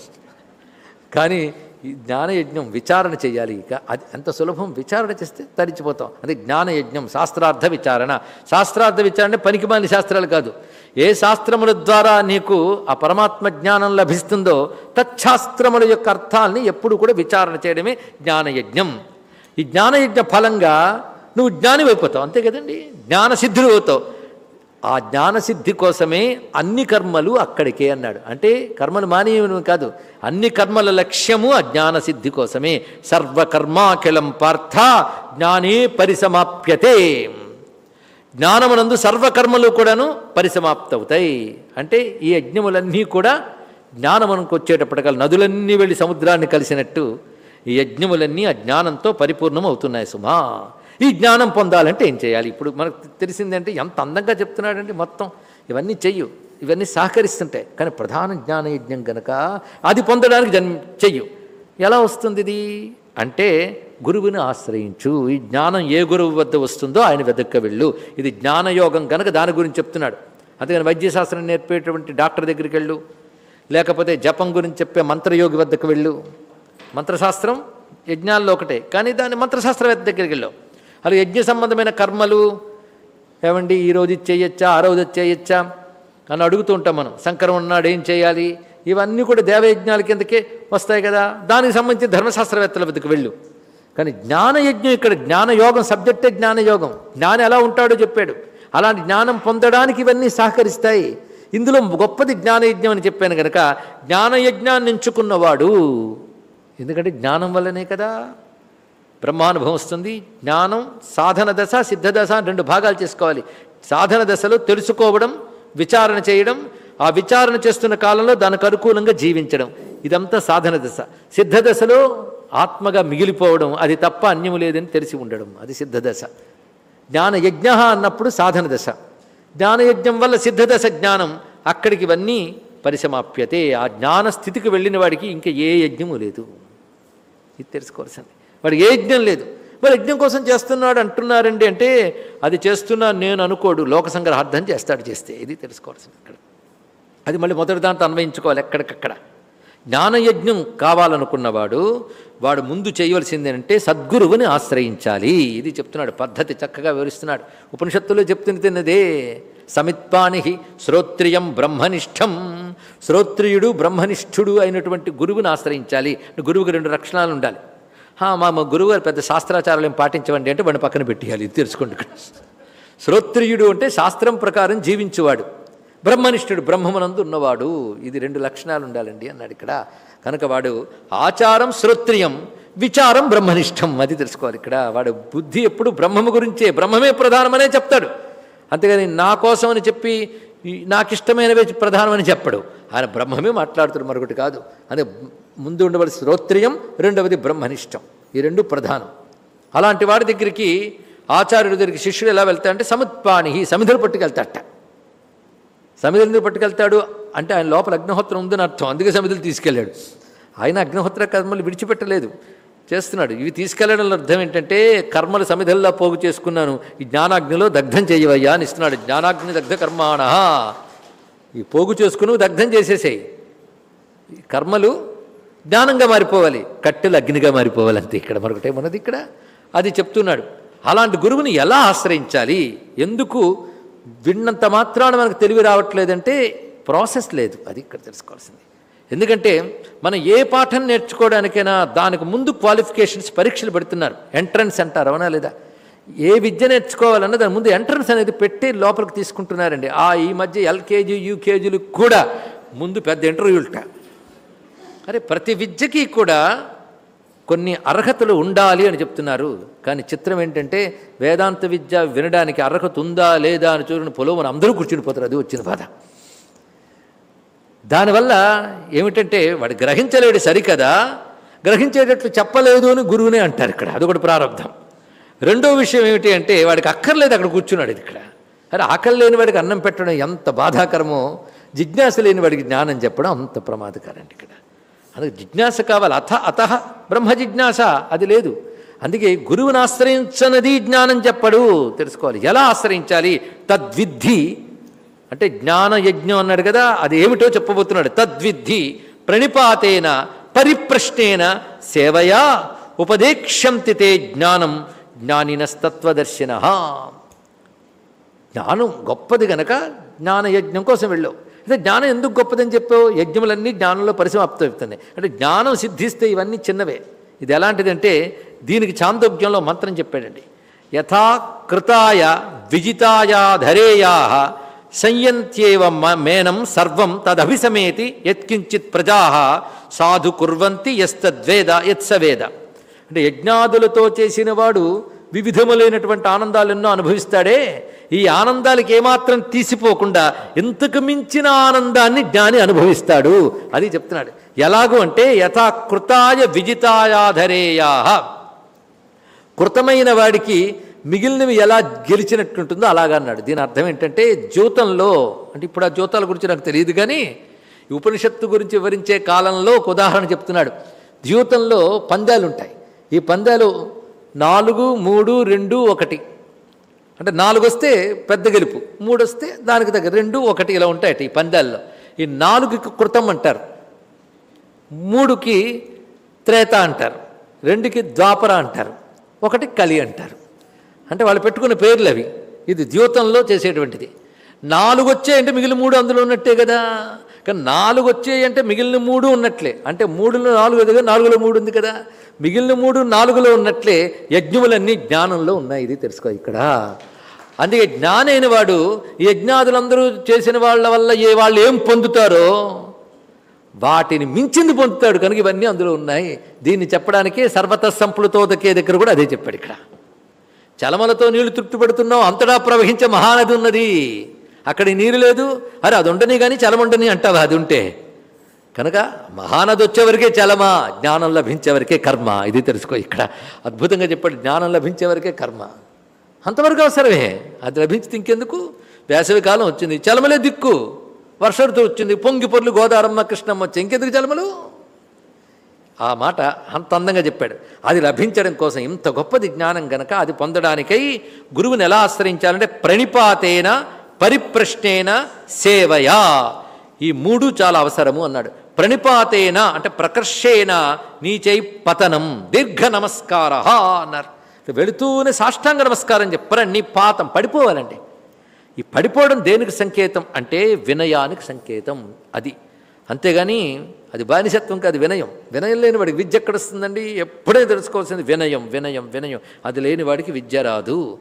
కానీ ఈ జ్ఞానయజ్ఞం విచారణ చేయాలి ఇక. అది ఎంత సులభం? విచారణ చేస్తే తరించిపోతాం. అదే జ్ఞానయజ్ఞం శాస్త్రార్థ విచారణ. శాస్త్రార్థ విచారణ పనికిమాలిన శాస్త్రాలు కాదు. ఏ శాస్త్రముల ద్వారా నీకు ఆ పరమాత్మ జ్ఞానం లభిస్తుందో తచ్చాస్త్రముల యొక్క అర్థాలని ఎప్పుడు కూడా విచారణ చేయడమే జ్ఞానయజ్ఞం. ఈ జ్ఞానయజ్ఞ ఫలంగా నువ్వు జ్ఞాని అయిపోతావు అంతే కదండి? జ్ఞానసిద్ధులు అవుతావు ఆ జ్ఞానసిద్ధి కోసమే అన్ని కర్మలు అక్కడికే అన్నాడు. అంటే కర్మలు మానేయమని కాదు అన్ని కర్మల లక్ష్యము ఆ జ్ఞానసిద్ధి కోసమే. సర్వకర్మాఖిలం పార్థ జ్ఞానే పరిసమాప్యతే. జ్ఞానమునందు సర్వకర్మలు కూడాను పరిసమాప్తవుతాయి. అంటే ఈ యజ్ఞములన్నీ కూడా జ్ఞానమునకు వచ్చేటప్పటికల్ నదులన్నీ వెళ్ళి సముద్రాన్ని కలిసినట్టు ఈ యజ్ఞములన్నీ ఆ జ్ఞానంతో పరిపూర్ణం అవుతున్నాయి సుమా. ఈ జ్ఞానం పొందాలంటే ఏం చేయాలి? ఇప్పుడు మనకు తెలిసిందంటే ఎంత అందంగా చెప్తున్నాడంటే మొత్తం. ఇవన్నీ చెయ్యు. ఇవన్నీ సహకరిస్తుంటాయి. కానీ ప్రధాన జ్ఞాన యజ్ఞం కనుక అది పొందడానికి జన్మ చెయ్యు. ఎలా వస్తుంది ఇది? అంటే గురువుని ఆశ్రయించు. ఈ జ్ఞానం ఏ గురువు వద్ద వస్తుందో ఆయన వెదక్క వెళ్ళు. ఇది జ్ఞానయోగం కనుక దాని గురించి చెప్తున్నాడు. అందుకని వైద్యశాస్త్రం నేర్పేటువంటి డాక్టర్ దగ్గరికి వెళ్ళు. లేకపోతే జపం గురించి చెప్పే మంత్రయోగి వద్దకు వెళ్ళు. మంత్రశాస్త్రం యజ్ఞాల్లో ఒకటే. కానీ దాని మంత్రశాస్త్రవేత్త దగ్గరికి వెళ్ళావు అలా యజ్ఞ సంబంధమైన కర్మలు ఏమండి? ఈ రోజు ఇది చేయొచ్చా? ఆ రోజు చేయొచ్చా? అని అడుగుతూ ఉంటాం మనం. శంకరం ఉన్నాడు ఏం చేయాలి? ఇవన్నీ కూడా దేవయజ్ఞాల కిందకే వస్తాయి కదా. దానికి సంబంధించి ధర్మశాస్త్రవేత్తల వద్దకు వెళ్ళు. కానీ జ్ఞానయజ్ఞం ఇక్కడ జ్ఞానయోగం సబ్జెక్టే జ్ఞానయోగం. జ్ఞానం ఎలా ఉంటాడో చెప్పాడు. అలాంటి జ్ఞానం పొందడానికి ఇవన్నీ సహకరిస్తాయి. ఇందులో గొప్పది జ్ఞానయజ్ఞం అని చెప్పాను కనుక జ్ఞానయజ్ఞాన్ని ఎంచుకున్నవాడు ఎందుకంటే జ్ఞానం వల్లనే కదా. బ్రహ్మానుభవం వస్తుంది జ్ఞానం సాధన దశ సిద్ధ దశ అని రెండు భాగాలు చేసుకోవాలి. సాధన దశలో తెలుసుకోవడం విచారణ చేయడం ఆ విచారణ చేస్తున్న కాలంలో దానికి అనుకూలంగా జీవించడం. ఇదంతా సాధన దశ. సిద్ధ దశలో ఆత్మగా మిగిలిపోవడం అది తప్ప అన్యము లేదని తెలిసి ఉండడం అది సిద్ధ దశ. జ్ఞానయజ్ఞ అన్నప్పుడు సాధన దశ. జ్ఞానయజ్ఞం వల్ల సిద్ధ దశ జ్ఞానం అక్కడికి ఇవన్నీ పరిసమాప్యతే. ఆ జ్ఞాన స్థితికి వెళ్ళిన వాడికి ఇంకా ఏ యజ్ఞము లేదు. ఇది తెలుసుకోవాల్సింది. వాడికి ఏ యజ్ఞం లేదు. మరి యజ్ఞం కోసం చేస్తున్నాడు అంటున్నారండి అంటే అది చేస్తున్నా నేను అనుకోడు. లోక సంగ్రహార్థం చేస్తాడు చేస్తే. ఇది తెలుసుకోవాల్సింది ఇక్కడ. అది మళ్ళీ మొదటి దాంతో అన్వయించుకోవాలి ఎక్కడికక్కడ. జ్ఞానయజ్ఞం కావాలనుకున్నవాడు వాడు ముందు చేయవలసింది అంటే సద్గురువుని ఆశ్రయించాలి. ఇది చెప్తున్నాడు. పద్ధతి చక్కగా వివరిస్తున్నాడు. ఉపనిషత్తులో చెప్తున్నదే సమిత్పాని శ్రోత్రియం బ్రహ్మనిష్టం. శ్రోత్రియుడు బ్రహ్మనిష్ఠుడు అయినటువంటి గురువుని ఆశ్రయించాలి. గురువుకి రెండు లక్షణాలు ఉండాలి. మా మా గురువుగారు పెద్ద శాస్త్రాచారాలు ఏం పాటించవండి అంటే వాడిని పక్కన పెట్టేయాలి. ఇది తెలుసుకోండి శ్రోత్రియుడు అంటే శాస్త్రం ప్రకారం జీవించువాడు. బ్రహ్మనిష్ఠుడు బ్రహ్మమునందు ఉన్నవాడు. ఇది రెండు లక్షణాలు ఉండాలండి అన్నాడు ఇక్కడ. కనుక వాడు ఆచారం శ్రోత్రియం విచారం బ్రహ్మనిష్టం అది తెలుసుకోవాలి ఇక్కడ. వాడు బుద్ధి ఎప్పుడు బ్రహ్మము గురించే బ్రహ్మమే ప్రధానమనే చెప్తాడు. అంతేగాని నా కోసం అని చెప్పి నాకు ఇష్టమైనవే ప్రధానమని చెప్పడు. ఆయన బ్రహ్మమే మాట్లాడుతాడు మరొకటి కాదు. అదే ముందు ఉండవలసి శ్రోత్రియం రెండవది బ్రహ్మనిష్టం. ఈ రెండు ప్రధానం. అలాంటి వాడి దగ్గరికి ఆచార్యుడి దగ్గరికి శిష్యుడు ఎలా వెళ్తాడంటే సముత్పాణి సమిధులు పట్టుకెళ్తాట సమిధులు పట్టుకెళ్తాడు అంటే ఆయన లోపల అగ్నిహోత్రం ఉందని అర్థం. అందుకే సమిధులు తీసుకెళ్ళాడు. ఆయన అగ్నిహోత్ర కర్మలు విడిచిపెట్టలేదు. చేస్తున్నాడు. ఇవి తీసుకెళ్ళడంలో అర్థం ఏంటంటే కర్మలు సమిధల్లా పోగు చేసుకున్నాను. ఈ జ్ఞానాగ్నిలో దగ్ధం చేయవయ్యా అని ఇస్తున్నాడు. జ్ఞానాగ్ని దగ్ధ కర్మాణ. ఈ పోగు చేసుకుని దగ్ధం చేసేసాయి. కర్మలు జ్ఞానంగా మారిపోవాలి. కట్టెలు అగ్నిగా మారిపోవాలి ఇక్కడ ఇక్కడ మరొకటేమన్నది ఇక్కడ? అది చెప్తున్నాడు. అలాంటి గురువుని ఎలా ఆశ్రయించాలి? ఎందుకు విన్నంత మాత్రాన మనకు తెలివి రావట్లేదంటే ప్రాసెస్ లేదు. అది ఇక్కడ తెలుసుకోవాల్సింది. ఎందుకంటే మనం ఏ పాఠం నేర్చుకోవడానికైనా దానికి ముందు క్వాలిఫికేషన్స్ పరీక్షలు పెడుతున్నారు. ఎంట్రన్స్ అంటారు అవునా లేదా? ఏ విద్య నేర్చుకోవాలన్నా దాని ముందు ఎంట్రన్స్ అనేది పెట్టి లోపలికి తీసుకుంటున్నారండి. ఆ ఈ మధ్య ఎల్కేజీ యూకేజీలు కూడా ముందు పెద్ద ఇంటర్వ్యూలుట. అరే ప్రతి విద్యకి కూడా కొన్ని అర్హతలు ఉండాలి అని చెప్తున్నారు. కానీ చిత్రం ఏంటంటే వేదాంత విద్య వినడానికి అర్హత ఉందా లేదా అని చూడని పొలవని అందరూ కూర్చునిపోతారు అది వచ్చిన బాధ. దానివల్ల ఏమిటంటే వాడు గ్రహించలేడు సరికదా గ్రహించేటట్లు చెప్పలేదు అని గురువునే అంటారు ఇక్కడ. అదొకటి ప్రారంభం. రెండో విషయం ఏమిటి అంటే వాడికి అక్కర్లేదు అక్కడ కూర్చున్నాడు ఇది ఇక్కడ. అరే ఆకలి లేని వాడికి అన్నం పెట్టడం ఎంత బాధాకరమో జిజ్ఞాస లేని వాడికి జ్ఞానం చెప్పడం అంత ప్రమాదకరం ఇక్కడ. అందుకే జిజ్ఞాస కావాలి. అథ అత బ్రహ్మ జిజ్ఞాస. అది లేదు. అందుకే గురువుని ఆశ్రయించనది జ్ఞానం చెప్పడు. తెలుసుకోవాలి. ఎలా ఆశ్రయించాలి? తద్విద్ధి. అంటే జ్ఞాన యజ్ఞం అన్నాడు కదా అది ఏమిటో చెప్పబోతున్నాడు. తద్విద్ధి ప్రణిపాతేన పరిప్రశ్నేన సేవయా ఉపదేక్ష్యంతి తే జ్ఞానం జ్ఞానినస్తత్వదర్శిన. జ్ఞానం గొప్పది గనక జ్ఞాన యజ్ఞం కోసం వెళ్ళావు. అయితే జ్ఞానం ఎందుకు గొప్పదని చెప్పావు? యజ్ఞములన్నీ జ్ఞానంలో పరిసమాప్తం అవుతున్నాయి అంటే జ్ఞానం సిద్ధిస్తే ఇవన్నీ చిన్నవే. ఇది ఎలాంటిదంటే దీనికి చాందోగ్యంలో మంత్రం చెప్పాడండి. యథా కృతాయ విజితాయా ధరేయా సంయంత్యేవ మ- మేనం సర్వం తదభిసమేతి యత్కించిత్ ప్రజా సాధు కుర్వంతి యస్తద్వేద యత్సవేద. అంటే యజ్ఞాదులతో చేసిన వాడు వివిధములైనటువంటి ఆనందాలు ఎన్నో అనుభవిస్తాడే. ఈ ఆనందాలకి ఏమాత్రం తీసిపోకుండా ఇంతకు మించిన ఆనందాన్ని జ్ఞాని అనుభవిస్తాడు. అది చెప్తున్నాడు. ఎలాగూ అంటే యథా కృతాయ విజితాయాధరేయా కృతమైన వాడికి మిగిలినవి ఎలా గెలిచినట్టుంటుందో అలాగా అన్నాడు. దీని అర్థం ఏంటంటే జ్యూతంలో అంటే ఇప్పుడు ఆ జీవితాల గురించి నాకు తెలియదు కానీ ఈ ఉపనిషత్తు గురించి వివరించే కాలంలో ఒక ఉదాహరణ చెప్తున్నాడు. జ్యూతంలో పందాలు ఉంటాయి ఈ పందాలు నాలుగు మూడు రెండు ఒకటి. అంటే నాలుగు వస్తే పెద్ద గెలుపు మూడు వస్తే దానికి దగ్గర రెండు ఒకటి ఇలా ఉంటాయట ఈ పందాల్లో. ఈ నాలుగుకి కృతం అంటారు. మూడుకి త్రేత అంటారు. రెండుకి ద్వాపర అంటారు. ఒకటి కలి అంటారు. అంటే వాళ్ళు పెట్టుకున్న పేర్లు అవి. ఇది ద్యూతంలో చేసేటువంటిది. నాలుగు వచ్చాయంటే మిగిలిన మూడు అందులో ఉన్నట్టే కదా. కానీ నాలుగు వచ్చాయంటే మిగిలిన మూడు ఉన్నట్లే. అంటే మూడులో నాలుగు కదా నాలుగులో మూడు ఉంది కదా. మిగిలిన మూడు నాలుగులో ఉన్నట్లే యజ్ఞములన్నీ జ్ఞానంలో ఉన్నాయి ఇది తెలుసుకో ఇక్కడ. అందుకే జ్ఞానైన వాడు ఈ యజ్ఞాదులందరూ చేసిన వాళ్ళ వల్ల ఏ వాళ్ళు ఏం పొందుతారో వాటిని మించింది పొందుతాడు కనుక ఇవన్నీ అందులో ఉన్నాయి. దీన్ని చెప్పడానికి సర్వత సంప్లుతోదకే దగ్గర కూడా అదే చెప్పాడు ఇక్కడ. చలమలతో నీళ్ళు తృప్తిపడుతున్నావు అంతటా ప్రవహించే మహానది ఉన్నది. అక్కడ నీరు లేదు. అరే అది ఉండని కానీ చలముండని అంటావా? అది ఉంటే. కనుక మహానది వచ్చేవరకే చలమా జ్ఞానం లభించేవరకే కర్మ. ఇది తెలుసుకో ఇక్కడ. అద్భుతంగా చెప్పాడు జ్ఞానం లభించేవరకే కర్మ. అంతవరకు అవసరమే. అది లభించి ఇంకెందుకు? వేసవి కాలం వచ్చింది. చలమలే దిక్కు. వర్ష ఋతువు వచ్చింది. పొంగి పొర్లు గోదారమ్మ కృష్ణమ్మ వచ్చి ఇంకెందుకు చలమలు? ఆ మాట అంత అందంగా చెప్పాడు. అది లభించడం కోసం ఇంత గొప్పది జ్ఞానం గనక అది పొందడానికై గురువుని ఎలా ఆశ్రయించాలంటే ప్రణిపాతేన పరిప్రశ్నేన సేవయా. ఈ మూడు చాలా అవసరము అన్నాడు. ప్రణిపాతేన అంటే ప్రకర్షేణ నీచై పతనం దీర్ఘ నమస్కార అన్నారు. వెళుతూనే సాష్టాంగ నమస్కారం చెప్పి పాతం పడిపోవాలండి ఈ పడిపోవడం దేనికి సంకేతం అంటే వినయానికి సంకేతం అది. అంతేగాని అది బానిసత్వం కాదు వినయం. వినయం లేని వాడికి విద్య ఎక్కడ వస్తుందండి? ఎప్పుడే తెలుసుకోవాల్సింది వినయం వినయం వినయం. అది లేని వాడికి విద్య రాదు.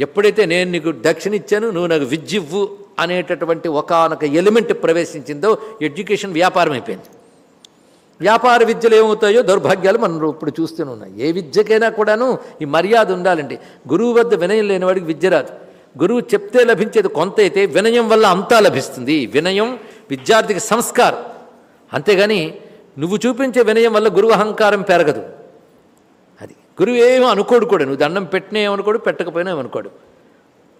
ఎప్పుడైతే నేను నీకు దక్షిణ ఇచ్చాను నువ్వు నాకు విద్యవ్వు అనేటటువంటి ఒకానొక ఎలిమెంట్ ప్రవేశించిందో ఎడ్యుకేషన్ వ్యాపారం అయిపోయింది. వ్యాపార విద్యలు ఏమవుతాయో దౌర్భాగ్యాలు మనం ఇప్పుడు చూస్తూనే ఉన్నాయి. ఏ విద్యకైనా కూడాను ఈ మర్యాద ఉండాలండి. గురువు వద్ద వినయం లేనివాడికి విద్య రాదు. గురువు చెప్తే లభించేది కొంత అయితే వినయం వల్ల అంతా లభిస్తుంది. వినయం విద్యార్థికి సంస్కారం. అంతేగాని నువ్వు చూపించే వినయం వల్ల గురువు అహంకారం పెరగదు. గురువు ఏమో అనుకోడు కూడా. నువ్వు దండం పెట్టినేమనుకోడు పెట్టకపోయినా ఏమనుకోడు.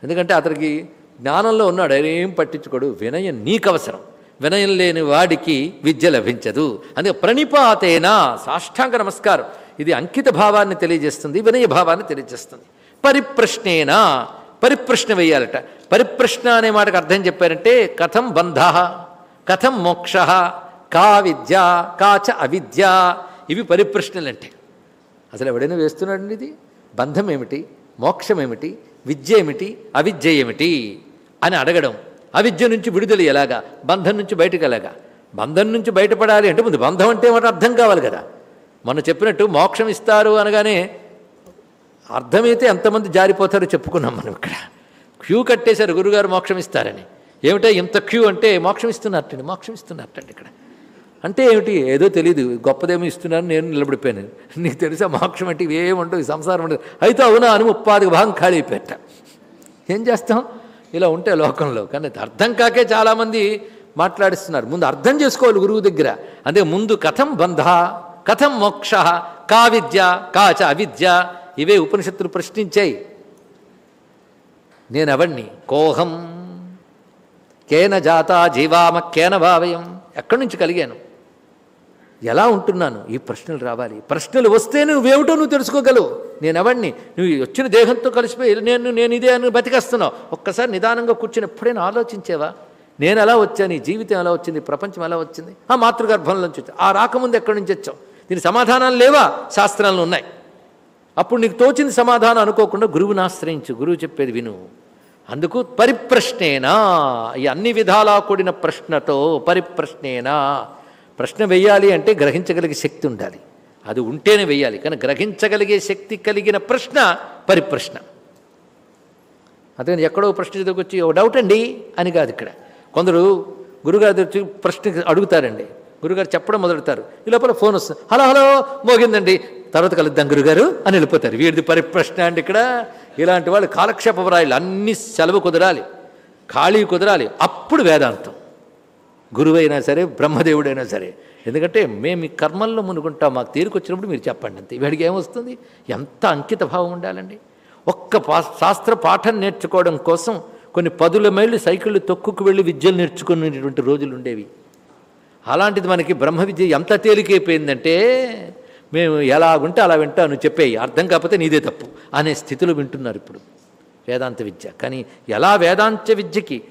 ఎందుకంటే అతనికి జ్ఞానంలో ఉన్నాడు ఆయన ఏం పట్టించుకోడు. వినయం నీకు అవసరం. వినయం లేని వాడికి విద్య లభించదు. అందుకే ప్రణిపాతేనా సాష్టాంగ నమస్కారం. ఇది అంకిత భావాన్ని తెలియజేస్తుంది వినయ భావాన్ని తెలియజేస్తుంది. పరిప్రశ్నేనా పరిప్రశ్న వేయాలట. పరిప్రశ్న అనే మాటకు అర్థం చెప్పారంటే కథం బంధ కథం మోక్ష కా విద్య కాచ అవిద్య. ఇవి పరిప్రశ్నలు అంటే అసలు ఎవడైనా వేస్తున్నాడండి ఇది? బంధం ఏమిటి మోక్షం ఏమిటి విద్య ఏమిటి అవిద్య ఏమిటి అని అడగడం. అవిద్య నుంచి విడుదల ఎలాగా? బంధం నుంచి బయటకు ఎలాగా? బంధం నుంచి బయటపడాలి అంటే ముందు బంధం అంటే ఏమంటే అర్థం కావాలి కదా. మొన్న చెప్పినట్టు మోక్షం ఇస్తారు అనగానే అర్థమైతే ఎంతమంది జారిపోతారో చెప్పుకున్నాం మనం ఇక్కడ. క్యూ కట్టేశారు గురుగారు మోక్షం ఇస్తారని. ఏమిటో ఇంత క్యూ అంటే మోక్షం ఇస్తున్నట్టండి మోక్షం ఇస్తున్నట్టండి ఇక్కడ. అంటే ఏమిటి? ఏదో తెలియదు గొప్పదేమో ఇస్తున్నాను నేను నిలబడిపోయాను. నీకు తెలుసా మోక్షం అంటే ఇవేముండవు ఈ సంసారం ఉండదు. అయితే అవునా అని ముప్పాదికి భాగం ఖాళీ పెట్ట ఏం చేస్తాం? ఇలా ఉంటే లోకంలో. కానీ అర్థం కాకే చాలామంది మాట్లాడిస్తున్నారు. ముందు అర్థం చేసుకోవాలి గురువు దగ్గర. అంటే ముందు కథం బంధ కథం మోక్ష కా విద్య కాచ అవిద్య ఇవే ఉపనిషత్తులు ప్రశ్నించాయి. నేనెవణ్ణి కోహం. కేన జాత జీవామ కేన భావయం. ఎక్కడి నుంచి కలిగాను? ఎలా ఉంటున్నాను? ఈ ప్రశ్నలు రావాలి. ప్రశ్నలు వస్తే నువ్వేమిటో నువ్వు తెలుసుకోగలవు. నేను ఎవడిని నువ్వు వచ్చిన దేహంతో కలిసిపోయి నేను నేను ఇదే అని బతికేస్తున్నావు. ఒక్కసారి నిదానంగా కూర్చుని ఎప్పుడైనా ఆలోచించేవా? నేను ఎలా వచ్చాను? ఈ జీవితం ఎలా వచ్చింది? ప్రపంచం ఎలా వచ్చింది? ఆ మాతృగర్భంలోంచి వచ్చావు ఆ రాకముందు ఎక్కడి నుంచి వచ్చావు? దీని సమాధానాలు లేవా? శాస్త్రాలు ఉన్నాయి. అప్పుడు నీకు తోచింది సమాధానం అనుకోకుండా గురువుని ఆశ్రయించు. గురువు చెప్పేది విను. అందుకు పరిప్రశ్నేనా. ఈ అన్ని విధాలా కూడిన ప్రశ్నతో పరిప్రశ్నేనా. ప్రశ్న వెయ్యాలి అంటే గ్రహించగలిగే శక్తి ఉండాలి. అది ఉంటేనే వెయ్యాలి కానీ గ్రహించగలిగే శక్తి కలిగిన ప్రశ్న పరిప్రశ్న. అందుకని ఎక్కడో ప్రశ్న దగ్గరికి ఓ డౌట్ అండి అని కాదు ఇక్కడ. కొందరు గురుగారు వచ్చి ప్రశ్న అడుగుతారండి. గురుగారు చెప్పడం మొదలెడతారు. ఈ లోపల ఫోన్ వస్తుంది. హలో హలో మోగిందండి. తర్వాత కలుద్దాం గురుగారు అని వెళ్ళిపోతారు. వీడిది పరిప్రశ్న అండి ఇక్కడ. ఇలాంటి వాళ్ళు కాలక్షేప రాయాలి అన్ని సెలవు కుదరాలి. ఖాళీ కుదరాలి. అప్పుడు వేదాంతం. గురువైనా సరే బ్రహ్మదేవుడైనా సరే. ఎందుకంటే మేము ఈ కర్మల్లో మునుకుంటాం మాకు తీరుకొచ్చినప్పుడు మీరు చెప్పండి అంతే. వీడికి ఏమొస్తుంది? ఎంత అంకిత భావం ఉండాలండి? ఒక్క పా శాస్త్ర పాఠం నేర్చుకోవడం కోసం కొన్ని పదుల మైళ్ళు సైకిళ్ళు తొక్కుకు వెళ్ళి విద్యలు నేర్చుకునేటువంటి రోజులు ఉండేవి. అలాంటిది మనకి బ్రహ్మ విద్య ఎంత తేలికైపోయిందంటే మేము ఎలాగుంటే అలా వింటాను చెప్పేయి అర్థం కాకపోతే నీదే తప్పు అనే స్థితిలో వింటున్నారు ఇప్పుడు వేదాంత విద్య. కానీ ఎలా వేదాంత విద్యకి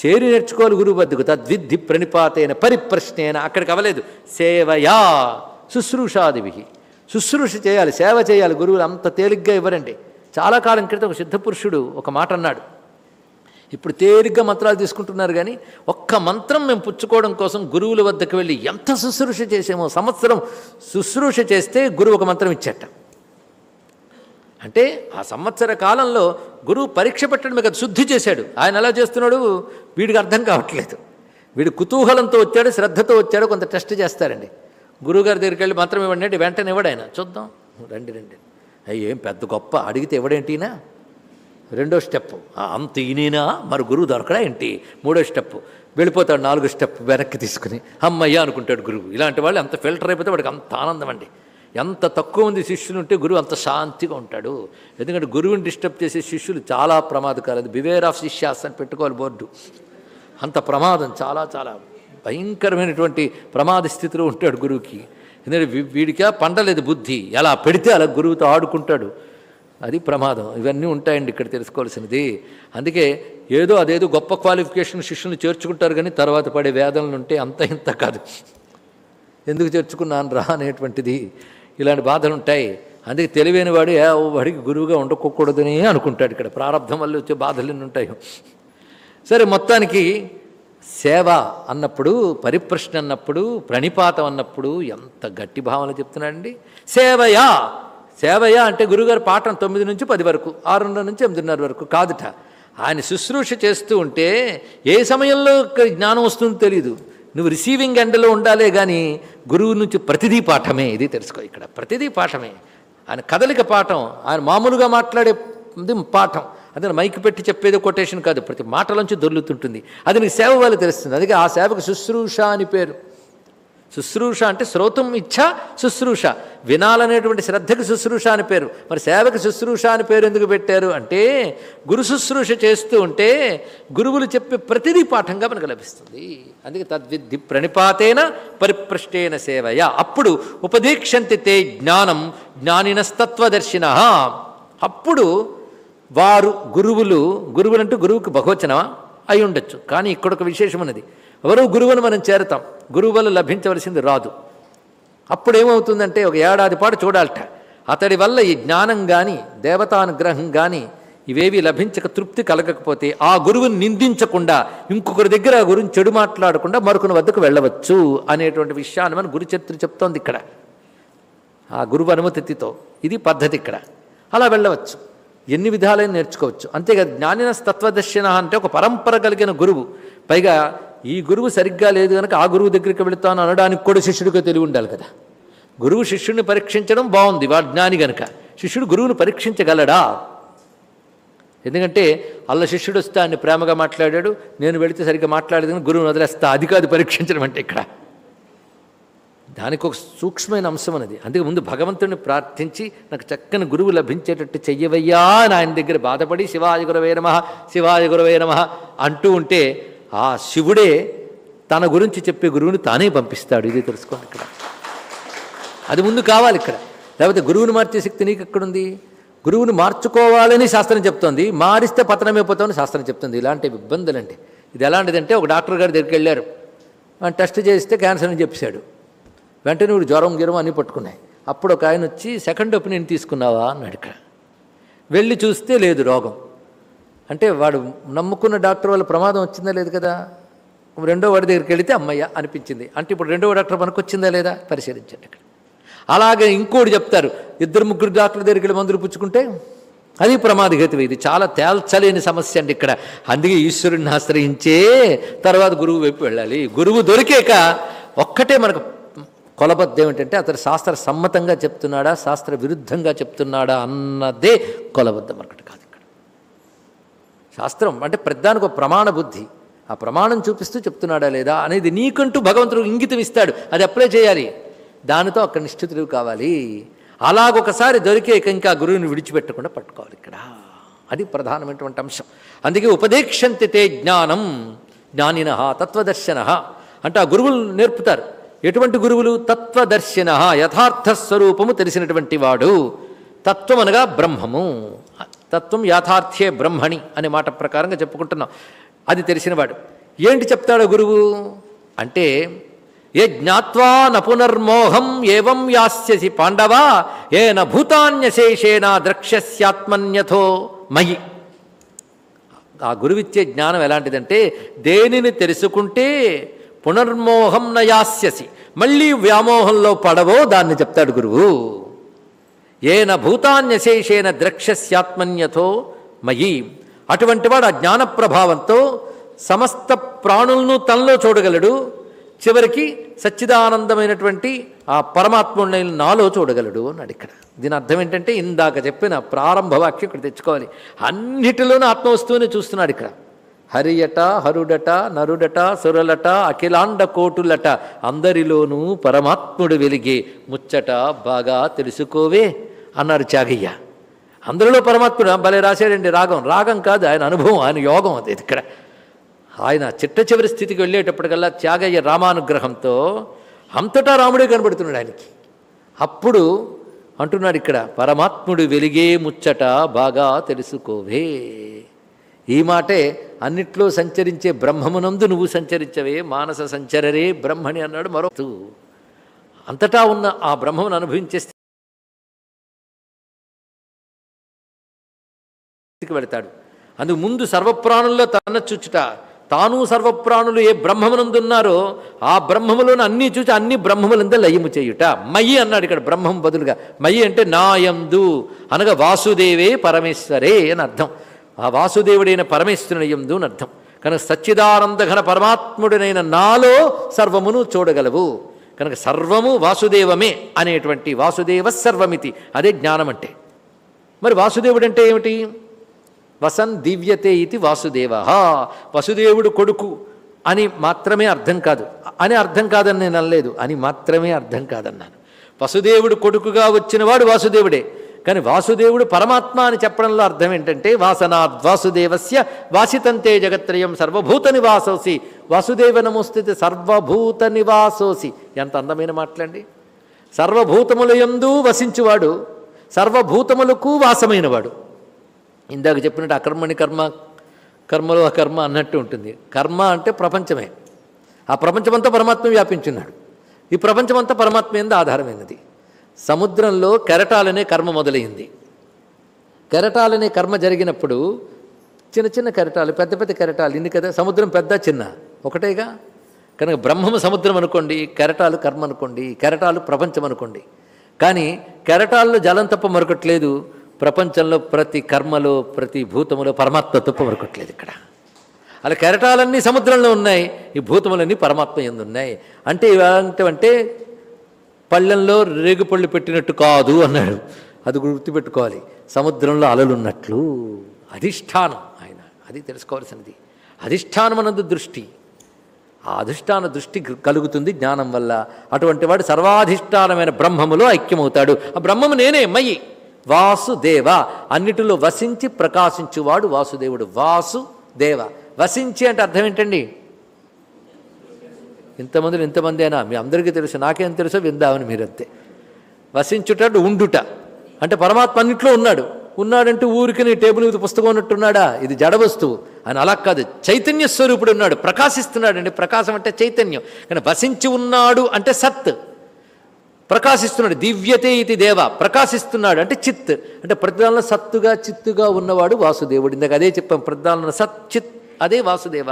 చేరి నేర్చుకోవాలి గురువు వద్దకు తద్విద్ధి ప్రణిపాతైన పరిప్రశ్నేన అక్కడికి అవ్వలేదు. సేవయా శుశ్రూషాదివి శుశ్రూష చేయాలి సేవ చేయాలి. గురువులు అంత తేలిగ్గా ఇవ్వరండి. చాలా కాలం క్రితం ఒక సిద్ధపురుషుడు ఒక మాట అన్నాడు. ఇప్పుడు తేలిగ్గా మంత్రాలు తీసుకుంటున్నారు కానీ ఒక్క మంత్రం మేము పుచ్చుకోవడం కోసం గురువుల వద్దకు వెళ్ళి ఎంత శుశ్రూష చేసామో సంవత్సరం శుశ్రూష చేస్తే గురువు ఒక మంత్రం ఇచ్చేట. అంటే ఆ సంవత్సర కాలంలో గురువు పరీక్ష పెట్టడం కదా శుద్ధి చేశాడు. ఆయన ఎలా చేస్తున్నాడు? వీడికి అర్థం కావట్లేదు. వీడు కుతూహలంతో వచ్చాడు శ్రద్ధతో వచ్చాడు కొంత టెస్ట్ చేస్తారండి. గురువుగారి దగ్గరికి వెళ్ళి మంత్రం ఇవ్వండి అంటే వెంటనే ఇవ్వడు ఆయన. చూద్దాం. రండి రండి. అయ్యేం పెద్ద గొప్ప అడిగితే ఇవ్వడేంటినా? రెండో స్టెప్. అంత ఈయనైనా? మరి గురువు దొరకడా ఏంటి? మూడో స్టెప్. వెళ్ళిపోతాడు నాలుగో స్టెప్ వెనక్కి తీసుకుని. అమ్మయ్యా అనుకుంటాడు గురువు. ఇలాంటి వాళ్ళు అంత ఫిల్టర్ అయిపోతే వాడికి అంత ఆనందం అండి. ఎంత తక్కువ మంది శిష్యులు ఉంటే గురువు అంత శాంతిగా ఉంటాడు. ఎందుకంటే గురువుని డిస్టర్బ్ చేసే శిష్యులు చాలా ప్రమాదకాలు బివేర్ ఆఫ్ శిష్యాస్ అని పెట్టుకోవాలి బోర్డు. అంత ప్రమాదం చాలా చాలా భయంకరమైనటువంటి ప్రమాద స్థితిలో ఉంటాడు గురువుకి. ఎందుకంటే వీడికా పండలేదు బుద్ధి. ఎలా పెడితే అలా గురువుతో ఆడుకుంటాడు. అది ప్రమాదం. ఇవన్నీ ఉంటాయండి ఇక్కడ తెలుసుకోవాల్సినది. అందుకే ఏదో అదేదో గొప్ప క్వాలిఫికేషన్ శిష్యుని చేర్చుకుంటారు కానీ తర్వాత పడే వేదనలు ఉంటే అంత ఇంత కాదు. ఎందుకు చేర్చుకున్నాను రా అనేటువంటిది. ఇలాంటి బాధలు ఉంటాయి అందుకే తెలివైన వాడు వాడికి గురువుగా ఉండకూడదని అనుకుంటాడు ఇక్కడ. ప్రారంభం వల్ల వచ్చే బాధలు ఉంటాయి. సరే మొత్తానికి సేవ అన్నప్పుడు పరిప్రశ్న అన్నప్పుడు ప్రణిపాతం అన్నప్పుడు ఎంత గట్టి భావన చెప్తున్నాడండి. సేవయా సేవయా అంటే గురుగారు పాఠం తొమ్మిది నుంచి పది వరకు ఆరున్నర నుంచి ఎనిమిదిన్నర వరకు కాదుట. ఆయన శుశ్రూష చేస్తూ ఉంటే ఏ సమయంలో జ్ఞానం వస్తుందో తెలియదు నువ్వు రిసీవింగ్ ఎండలో ఉండాలే కానీ గురువు నుంచి ప్రతిదీ పాఠమే. ఇది తెలుసుకో ఇక్కడ. ప్రతిదీ పాఠమే. ఆయన కదలిక పాఠం ఆయన మామూలుగా మాట్లాడేది పాఠం. అదే మైక్ పెట్టి చెప్పేది కొటేషన్ కాదు. ప్రతి మాటలోంచి దొర్లుతుంటుంది. అది నీకు సేవ వల్ల తెలుస్తుంది. అందుకే ఆ సేవకు శుశ్రూష అని పేరు. శుశ్రూష అంటే శ్రోతం ఇచ్చ శుశ్రూష. వినాలనేటువంటి శ్రద్ధకు శుశ్రూష అని పేరు. మరి సేవకు శుశ్రూష అని పేరు ఎందుకు పెట్టారు? అంటే గురు శుశ్రూష చేస్తూ ఉంటే గురువులు చెప్పే ప్రతిదీ పాఠంగా మనకు లభిస్తుంది. అందుకే తద్విద్ధి ప్రణిపాతేన పరిపృష్టేన సేవయ. అప్పుడు ఉపదీక్షంతి తే జ్ఞానం జ్ఞానినస్తత్వదర్శిన. అప్పుడు వారు గురువులు గురువులంటూ గురువుకి బహువచనమా? అయి ఉండొచ్చు. కానీ ఇక్కడ ఒక విశేషం ఉన్నది. ఎవరో గురువును మనం చేరతాం. గురువు వల్ల లభించవలసింది రాదు. అప్పుడు ఏమవుతుందంటే ఒక ఏడాది పాటు చూడాలట. అతడి వల్ల ఈ జ్ఞానం కానీ దేవతానుగ్రహం కానీ ఇవేవి లభించక తృప్తి కలగకపోతే ఆ గురువుని నిందించకుండా ఇంకొకరి దగ్గర ఆ గురువుని చెడు మాట్లాడకుండా మరొకరి వద్దకు వెళ్ళవచ్చు అనేటువంటి విషయాన్ని మన గురుచరిత్ర చెప్తోంది ఇక్కడ. ఆ గురువు అనుమతితో ఇది పద్ధతి ఇక్కడ. అలా వెళ్ళవచ్చు. ఎన్ని విధాలైన నేర్చుకోవచ్చు. అంతేకాదు జ్ఞానిన తత్వదర్శిన అంటే ఒక పరంపర కలిగిన గురువు. పైగా ఈ గురువు సరిగ్గా లేదు కనుక ఆ గురువు దగ్గరికి వెళుతాను అనడానికి కూడా శిష్యుడికి తెలివి ఉండాలి కదా. గురువు శిష్యుడిని పరీక్షించడం బాగుంది వాడు జ్ఞాని గనక. శిష్యుడు గురువుని పరీక్షించగలడా? ఎందుకంటే అల్ల శిష్యుడు వస్తే ఆయన ప్రేమగా మాట్లాడాడు నేను వెళితే సరిగ్గా మాట్లాడేది కానీ గురువుని వదిలేస్తా అది కాదు పరీక్షించడం అంటే ఇక్కడ. దానికి ఒక సూక్ష్మమైన అంశం అనేది అందుకే ముందు భగవంతుడిని ప్రార్థించి నాకు చక్కని గురువు లభించేటట్టు చెయ్యవయ్యా అని ఆయన దగ్గర బాధపడి శివాయ గురవే నమ శివాయ గురవే నమ అంటూ ఉంటే ఆ శివుడే తన గురించి చెప్పే గురువుని తానే పంపిస్తాడు. ఇది తెలుసుకోండి ఇక్కడ. అది ముందు కావాలి ఇక్కడ. లేకపోతే గురువుని మార్చే శక్తి నీకు ఎక్కడుంది గురువుని మార్చుకోవాలని శాస్త్రం చెప్తోంది. మారిస్తే పతనమైపోతామని శాస్త్రం చెప్తుంది. ఇలాంటి ఇబ్బందులండి. ఇది ఎలాంటిదంటే ఒక డాక్టర్ గారి దగ్గరికి వెళ్ళారు. ఆయన టెస్ట్ చేస్తే క్యాన్సర్ అని చెప్పాడు వెంటనే వీడు జ్వరం గిరం అన్నీ పట్టుకున్నాయి. అప్పుడు ఒక ఆయన వచ్చి సెకండ్ ఒపీనియన్ తీసుకున్నావా? అన్నాడు ఇక్కడ. వెళ్ళి చూస్తే లేదు రోగం. అంటే వాడు నమ్ముకున్న డాక్టర్ వల్ల ప్రమాదం వచ్చిందా లేదు కదా? రెండో వాడి దగ్గరికి వెళితే అమ్మయ్య అనిపించింది. అంటే ఇప్పుడు రెండో డాక్టర్ మనకు వచ్చిందా లేదా? పరిశీలించండి అక్కడ. అలాగే ఇంకోటి చెప్తారు. ఇద్దరు ముగ్గురు డాక్టర్ దగ్గరికి వెళ్ళి మందులు పుచ్చుకుంటే అది ప్రమాదగతి ఇది చాలా తేల్చలేని సమస్య అండి ఇక్కడ. అందుకే ఈశ్వరుడిని ఆశ్రయించే తర్వాత గురువు వైపు వెళ్ళాలి. గురువు దొరికాక ఒక్కటే మనకు కొలబద్ద ఏమిటంటే అతడు శాస్త్ర సమ్మతంగా చెప్తున్నాడా శాస్త్ర విరుద్ధంగా చెప్తున్నాడా అన్నదే కొలబద్ద మరొకటి కాదు. శాస్త్రం అంటే ప్రధానికి ఒక ప్రమాణ బుద్ధి. ఆ ప్రమాణం చూపిస్తూ చెప్తున్నాడా లేదా అనేది నీకంటూ భగవంతుడు ఇంగితం ఇస్తాడు. అది అప్లై చేయాలి. దానితో అక్కడ నిష్ఠితులు కావాలి. అలాగొకసారి దొరికే ఇంకా గురువుని విడిచిపెట్టకుండా పట్టుకోవాలి ఇక్కడ. అది ప్రధానమైనటువంటి అంశం. అందుకే ఉపదేక్షంతి తే జ్ఞానం జ్ఞానిన తత్వదర్శన అంటే ఆ గురువులు నేర్పుతారు. ఎటువంటి గురువులు? తత్వదర్శిన యథార్థ స్వరూపము తెలిసినటువంటి వాడు. తత్వం అనగా బ్రహ్మము. తత్వం యాథార్థ్యే బ్రహ్మణి అనే మాట ప్రకారంగా చెప్పుకుంటున్నాం. అది తెలిసినవాడు. ఏంటి చెప్తాడు గురువు? అంటే ఏ జ్ఞాత్వా న పునర్మోహం యాస్యసి పాండవ ఏన భూతాన్యశేషేణ ద్రక్ష్యస్యాత్మన్యథో మయి. ఆ గురువిచ్చే జ్ఞానం ఎలాంటిదంటే దేనిని తెలుసుకుంటే పునర్మోహం నయాస్యసి మళ్ళీ వ్యామోహంలో పడవో దాన్ని చెప్తాడు గురువు. ఏన భూతాన్యశేషేన ద్రక్ష్యస్యాత్మన్యథో మయి. అటువంటి వాడు ఆ జ్ఞాన ప్రభావంతో సమస్త ప్రాణులను తనలో చూడగలడు. చివరికి సచ్చిదానందమైనటువంటి ఆ పరమాత్ముడిని నాలో చూడగలడు అన్నాడు ఇక్కడ. దీని అర్థం ఏంటంటే ఇందాక చెప్పిన ప్రారంభ వాక్యం ఇక్కడ తెచ్చుకోవాలి. అన్నిటిలోనూ ఆత్మవస్తువుని చూస్తున్నాడు ఇక్కడ. హరియట హరుడట నరుడట సురలట అఖిలాండ కోటులట అందరిలోనూ పరమాత్ముడు వెలిగే ముచ్చట బాగా తెలుసుకోవే. అన్నారు త్యాగయ్య అందరిలో పరమాత్ముడు భలే రాశాడండి రాగం. రాగం కాదు ఆయన అనుభవం ఆయన యోగం అది ఇక్కడ. ఆయన చిట్ట చివరి స్థితికి వెళ్ళేటప్పటికల్లా త్యాగయ్య రామానుగ్రహంతో అంతటా రాముడే కనబడుతున్నాడు ఆయనకి. అప్పుడు అంటున్నాడు ఇక్కడ పరమాత్ముడు వెలిగే ముచ్చట బాగా తెలుసుకోవే. ఈ మాటే అన్నిట్లో సంచరించే బ్రహ్మమునందు నువ్వు సంచరించవే మానస సంచరరే బ్రహ్మని అన్నాడు మరో అంతటా ఉన్న ఆ బ్రహ్మమును అనుభవించే స్థితికి వెళతాడు అందుకు ముందు సర్వప్రాణుల్లో తన చూచుట తాను సర్వప్రాణులు ఏ బ్రహ్మమునందున్నారో ఆ బ్రహ్మములను అన్నీ చూచి అన్ని బ్రహ్మములందే లయము చేయుట. మయి అన్నాడు ఇక్కడ బ్రహ్మం బదులుగా. మయి అంటే నాయందు అనగా వాసుదేవే పరమేశ్వరే అని అర్థం. ఆ వాసుదేవుడైన పరమేశ్వరుని యందు అని అర్థం. కనుక సచ్చిదానంద ఘన పరమాత్ముడినైన నాలో సర్వమును చూడగలవు. కనుక సర్వము వాసుదేవమే అనేటువంటి వాసుదేవ సర్వమితి. అదే జ్ఞానం అంటే మరి వాసుదేవుడు అంటే ఏమిటి? వసన్ దివ్యతే ఇది వాసుదేవ వసుదేవుడు కొడుకు అని మాత్రమే అర్థం కాదు. అని అర్థం కాదని నేను అనలేదు. అని మాత్రమే అర్థం కాదన్నాను. వసుదేవుడు కొడుకుగా వచ్చినవాడు వాసుదేవుడే. కానీ వాసుదేవుడు పరమాత్మ అని చెప్పడంలో అర్థం ఏంటంటే వాసనాద్ వాసుదేవస్య వాసితంతే జగత్రయం సర్వభూత నివాసోసి వాసుదేవ నమోస్థితి సర్వభూత నివాసోసి ఎంత అందమైన మాట్లాండి. సర్వభూతముల యందు వసించువాడు సర్వభూతములకు వాసమైనవాడు. ఇందాక చెప్పినట్టు అకర్మణి కర్మ కర్మలో అకర్మ అన్నట్టు ఉంటుంది. కర్మ అంటే ప్రపంచమే. ఆ ప్రపంచమంతా పరమాత్మ వ్యాపించున్నాడు. ఈ ప్రపంచమంతా పరమాత్మ ఎందు ఆధారమైనది. సముద్రంలో కెరటాలనే కర్మ మొదలైంది. కెరటాలనే కర్మ జరిగినప్పుడు చిన్న చిన్న కెరటాలు పెద్ద పెద్ద కెరటాలు ఇన్ని కదా సముద్రం పెద్ద చిన్న ఒకటేగా? కనుక బ్రహ్మము సముద్రం అనుకోండి కెరటాలు కర్మ అనుకోండి కెరటాలు ప్రపంచం అనుకోండి. కానీ కెరటాల్లో జలం తప్ప మరొకట్లేదు ప్రపంచంలో ప్రతి కర్మలో ప్రతి భూతములో పరమాత్మ తప్ప మరొకట్లేదు ఇక్కడ. అలా కెరటాలన్నీ సముద్రంలో ఉన్నాయి ఈ భూతములన్నీ పరమాత్మ ఎందు ఉన్నాయి. అంటే ఇవంటే పళ్ళెంలో రేగుపళ్ళు పెట్టినట్టు కాదు అన్నాడు. అది గుర్తుపెట్టుకోవాలి. సముద్రంలో అలలున్నట్లు. అధిష్టానం ఆయన అది తెలుసుకోవాల్సినది. అధిష్టానమనందు దృష్టి. ఆ అధిష్టాన దృష్టి కలుగుతుంది జ్ఞానం వల్ల. అటువంటి వాడు సర్వాధిష్టానమైన బ్రహ్మములో ఐక్యమవుతాడు. ఆ బ్రహ్మము నేనే మయి వాసుదేవ. అన్నిటిలో వసించి ప్రకాశించువాడు వాసుదేవుడు. వాసుదేవ. వసించి అంటే అర్థం ఏంటండి? ఇంతమందిలో ఇంతమందేనా? మీ అందరికీ తెలుసు. నాకేం తెలుసో విందామని మీరంతే. వసించుట ఉండుట. అంటే పరమాత్మ అన్నింటిలో ఉన్నాడు. ఉన్నాడంటే ఊరికి నీ టేబుల్ మీద పుస్తకం ఉన్నట్టున్నాడా? ఇది జడ వస్తువు. అని అలా కాదు. చైతన్య స్వరూపుడు ఉన్నాడు. ప్రకాశిస్తున్నాడు అండి ప్రకాశం అంటే చైతన్యం. కానీ వసించి ఉన్నాడు అంటే సత్. ప్రకాశిస్తున్నాడు దివ్యతే ఇది దేవ ప్రకాశిస్తున్నాడు అంటే చిత్ అంటే ప్రతిదానంలో సత్తుగా చిత్తుగా ఉన్నవాడు వాసుదేవుడు. ఇందాక అదే చెప్పాం ప్రతిదానంలో సత్ చిత్ అదే వాసుదేవ.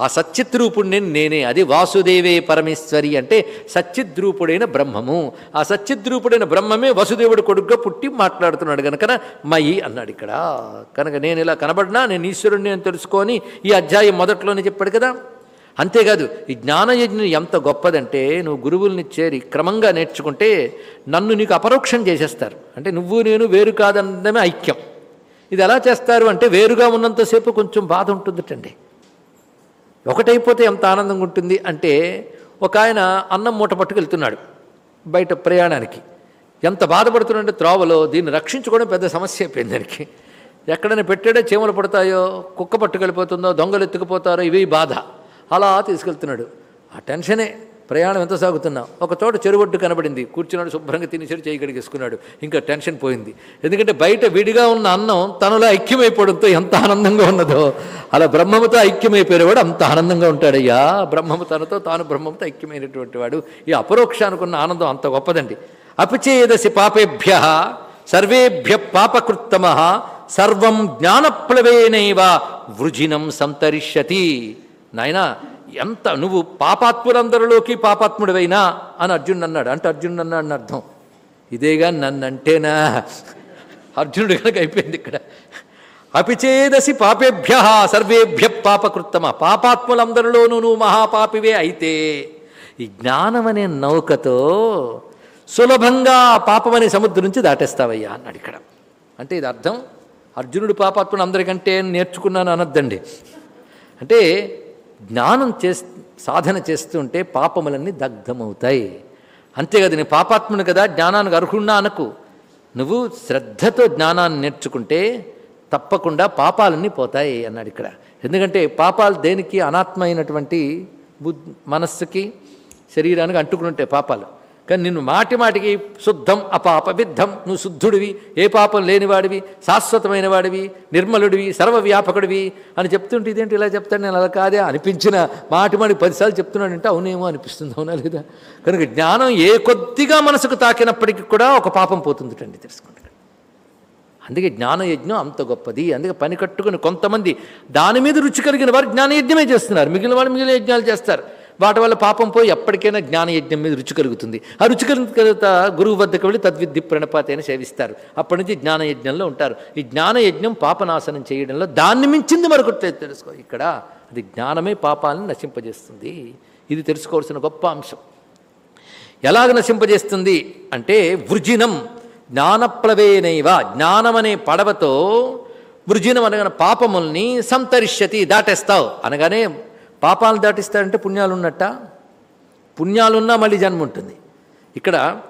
ఆ సచ్చిత్ రూపుణ్ణి నేనే అది వాసుదేవే పరమేశ్వరి అంటే సచ్చిద్రూపుడైన బ్రహ్మము. ఆ సచ్చిద్రూపుడైన బ్రహ్మమే వసుదేవుడు కొడుగ్గా పుట్టి మాట్లాడుతున్నాడు కనుక మయి అన్నాడు ఇక్కడ. కనుక నేను ఇలా కనబడినా నేను ఈశ్వరుణ్ణి అని తెలుసుకొని ఈ అధ్యాయం మొదట్లోనే చెప్పాడు కదా. అంతేకాదు ఈ జ్ఞానయజ్ఞం ఎంత గొప్పదంటే నువ్వు గురువుల్ని చేరి క్రమంగా నేర్చుకుంటే నన్ను నీకు అపరోక్షం చేసేస్తారు. అంటే నువ్వు నేను వేరు కాదన్నమే ఐక్యం. ఇది ఎలా చేస్తారు అంటే వేరుగా ఉన్నంతసేపు కొంచెం బాధ ఉంటుందిటండి. ఒకటైపోతే ఎంత ఆనందంగా ఉంటుంది అంటే ఒక ఆయన అన్నం మూట పట్టుకెళ్తున్నాడు బయట ప్రయాణానికి. ఎంత బాధపడుతున్నాడంటే త్రోవలో దీన్ని రక్షించుకోవడం పెద్ద సమస్య అయిపోయింది దానికి. ఎక్కడైనా పెట్టాడో చీమలు పడతాయో కుక్క పట్టుకెళ్ళిపోతుందో దొంగలు ఎత్తుకుపోతారో ఇవి బాధ. అలా తీసుకెళ్తున్నాడు. ఆ టెన్షనే ప్రయాణం ఎంత సాగుతున్నా. ఒక చోట చెరువొడ్డు కనబడింది. కూర్చున్నాడు శుభ్రంగా తినేసాడు చేయి కడిగేసుకున్నాడు. ఇంకా టెన్షన్ పోయింది. ఎందుకంటే బయట విడిగా ఉన్న అన్నం తనలో ఐక్యమైపోవడంతో ఎంత ఆనందంగా ఉన్నదో. అలా బ్రహ్మముతో ఐక్యమైపోయేవాడు అంత ఆనందంగా ఉంటాడయ్యా. బ్రహ్మము తనతో తాను బ్రహ్మముతో ఐక్యమైనటువంటి వాడు. ఈ అపరోక్షానుకున్న ఆనందం అంత గొప్పదండి. అపిచేదసి పాపేభ్య సర్వేభ్య పాపకృత్తమ. సర్వం జ్ఞానప్లవేనైవ వృజినం సంతరిష్యతి. నాయనా ఎంత నువ్వు పాపాత్ములందరిలోకి పాపాత్ముడివైనా అని అర్జునుడు అన్నాడు. అంటే అర్జునుడు అన్నాడు అర్థం. ఇదేగా నన్నంటేనా? అర్జునుడు కనుక అయిపోయింది ఇక్కడ. అపిచేదసి పాపేభ్య సర్వేభ్య పాపకృత్తమ. పాపాత్ములందరిలోనూ నువ్వు మహాపాపివే అయితే ఈ జ్ఞానం అనే నౌకతో సులభంగా పాపమనే సముద్రం నుంచి దాటేస్తావయ్యా అన్నాడు ఇక్కడ. అంటే ఇది అర్థం? అర్జునుడు పాపాత్ముడు అందరికంటే నేర్చుకున్నాను అనొద్దండి. అంటే జ్ఞానం చే సాధన చేస్తుంటే పాపములన్నీ దగ్ధమవుతాయి. అంతేకాదు నేను పాపాత్ముని కదా జ్ఞానానికి అర్హుణ్ణా అనకు. నువ్వు శ్రద్ధతో జ్ఞానాన్ని నేర్చుకుంటే తప్పకుండా పాపాలన్నీ పోతాయి అన్నాడు ఇక్కడ. ఎందుకంటే పాపాలు దేనికి? అనాత్మ అయినటువంటి బుద్ మనస్సుకి శరీరానికి అంటుకుని ఉంటాయి పాపాలు. కానీ నిన్ను మాటి మాటికి శుద్ధం అపాప విద్ధం నువ్వు శుద్ధుడివి ఏ పాపం లేనివాడివి శాశ్వతమైన వాడివి నిర్మలుడివి సర్వవ్యాపకుడివి అని చెప్తుంటే ఇదేంటి ఇలా చెప్తాడు? నేను అలా కాదే అనిపించిన మాటి మాటికి పదిసార్లు చెప్తున్నాడంటే అవునేమో అనిపిస్తుంది అవునా లేదా? కనుక జ్ఞానం ఏ కొద్దిగా మనసుకు తాకినప్పటికీ కూడా ఒక పాపం పోతుందిటండి తెలుసుకోండి అందుకే జ్ఞానయజ్ఞం అంత గొప్పది. అందుకే పని కట్టుకుని కొంతమంది దాని మీద రుచి కలిగిన వారు జ్ఞానయజ్ఞమే చేస్తున్నారు. మిగిలిన వాళ్ళు మిగిలిన యజ్ఞాలు చేస్తారు. వాటి వల్ల పాపం పోయి ఎప్పటికైనా జ్ఞానయజ్ఞం మీద రుచి కలుగుతుంది. ఆ రుచి కలిగిన తర్వాత గురువు వద్దకు వెళ్ళి తద్విద్ది ప్రణపాతైన సేవిస్తారు. అప్పటి నుంచి జ్ఞానయజ్ఞంలో ఉంటారు. ఈ జ్ఞానయజ్ఞం పాపనాశనం చేయడంలో దాన్ని మించింది మరొకటి తెలుసుకో. ఇక్కడ అది జ్ఞానమే పాపాలను నశింపజేస్తుంది. ఇది తెలుసుకోవాల్సిన గొప్ప అంశం. ఎలాగ నశింపజేస్తుంది అంటే వృజినం జ్ఞానప్లవేనైవ జ్ఞానమనే పడవతో వృజినం అనగా పాపముల్ని సంతరిష్యతి దాటేస్తావు అనగానే పాపాలు దాటిస్తాడంటే పుణ్యాలు ఉన్నట్ట పుణ్యాలున్నా మళ్ళీ జన్మ ఉంటుంది ఇక్కడ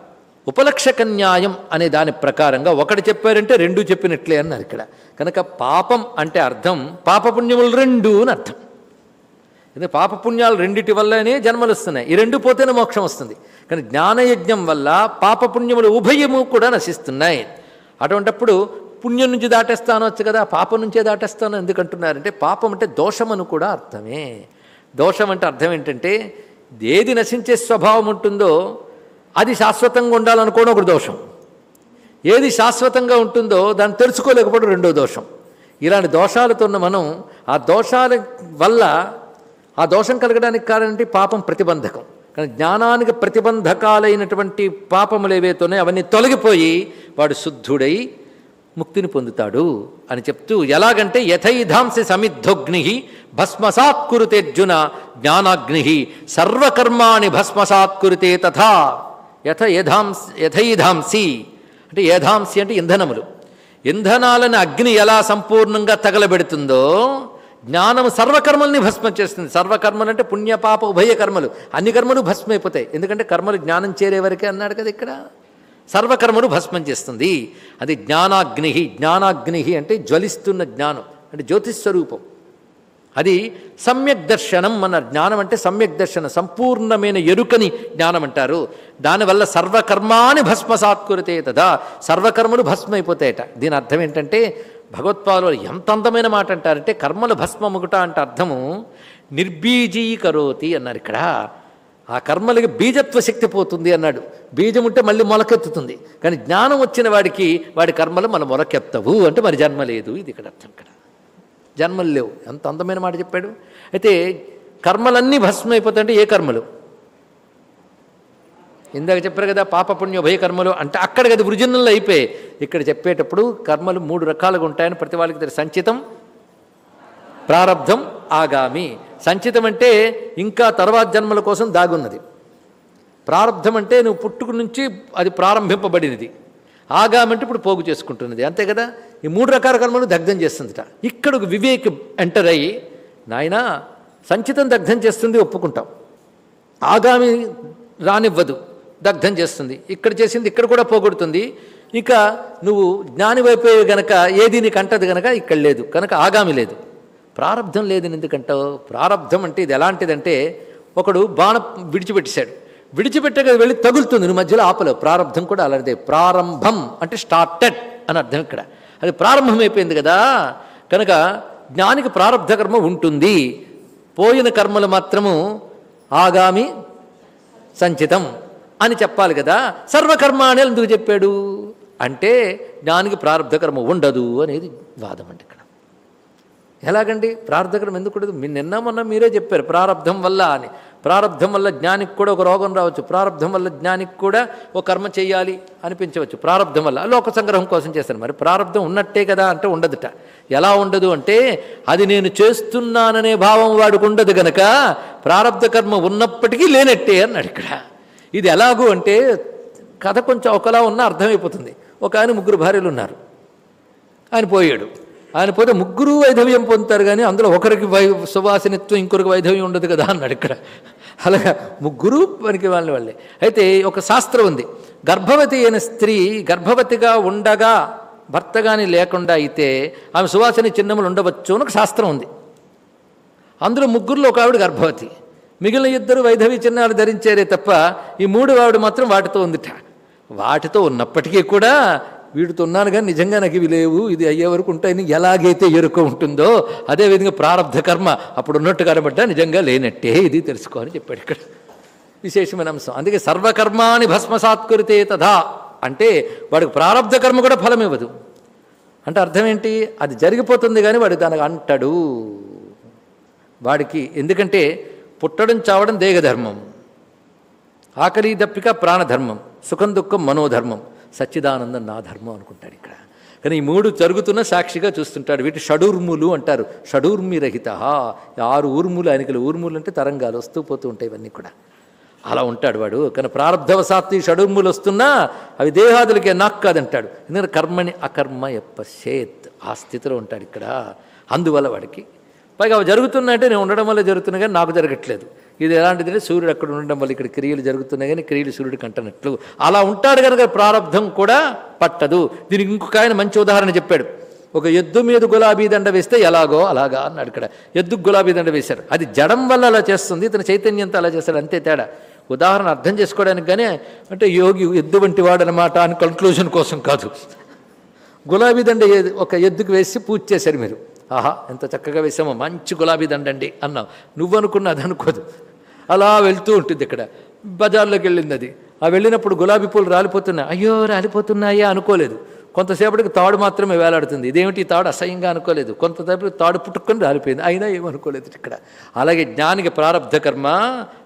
ఉపలక్షక న్యాయం అనే దాని ప్రకారంగా ఒకటి చెప్పారంటే రెండు చెప్పినట్లే అన్నారు ఇక్కడ. కనుక పాపం అంటే అర్థం పాపపుణ్యములు రెండు అని అర్థం. ఎందుకంటే పాపపుణ్యాలు రెండిటి వల్లనే జన్మలు వస్తున్నాయి. ఈ రెండు పోతేనే మోక్షం వస్తుంది. కానీ జ్ఞానయజ్ఞం వల్ల పాపపుణ్యములు ఉభయము కూడా నశిస్తున్నాయి. అటువంటప్పుడు పుణ్యం నుంచి దాటేస్తాను వచ్చు కదా పాపం నుంచే దాటేస్తాను ఎందుకంటున్నారంటే పాపం అంటే దోషమని కూడా అర్థమే. దోషం అంటే అర్థం ఏంటంటే ఏది నశించే స్వభావం ఉంటుందో అది శాశ్వతంగా ఉండాలనుకోవడం ఒకటి దోషం. ఏది శాశ్వతంగా ఉంటుందో దాన్ని తెలుసుకోలేకపోవడం రెండో దోషం. ఇలాంటి దోషాలతో ఉన్న మనం ఆ దోషాల వల్ల ఆ దోషం కలగడానికి కారణం అంటే పాపం ప్రతిబంధకం. కానీ జ్ఞానానికి ప్రతిబంధకాలైనటువంటి పాపములు ఏవైతున్నాయో అవన్నీ తొలగిపోయి వాడు శుద్ధుడై ముక్తిని పొందుతాడు అని చెప్తూ ఎలాగంటే యథైధాంసి సమిద్ధోగ్ని భస్మసాత్కురుతేర్జున జ్ఞానాగ్ని సర్వకర్మాణి భస్మసాత్కురుతే తథా. యథ యథాంస్ యథైధాంసి. అంటే యథాంసి అంటే ఇంధనములు. ఇంధనాలను అగ్ని ఎలా సంపూర్ణంగా తగలబెడుతుందో జ్ఞానము సర్వకర్మల్ని భస్మం చేస్తుంది. సర్వకర్మలు అంటే పుణ్యపాప ఉభయ కర్మలు. అన్ని కర్మలు భస్మైపోతాయి ఎందుకంటే కర్మలు జ్ఞానం చేరే వరకే అన్నాడు కదా ఇక్కడ. సర్వకర్మను భస్మం చేస్తుంది. అది జ్ఞానాగ్ని జ్ఞానాగ్ని అంటే జ్వలిస్తున్న జ్ఞానం. అంటే జ్యోతిస్వరూపం అది సమ్యక్ దర్శనం మన జ్ఞానం అంటే సమ్యక్ దర్శనం సంపూర్ణమైన ఎరుకని జ్ఞానం అంటారు. దానివల్ల సర్వకర్మాని భస్మసాత్కురితే తదా. సర్వకర్మలు భస్మైపోతాయట. దీని అర్థం ఏంటంటే భగవత్పాదులు ఎంత అందమైన మాట అంటారంటే కర్మలు భస్మముగుట అంటే అర్థము నిర్బీజీకరోతి అన్నారు ఇక్కడ. ఆ కర్మలకి బీజత్వ శక్తి పోతుంది అన్నాడు. బీజం ఉంటే మళ్ళీ మొలకెత్తుతుంది. కానీ జ్ఞానం వచ్చిన వాడికి వాడి కర్మలు మన మొలకెత్తవు అంటే మరి జన్మ లేదు. ఇది ఇక్కడ అర్థం ఇక్కడ. జన్మలు లేవు. ఎంత అందమైన మాట చెప్పాడు? అయితే కర్మలన్నీ భస్మం అయిపోతాయంటే ఏ కర్మలు? ఇందాక చెప్పారు కదా పాపపుణ్య భయ కర్మలు అంటే అక్కడ కదా వృజనులు అయిపోయి ఇక్కడ చెప్పేటప్పుడు కర్మలు మూడు రకాలుగా ఉంటాయని ప్రతి వాళ్ళకి సంచితం ప్రారబ్ధం ఆగామి. సంచితం అంటే ఇంకా తర్వాత జన్మల కోసం దాగున్నది. ప్రారంధం అంటే నువ్వు పుట్టుకు నుంచి అది ప్రారంభింపబడినది. ఆగామంటే ఇప్పుడు పోగు చేసుకుంటున్నది. అంతే కదా? ఈ మూడు రకాల కర్మలు దగ్ధం చేస్తుందిట. ఇక్కడ ఒక వివేక్ ఎంటర్ అయ్యి నాయన సంచితం దగ్ధం చేస్తుంది ఒప్పుకుంటాం ఆగామి రానివ్వదు దగ్ధం చేస్తుంది. ఇక్కడ చేసింది ఇక్కడ కూడా పోగొడుతుంది. ఇక నువ్వు జ్ఞాని వైపోయి గనక ఏది నీకు అంటది గనక ఇక్కడ లేదు. కనుక ఆగామి లేదు. ప్రారంధం లేదని ఎందుకంటావు? ప్రారంధం అంటే ఇది ఎలాంటిదంటే ఒకడు బాణ విడిచిపెట్టేశాడు. విడిచిపెట్టక వెళ్ళి తగులుతుంది. నువ్వు మధ్యలో ఆపలేవు. ప్రారంధం కూడా అలాంటిదే. ప్రారంభం అంటే స్టార్టెడ్ అని అర్థం ఇక్కడ. అది ప్రారంభమైపోయింది కదా. కనుక జ్ఞానికి ప్రారంధ కర్మ ఉంటుంది. పోయిన కర్మలు మాత్రము ఆగామి సంచితం అని చెప్పాలి కదా. సర్వకర్మ అని ఎందుకు చెప్పాడు? అంటే జ్ఞానికి ప్రారంధ కర్మ ఉండదు అనేది వాదం అంటే ఇక్కడ. ఎలాగండి? ప్రారంధకర్మ ఎందుకు ఉండదు నిన్న మొన్న మీరే చెప్పారు ప్రారంధం వల్ల అని. ప్రారంధం వల్ల జ్ఞానికి కూడా ఒక రోగం రావచ్చు. ప్రారంధం వల్ల జ్ఞానికి కూడా ఒక కర్మ చేయాలి అనిపించవచ్చు. ప్రారంధం వల్ల లోక సంగ్రహం కోసం చేస్తాను మరి ప్రారంధం ఉన్నట్టే కదా అంటే ఉండదుట. ఎలా ఉండదు అంటే అది నేను చేస్తున్నాననే భావం వాడికి ఉండదు గనక ప్రారంధ కర్మ ఉన్నప్పటికీ లేనట్టే అన్నాడు ఇక్కడ. ఇది ఎలాగూ అంటే కథ కొంచెం ఒకలా ఉన్నా అర్థమైపోతుంది. ఒక ఆయన ముగ్గురు భార్యలు ఉన్నారు. ఆయన పోయాడు. ఆయన పోతే ముగ్గురు వైధవ్యం పొందుతారు కానీ అందులో ఒకరికి వై సువాసనిత్వం ఇంకొకరికి వైధవ్యం ఉండదు కదా అన్నాడు ఇక్కడ. అలాగా ముగ్గురు పనికి వాళ్ళని వాళ్ళే. అయితే ఒక శాస్త్రం ఉంది. గర్భవతి అయిన స్త్రీ గర్భవతిగా ఉండగా భర్త కానీ లేకుండా అయితే ఆమె సువాసన చిన్నములు ఉండవచ్చు అని ఒక శాస్త్రం ఉంది. అందులో ముగ్గురులో ఒక ఆవిడ గర్భవతి. మిగిలిన ఇద్దరు వైధవి చిన్నాలు ధరించారే తప్ప ఈ మూడు ఆవిడ మాత్రం వాటితో ఉందిట. వాటితో ఉన్నప్పటికీ కూడా వీటితో ఉన్నాను కానీ నిజంగా నాకు ఇవి లేవు. ఇది అయ్యే వరకు ఉంటాయని ఎలాగైతే ఎరుక ఉంటుందో అదేవిధంగా ప్రారంధ కర్మ అప్పుడు ఉన్నట్టు కనబడ్డా నిజంగా లేనట్టే ఇది తెలుసుకో అని చెప్పాడు ఇక్కడ. విశేషమైన అంశం. అందుకే సర్వకర్మాని భస్మసాత్కరితే తథా అంటే వాడికి ప్రారంధ కర్మ కూడా ఫలం ఇవ్వదు. అంటే అర్థం ఏంటి? అది జరిగిపోతుంది కానీ వాడు దానికి అంటాడు. వాడికి ఎందుకంటే పుట్టడం చావడం దేగధర్మం ఆకలి దప్పిక ప్రాణధర్మం. సుఖం దుఃఖం మనోధర్మం. సచ్చిదానందం నా ధర్మం అనుకుంటాడు ఇక్కడ. కానీ ఈ మూడు జరుగుతున్న సాక్షిగా చూస్తుంటాడు. వీటి షడూర్ములు అంటారు. షడూర్మి రహిత ఆరు ఊర్ములు ఆయనకి ఊర్ములు అంటే తరంగాలు వస్తూ పోతూ ఉంటాయి ఇవన్నీ కూడా. అలా ఉంటాడు వాడు. కానీ ప్రారంధవశాత్తు ఈ షడూర్ములు వస్తున్నా అవి దేహాదులకే నాకు కాదంటాడు. ఎందుకంటే కర్మని అకర్మ ఎప్పసేత్ ఆ స్థితిలో ఉంటాడు ఇక్కడ. అందువల్ల వాడికి. పైగా అవి జరుగుతున్నాయంటే నేను ఉండడం వల్ల జరుగుతున్నాయి కానీ నాకు జరగట్లేదు. ఇది ఎలాంటిదంటే సూర్యుడు అక్కడ ఉండడం వల్ల ఇక్కడ క్రియలు జరుగుతున్నాయి కానీ క్రియలు సూర్యుడికి అంటనట్లు. అలా ఉంటాడు కనుక ప్రారంధం కూడా పట్టదు. దీనికి ఇంకొక ఆయన మంచి ఉదాహరణ చెప్పాడు. ఒక ఎద్దు మీద గులాబీ దండ వేస్తే ఎలాగో అలాగా అన్నాడు ఇక్కడ. ఎద్దుకు గులాబీ దండ వేశారు. అది జడం వల్ల అలా చేస్తుంది. ఇతను చైతన్యంతో అలా చేస్తాడు. అంతే తేడా. ఉదాహరణ అర్థం చేసుకోవడానికి కానీ అంటే యోగి ఎద్దు వంటి వాడనమాట అని కన్క్లూజన్ కోసం కాదు. గులాబీ దండ ఒక ఎద్దుకు వేసి పూజ చేశారు మీరు. ఆహా ఎంత చక్కగా వేసామో మంచి గులాబీ దండండి అన్నావు నువ్వు అనుకున్న అది అనుకోదు. అలా వెళ్తూ ఉంటుంది ఇక్కడ. బజార్లోకి వెళ్ళింది అది. ఆ వెళ్ళినప్పుడు గులాబీ పూలు రాలిపోతున్నాయి అయ్యో రాలిపోతున్నాయా అనుకోలేదు. కొంతసేపటికి తాడు మాత్రమే వేలాడుతుంది. ఇదేమిటి తాడు? అసహ్యంగా అనుకోలేదు. కొంతసేపటికి తాడు పుట్టుకొని రాలిపోయింది. అయినా ఏమనుకోలేదు ఇక్కడ. అలాగే జ్ఞానికి ప్రారంధ కర్మ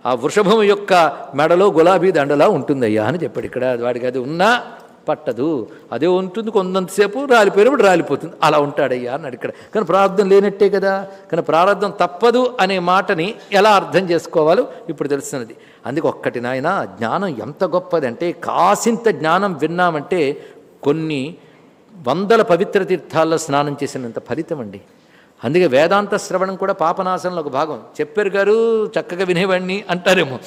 ఆ వృషభం యొక్క మెడలో గులాబీ దండలా ఉంటుందయ్యా అని చెప్పాడు. ఇక్కడ వాడికి అది ఉన్నా పట్టదు. అదే ఉంటుంది కొంతంతసేపు రాలిపోయినప్పుడు రాలిపోతుంది. అలా ఉంటాడయ్యా అన్నాడు ఇక్కడ కానీ ప్రారంధం లేనట్టే కదా. కానీ ప్రారంధం తప్పదు అనే మాటని ఎలా అర్థం చేసుకోవాలో ఇప్పుడు తెలుస్తున్నది. అందుకే ఒక్కటి నాయన జ్ఞానం ఎంత గొప్పది అంటే కాసింత జ్ఞానం విన్నామంటే కొన్ని వందల పవిత్ర తీర్థాల్లో స్నానం చేసినంత ఫలితం అండి. అందుకే వేదాంత శ్రవణం కూడా పాపనాశంలో ఒక భాగం. చెప్పారు గారు చక్కగా వినేవాడిని అంటారేమో.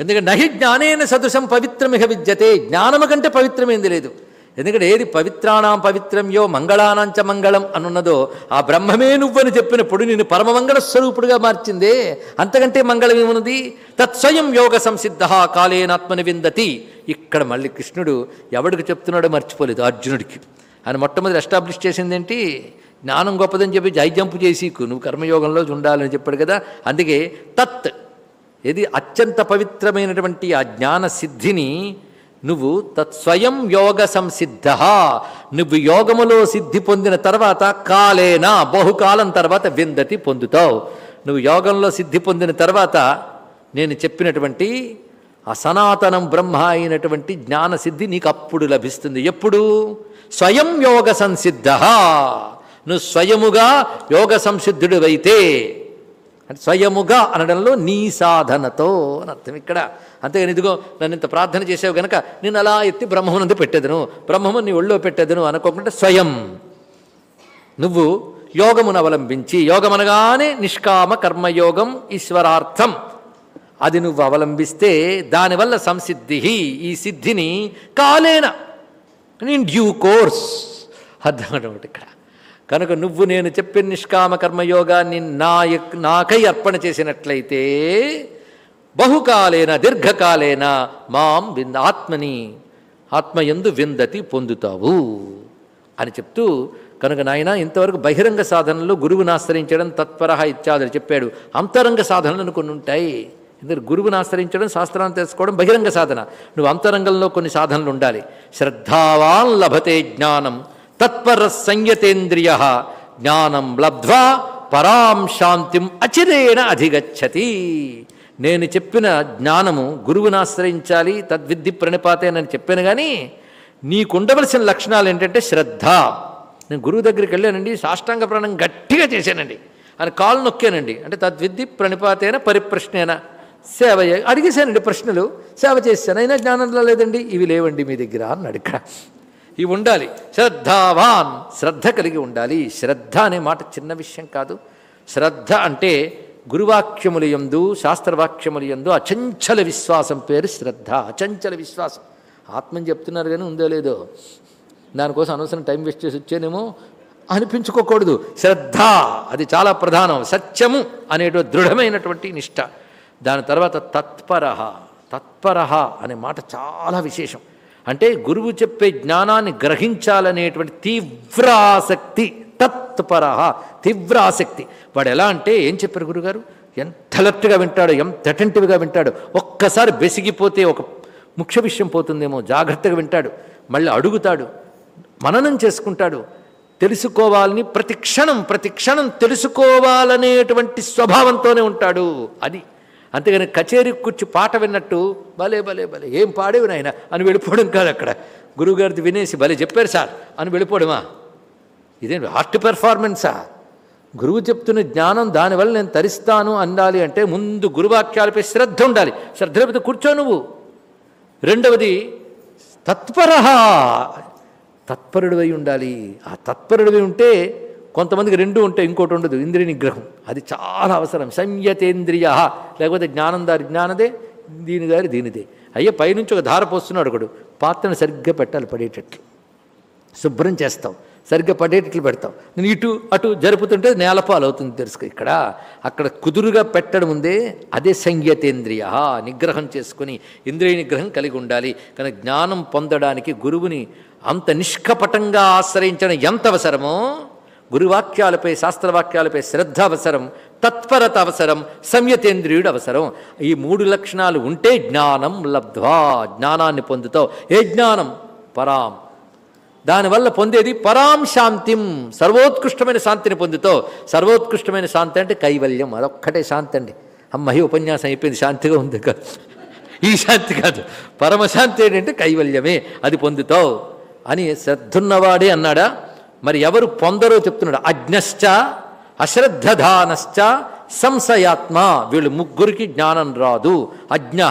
ఎందుకంటే నహి జ్ఞానేన సదృశం పవిత్రమిహ విద్యతే. జ్ఞానము కంటే పవిత్రమైంది లేదు. ఎందుకంటే ఏది పవిత్రాణం పవిత్రం యో మంగళానాంచ మంగళం అనున్నదో ఆ బ్రహ్మమే నువ్వని చెప్పినప్పుడు నేను పరమమంగళ స్వరూపుడుగా మార్చిందే. అంతకంటే మంగళం ఏమున్నది తత్స్వయం యోగ సంసిద్ధ కాలేనాత్మని విందతి. ఇక్కడ మళ్ళీ కృష్ణుడు ఎవడికి చెప్తున్నాడో మర్చిపోలేదు అర్జునుడికి. ఆయన మొట్టమొదటి ఎస్టాబ్లిష్ చేసింది ఏంటి జ్ఞానం గొప్పదని చెప్పి జై జంపు చేసి నువ్వు కర్మయోగంలో ఉండాలని చెప్పాడు కదా. అందుకే తత్ ఏది అత్యంత పవిత్రమైనటువంటి ఆ జ్ఞాన సిద్ధిని నువ్వు తత్స్వయం యోగ సంసిద్ధ నువ్వు యోగములో సిద్ధి పొందిన తర్వాత కాలేనా బహుకాలం తర్వాత విందతి పొందుతావు. నువ్వు యోగంలో సిద్ధి పొందిన తర్వాత నేను చెప్పినటువంటి ఆ సనాతనం బ్రహ్మ అయినటువంటి జ్ఞాన సిద్ధి నీకు అప్పుడు లభిస్తుంది. ఎప్పుడు? స్వయం యోగ సంసిద్ధ నువ్వు స్వయముగా యోగ సంసిద్ధుడివైతే అంటే స్వయముగా అనడంలో నీ సాధనతో అని అర్థం. ఇక్కడ అంతేగాని ఇదిగో నన్ను ఇంత ప్రార్థన చేసావు గనక నేను అలా ఎత్తి బ్రహ్మమునందు పెట్టేదను బ్రహ్మము నీ ఒళ్ళో పెట్టేదను అనుకోకుండా స్వయం. నువ్వు యోగమును అవలంబించి యోగం అనగానే నిష్కామ కర్మయోగం ఈశ్వరార్థం. అది నువ్వు అవలంబిస్తే దానివల్ల సంసిద్ధి ఈ సిద్ధిని కాలేన ఇన్ డ్యూ కోర్స్. అర్థం ఒకటి ఇక్కడ. కనుక నువ్వు నేను చెప్పిన నిష్కామ కర్మయోగాన్ని నా నాకై అర్పణ చేసినట్లయితే బహుకాలేన దీర్ఘకాలేన మాం వింద ఆత్మని ఆత్మయందు విందతి పొందుతావు అని చెప్తూ కనుక నాయన ఇంతవరకు బహిరంగ సాధనలో గురువుని ఆశ్రయించడం తత్పరహ ఇత్యాదులు చెప్పాడు. అంతరంగ సాధనలు కొన్ని ఉంటాయి. ఎందుకంటే గురువుని ఆశ్రయించడం శాస్త్రాన్ని తెలుసుకోవడం బహిరంగ సాధన. నువ్వు అంతరంగంలో కొన్ని సాధనలు ఉండాలి. శ్రద్ధావాన్ లభతే జ్ఞానం. తత్పర సంయతేంద్రియ జ్ఞానం లబ్ధ్వా పరాం శాంతిం అచిరేణ అధిగచ్చతి. నేను చెప్పిన జ్ఞానము గురువుని ఆశ్రయించాలి తద్విద్ధి ప్రణిపాతేనని చెప్పాను కానీ నీకుండవలసిన లక్షణాలు ఏంటంటే శ్రద్ధ. నేను గురువు దగ్గరికి వెళ్ళానండి సాష్టాంగ ప్రాణం గట్టిగా చేశానండి. అని కాలు నొక్కానండి. అంటే తద్విద్ధి ప్రణిపాతేన పరిప్రశ్నేన సేవ అడిగేశానండి ప్రశ్నలు. సేవ చేశాను. అయినా జ్ఞానంలో లేదండి ఇవి లేవండి మీ దగ్గర అన్నాడు ఇక్కడ. ఇవి ఉండాలి. శ్రద్ధావాన్. శ్రద్ధ కలిగి ఉండాలి. శ్రద్ధ అనే మాట చిన్న విషయం కాదు. శ్రద్ధ అంటే గురువాక్యములయందు యందు యందు అచంచల విశ్వాసం పేరు శ్రద్ధ. అచంచల విశ్వాసం. ఆత్మని చెప్తున్నారు కానీ ఉందో లేదో. దానికోసం అనవసరం టైం వేస్ట్ చేసి వచ్చేనేమో అనిపించుకోకూడదు. శ్రద్ధ అది చాలా ప్రధానం. సత్యము అనేటు దృఢమైనటువంటి నిష్ట. దాని తర్వాత తత్పర తత్పర అనే మాట చాలా విశేషం. అంటే గురువు చెప్పే జ్ఞానాన్ని గ్రహించాలనేటువంటి తీవ్రాసక్తి తత్పర తీవ్రాసక్తి. వాడు ఎలా అంటే ఏం చెప్పారు గురుగారు? ఎంత అలర్ట్గా వింటాడు ఎంత అటెంటివ్గా వింటాడు. ఒక్కసారి బెసిగిపోతే ఒక ముఖ్య విషయం పోతుందేమో జాగ్రత్తగా వింటాడు. మళ్ళీ అడుగుతాడు మననం చేసుకుంటాడు. తెలుసుకోవాలని ప్రతి క్షణం ప్రతి క్షణం తెలుసుకోవాలనేటువంటి స్వభావంతోనే ఉంటాడు. అది అంతేగాని కచేరీ కూర్చి పాట విన్నట్టు భలే భలే భలే. ఏం పాడేవి నాయన? అని వెళ్ళిపోవడం కాదు అక్కడ. గురువుగారిది వినేసి భలే చెప్పారు సార్. అని వెళ్ళిపోవడమా? ఇదేంటి ఆర్ట్ పెర్ఫార్మెన్సా గురువు చెప్తున్న జ్ఞానం దానివల్ల నేను తరిస్తాను అందాలి అంటే ముందు గురువాక్యాలపై శ్రద్ధ ఉండాలి. శ్రద్ధ లేకపోతే కూర్చో నువ్వు. రెండవది తత్పర తత్పరుడివై ఉండాలి. ఆ తత్పరుడివై ఉంటే కొంతమందికి రెండు ఉంటే ఇంకోటి ఉండదు ఇంద్రియ నిగ్రహం. అది చాలా అవసరం. సంయతేంద్రియ. లేకపోతే జ్ఞానం దారి జ్ఞానదే దీని దారి దీనిదే. అయ్యే పైనుంచి ఒక ధార పోస్తున్నాడు ఒకడు. పాత్రను సరిగ్గా పెట్టాలి పడేటట్లు. శుభ్రం చేస్తాం. సరిగ్గా పడేటట్లు పెడతాం. నేను ఇటు అటు జరుపుతుంటే నేలపాలు అవుతుంది తెలుసు ఇక్కడ. అక్కడ కుదురుగా పెట్టడం ఉందే అదే సంయతేంద్రియ. నిగ్రహం చేసుకుని ఇంద్రియ నిగ్రహం కలిగి ఉండాలి. కానీ జ్ఞానం పొందడానికి గురువుని అంత నిష్కపటంగా ఆశ్రయించడం ఎంత అవసరమో గురువాక్యాలపై శాస్త్రవాక్యాలపై శ్రద్ధ అవసరం తత్పరత అవసరం సంయతేంద్రియుడు అవసరం. ఈ మూడు లక్షణాలు ఉంటే జ్ఞానం లబ్ధ్వా జ్ఞానాన్ని పొందుతావు. ఏ జ్ఞానం? పరాం. దానివల్ల పొందేది పరాం శాంతిం. సర్వోత్కృష్టమైన శాంతిని పొందుతావు. సర్వోత్కృష్టమైన శాంతి అంటే కైవల్యం. అదొక్కటే శాంతి అండి. అమ్మాయి ఉపన్యాసం అయిపోయింది. శాంతిగా ఉంది. కాదు ఈ శాంతి కాదు. పరమశాంతి ఏంటంటే కైవల్యమే. అది పొందుతావు అని శ్రద్ధున్నవాడే అన్నాడా? మరి ఎవరు పొందరో చెప్తున్నాడు. అజ్ఞశ్చ అశ్రద్ధధానశ్చ సంశయాత్మ. వీళ్ళు ముగ్గురికి జ్ఞానం రాదు. అజ్ఞ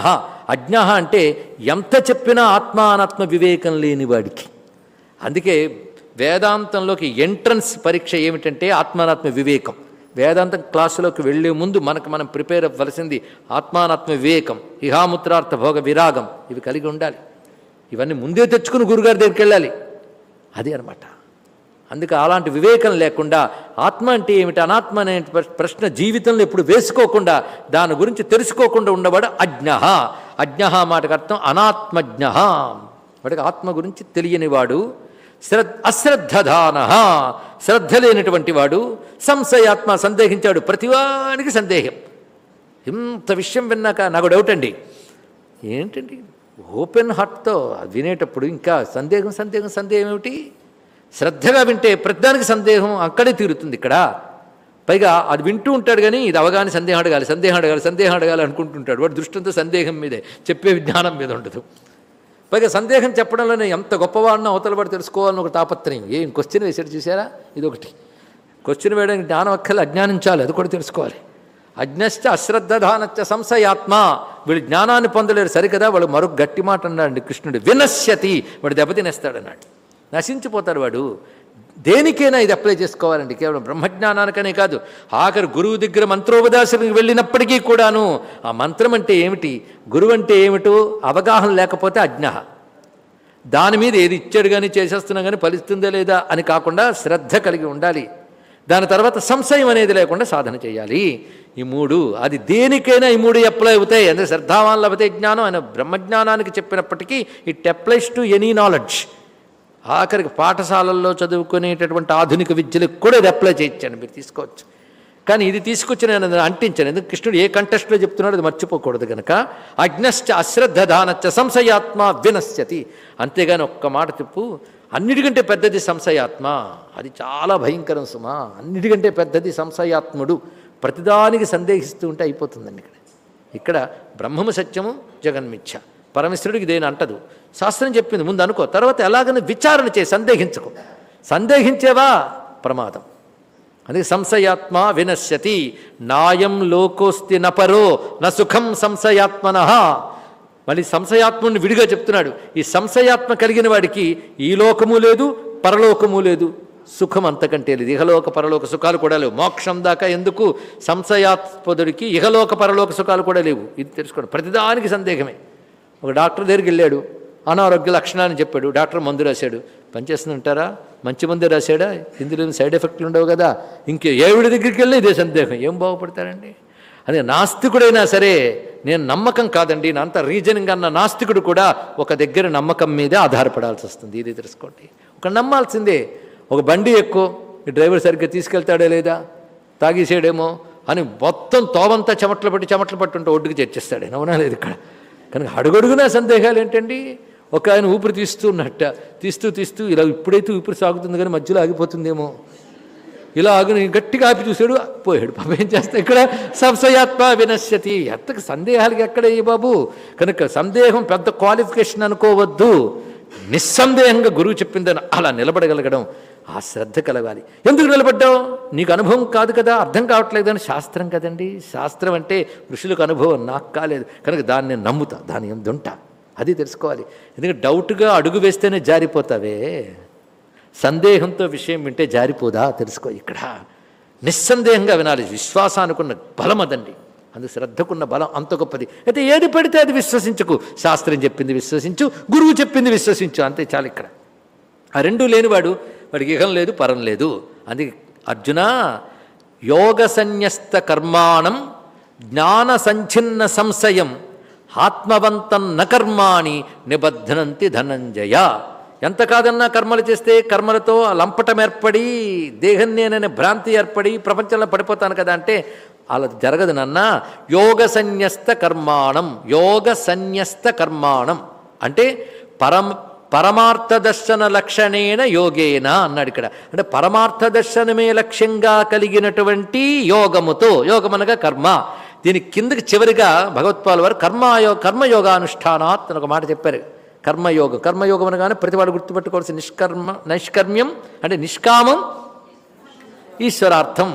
అజ్ఞ అంటే ఎంత చెప్పినా ఆత్మానాత్మ వివేకం లేని వాడికి. అందుకే వేదాంతంలోకి ఎంట్రన్స్ పరీక్ష ఏమిటంటే ఆత్మానాత్మ వివేకం. వేదాంతం క్లాసులోకి వెళ్ళే ముందు మనకు మనం ప్రిపేర్ అవ్వలసింది ఆత్మానాత్మ వివేకం ఇహాముత్రార్థ భోగ విరాగం. ఇవి కలిగి ఉండాలి. ఇవన్నీ ముందే తెచ్చుకుని గురుగారి దగ్గరికి వెళ్ళాలి. అది అనమాట అందుకే అలాంటి వివేకం లేకుండా ఆత్మ అంటే ఏమిటి అనాత్మ అనే ప్రశ్న జీవితంలో ఎప్పుడు వేసుకోకుండా దాని గురించి తెలుసుకోకుండా ఉండవాడు అజ్ఞ అజ్ఞ మాటకు అర్థం అనాత్మజ్ఞ వాడికి ఆత్మ గురించి తెలియనివాడు శ్రద్ధ అశ్రద్ధధాన శ్రద్ధ లేనటువంటి వాడు సంశయాత్మ సందేహించాడు ప్రతివానికి సందేహం. ఇంత విషయం విన్నాక నాకు డౌట్ అండి. ఏంటండి? ఓపెన్ హార్ట్తో వినేటప్పుడు ఇంకా సందేహం సందేహం సందేహం ఏమిటి? శ్రద్ధగా వింటే ప్రతిదానికి సందేహం అక్కడే తీరుతుంది ఇక్కడ. పైగా అది వింటూ ఉంటాడు కానీ ఇది అవగానే సందేహం అడగాలి సందేహం అడగాలి సందేహం అడగాలి అనుకుంటుంటాడు. వాడు దృష్టింతో సందేహం మీదే చెప్పే జ్ఞానం మీద ఉండదు. పైగా సందేహం చెప్పడంలోనే ఎంత గొప్పవాడినో అవతల పడి తెలుసుకోవాలని ఒక తాపత్రయం. ఏం క్వశ్చన్ వేసాడు చూసారా ఇది ఒకటి క్వశ్చన్ వేయడానికి జ్ఞానం అక్కర్లు అజ్ఞానం చాలు అది కూడా తెలుసుకోవాలి. అజ్ఞశ్చ అశ్రద్ధానచ్చ సంశయాత్మ. వీళ్ళు జ్ఞానాన్ని పొందలేరు సరికదా? వాడు మరొక గట్టి మాట అన్నాడు కృష్ణుడు. వినశ్యతి. వాడు దెబ్బతినేస్తాడు అన్నాడు నశించిపోతాడు వాడు. దేనికైనా ఇది అప్లై చేసుకోవాలండి కేవలం బ్రహ్మజ్ఞానానికనే కాదు. ఆఖరు గురువు దగ్గర మంత్రోపదాసనకి వెళ్ళినప్పటికీ కూడాను ఆ మంత్రం అంటే ఏమిటి? గురువు అంటే ఏమిటో అవగాహన లేకపోతే అజ్ఞ దాని మీద ఏది ఇచ్చాడు కానీ చేసేస్తున్నా కానీ ఫలిస్తుందా లేదా అని కాకుండా శ్రద్ధ కలిగి ఉండాలి. దాని తర్వాత సంశయం అనేది లేకుండా సాధన చేయాలి. ఈ మూడు అది దేనికైనా ఈ మూడు అప్లై అవుతాయి. అంటే శ్రద్ధావాన్ లభతే జ్ఞానం ఆయన బ్రహ్మజ్ఞానానికి చెప్పినప్పటికీ it applies to any knowledge ఆఖరికి పాఠశాలల్లో చదువుకునేటటువంటి ఆధునిక విద్యలకు కూడా ఇది అప్లై చేయించాను మీరు తీసుకోవచ్చు. కానీ ఇది తీసుకొచ్చి నేను అంటించాను. ఎందుకు? కృష్ణుడు ఏ కంటెస్ట్లో చెప్తున్నాడో అది మర్చిపోకూడదు కనుక అజ్ఞశ్చ అశ్రద్ధ దానచ్చ సంశయాత్మ వినశ్యతి. అంతేగాని ఒక్క మాట చెప్పు అన్నిటికంటే పెద్దది సంశయాత్మ. అది చాలా భయంకరం సుమా. అన్నిటికంటే పెద్దది సంశయాత్ముడు. ప్రతిదానికి సందేహిస్తూ ఉంటే అయిపోతుందండి ఇక్కడ. ఇక్కడ బ్రహ్మము సత్యము జగన్మిథ్య. పరమేశ్వరుడికి దేని అంటదు. శాస్త్రం చెప్పింది ముందు అనుకో. తర్వాత ఎలాగని విచారణ చేయి సందేహించుకో. సందేహించేవా? ప్రమాదం. అందుకే సంశయాత్మ వినశ్యతి. నాయం లోకోస్తి నపరో న సుఖం సంశయాత్మన. మళ్ళీ సంశయాత్మని విడిగా చెప్తున్నాడు. ఈ సంశయాత్మ కలిగిన వాడికి ఈ లోకము లేదు పరలోకము లేదు. సుఖం అంతకంటే లేదు. ఇహలోక పరలోక సుఖాలు కూడా లేవు. మోక్షం దాకా ఎందుకు? సంశయాత్పదుడికి ఇహలోక పరలోక సుఖాలు కూడా లేవు. ఇది తెలుసుకోండి. ప్రతిదానికి సందేహమే. ఒక డాక్టర్ దగ్గరికి వెళ్ళాడు. అనారోగ్య లక్షణాన్ని చెప్పాడు. డాక్టర్ మందు రాశాడు. పనిచేస్తుందంటారా? మంచి మందు రాశాడా? ఇందులో సైడ్ ఎఫెక్ట్లు ఉండవు కదా. ఇంకే ఏవిడి దగ్గరికి వెళ్ళి ఇదే సందేహం. ఏం బాగుపడతారండి? అదే నాస్తికుడైనా సరే నేను నమ్మకం కాదండి. నా అంత రీజనింగ్ అన్న నాస్తికుడు కూడా ఒక దగ్గర నమ్మకం మీదే ఆధారపడాల్సి వస్తుంది. ఇది తెలుసుకోండి. ఒక నమ్మాల్సిందే. ఒక బండి ఎక్కువ. ఈ డ్రైవర్ సరిగ్గా తీసుకెళ్తాడో లేదా? తాగేసాడేమో అని మొత్తం తోవంతా చెమట్లు పట్టి చెమట్లు పట్టుంటే ఒడ్డుకు చేర్చేస్తాడు. అవునా లేదు ఇక్కడ. కనుక అడుగడుగునా సందేహాలు ఏంటండి? ఒక ఆయన ఊపిరి తీస్తున్నట్ట తీస్తూ తీస్తూ ఇలా ఇప్పుడైతే ఊపిరి సాగుతుంది కానీ మధ్యలో ఆగిపోతుందేమో. ఇలా ఆగిన గట్టిగా ఆపి చూశాడు. పోయాడు పాప ఏం చేస్తా ఇక్కడ? సంశయాత్మ వినశ్యతి. ఎంతకు సందేహాలకి ఎక్కడయ్యి బాబు? కనుక సందేహం పెద్ద క్వాలిఫికేషన్ అనుకోవద్దు. నిస్సందేహంగా గురువు చెప్పిందని అలా నిలబడగలగడం ఆ శ్రద్ధ కలగాలి. ఎందుకు నిలబడ్డావు? నీకు అనుభవం కాదు కదా అర్థం కావట్లేదని శాస్త్రం కదండి. శాస్త్రం అంటే ఋషులకు అనుభవం నాకు కాలేదు. కనుక దాన్ని నమ్ముతా దాని ఎందుంటా అది తెలుసుకోవాలి. ఎందుకంటే డౌట్గా అడుగు వేస్తేనే జారిపోతావే. సందేహంతో విషయం వింటే జారిపోదా? తెలుసుకో ఇక్కడ. నిస్సందేహంగా వినాలి. విశ్వాసానుకున్న బలం అదండి. అందు శ్రద్ధకున్న బలం అంత గొప్పది. అయితే ఏది పడితే అది విశ్వసించకు. శాస్త్రం చెప్పింది విశ్వసించు. గురువు చెప్పింది విశ్వసించు. అంతే చాలు ఇక్కడ. ఆ రెండూ లేనివాడు వాడికి ఇహం లేదు పరం లేదు. అందుకే అర్జున యోగ సన్యస్త కర్మాణం జ్ఞాన సంఛిన్న సంశయం. ఆత్మవంతం నకర్మాణి నిబద్ధనంతి ధనంజయ. ఎంత కాదన్నా కర్మలు చేస్తే కర్మలతో లంపటం ఏర్పడి దేహం నేననే భ్రాంతి ఏర్పడి ప్రపంచంలో పడిపోతాను కదా అంటే అలా జరగదు నాన్న. యోగ సన్యస్త కర్మాణం యోగ సన్యస్త కర్మాణం. అంటే పరం పరమార్థ దర్శన లక్షణేన యోగేన అన్నాడు ఇక్కడ. అంటే పరమార్థ దర్శనమే లక్ష్యంగా కలిగినటువంటి యోగముతో యోగమనగా కర్మ. దీని కిందకి చివరిగా భగవత్పాల్ వారు కర్మయో కర్మయోగానుష్ఠానాత్ అని ఒక మాట చెప్పారు. కర్మయోగం కర్మయోగం అనగానే ప్రతివాడు గుర్తుపెట్టుకోవాల్సిన నిష్కర్మ నైష్కర్మ్యం అంటే నిష్కామం ఈశ్వరార్థం.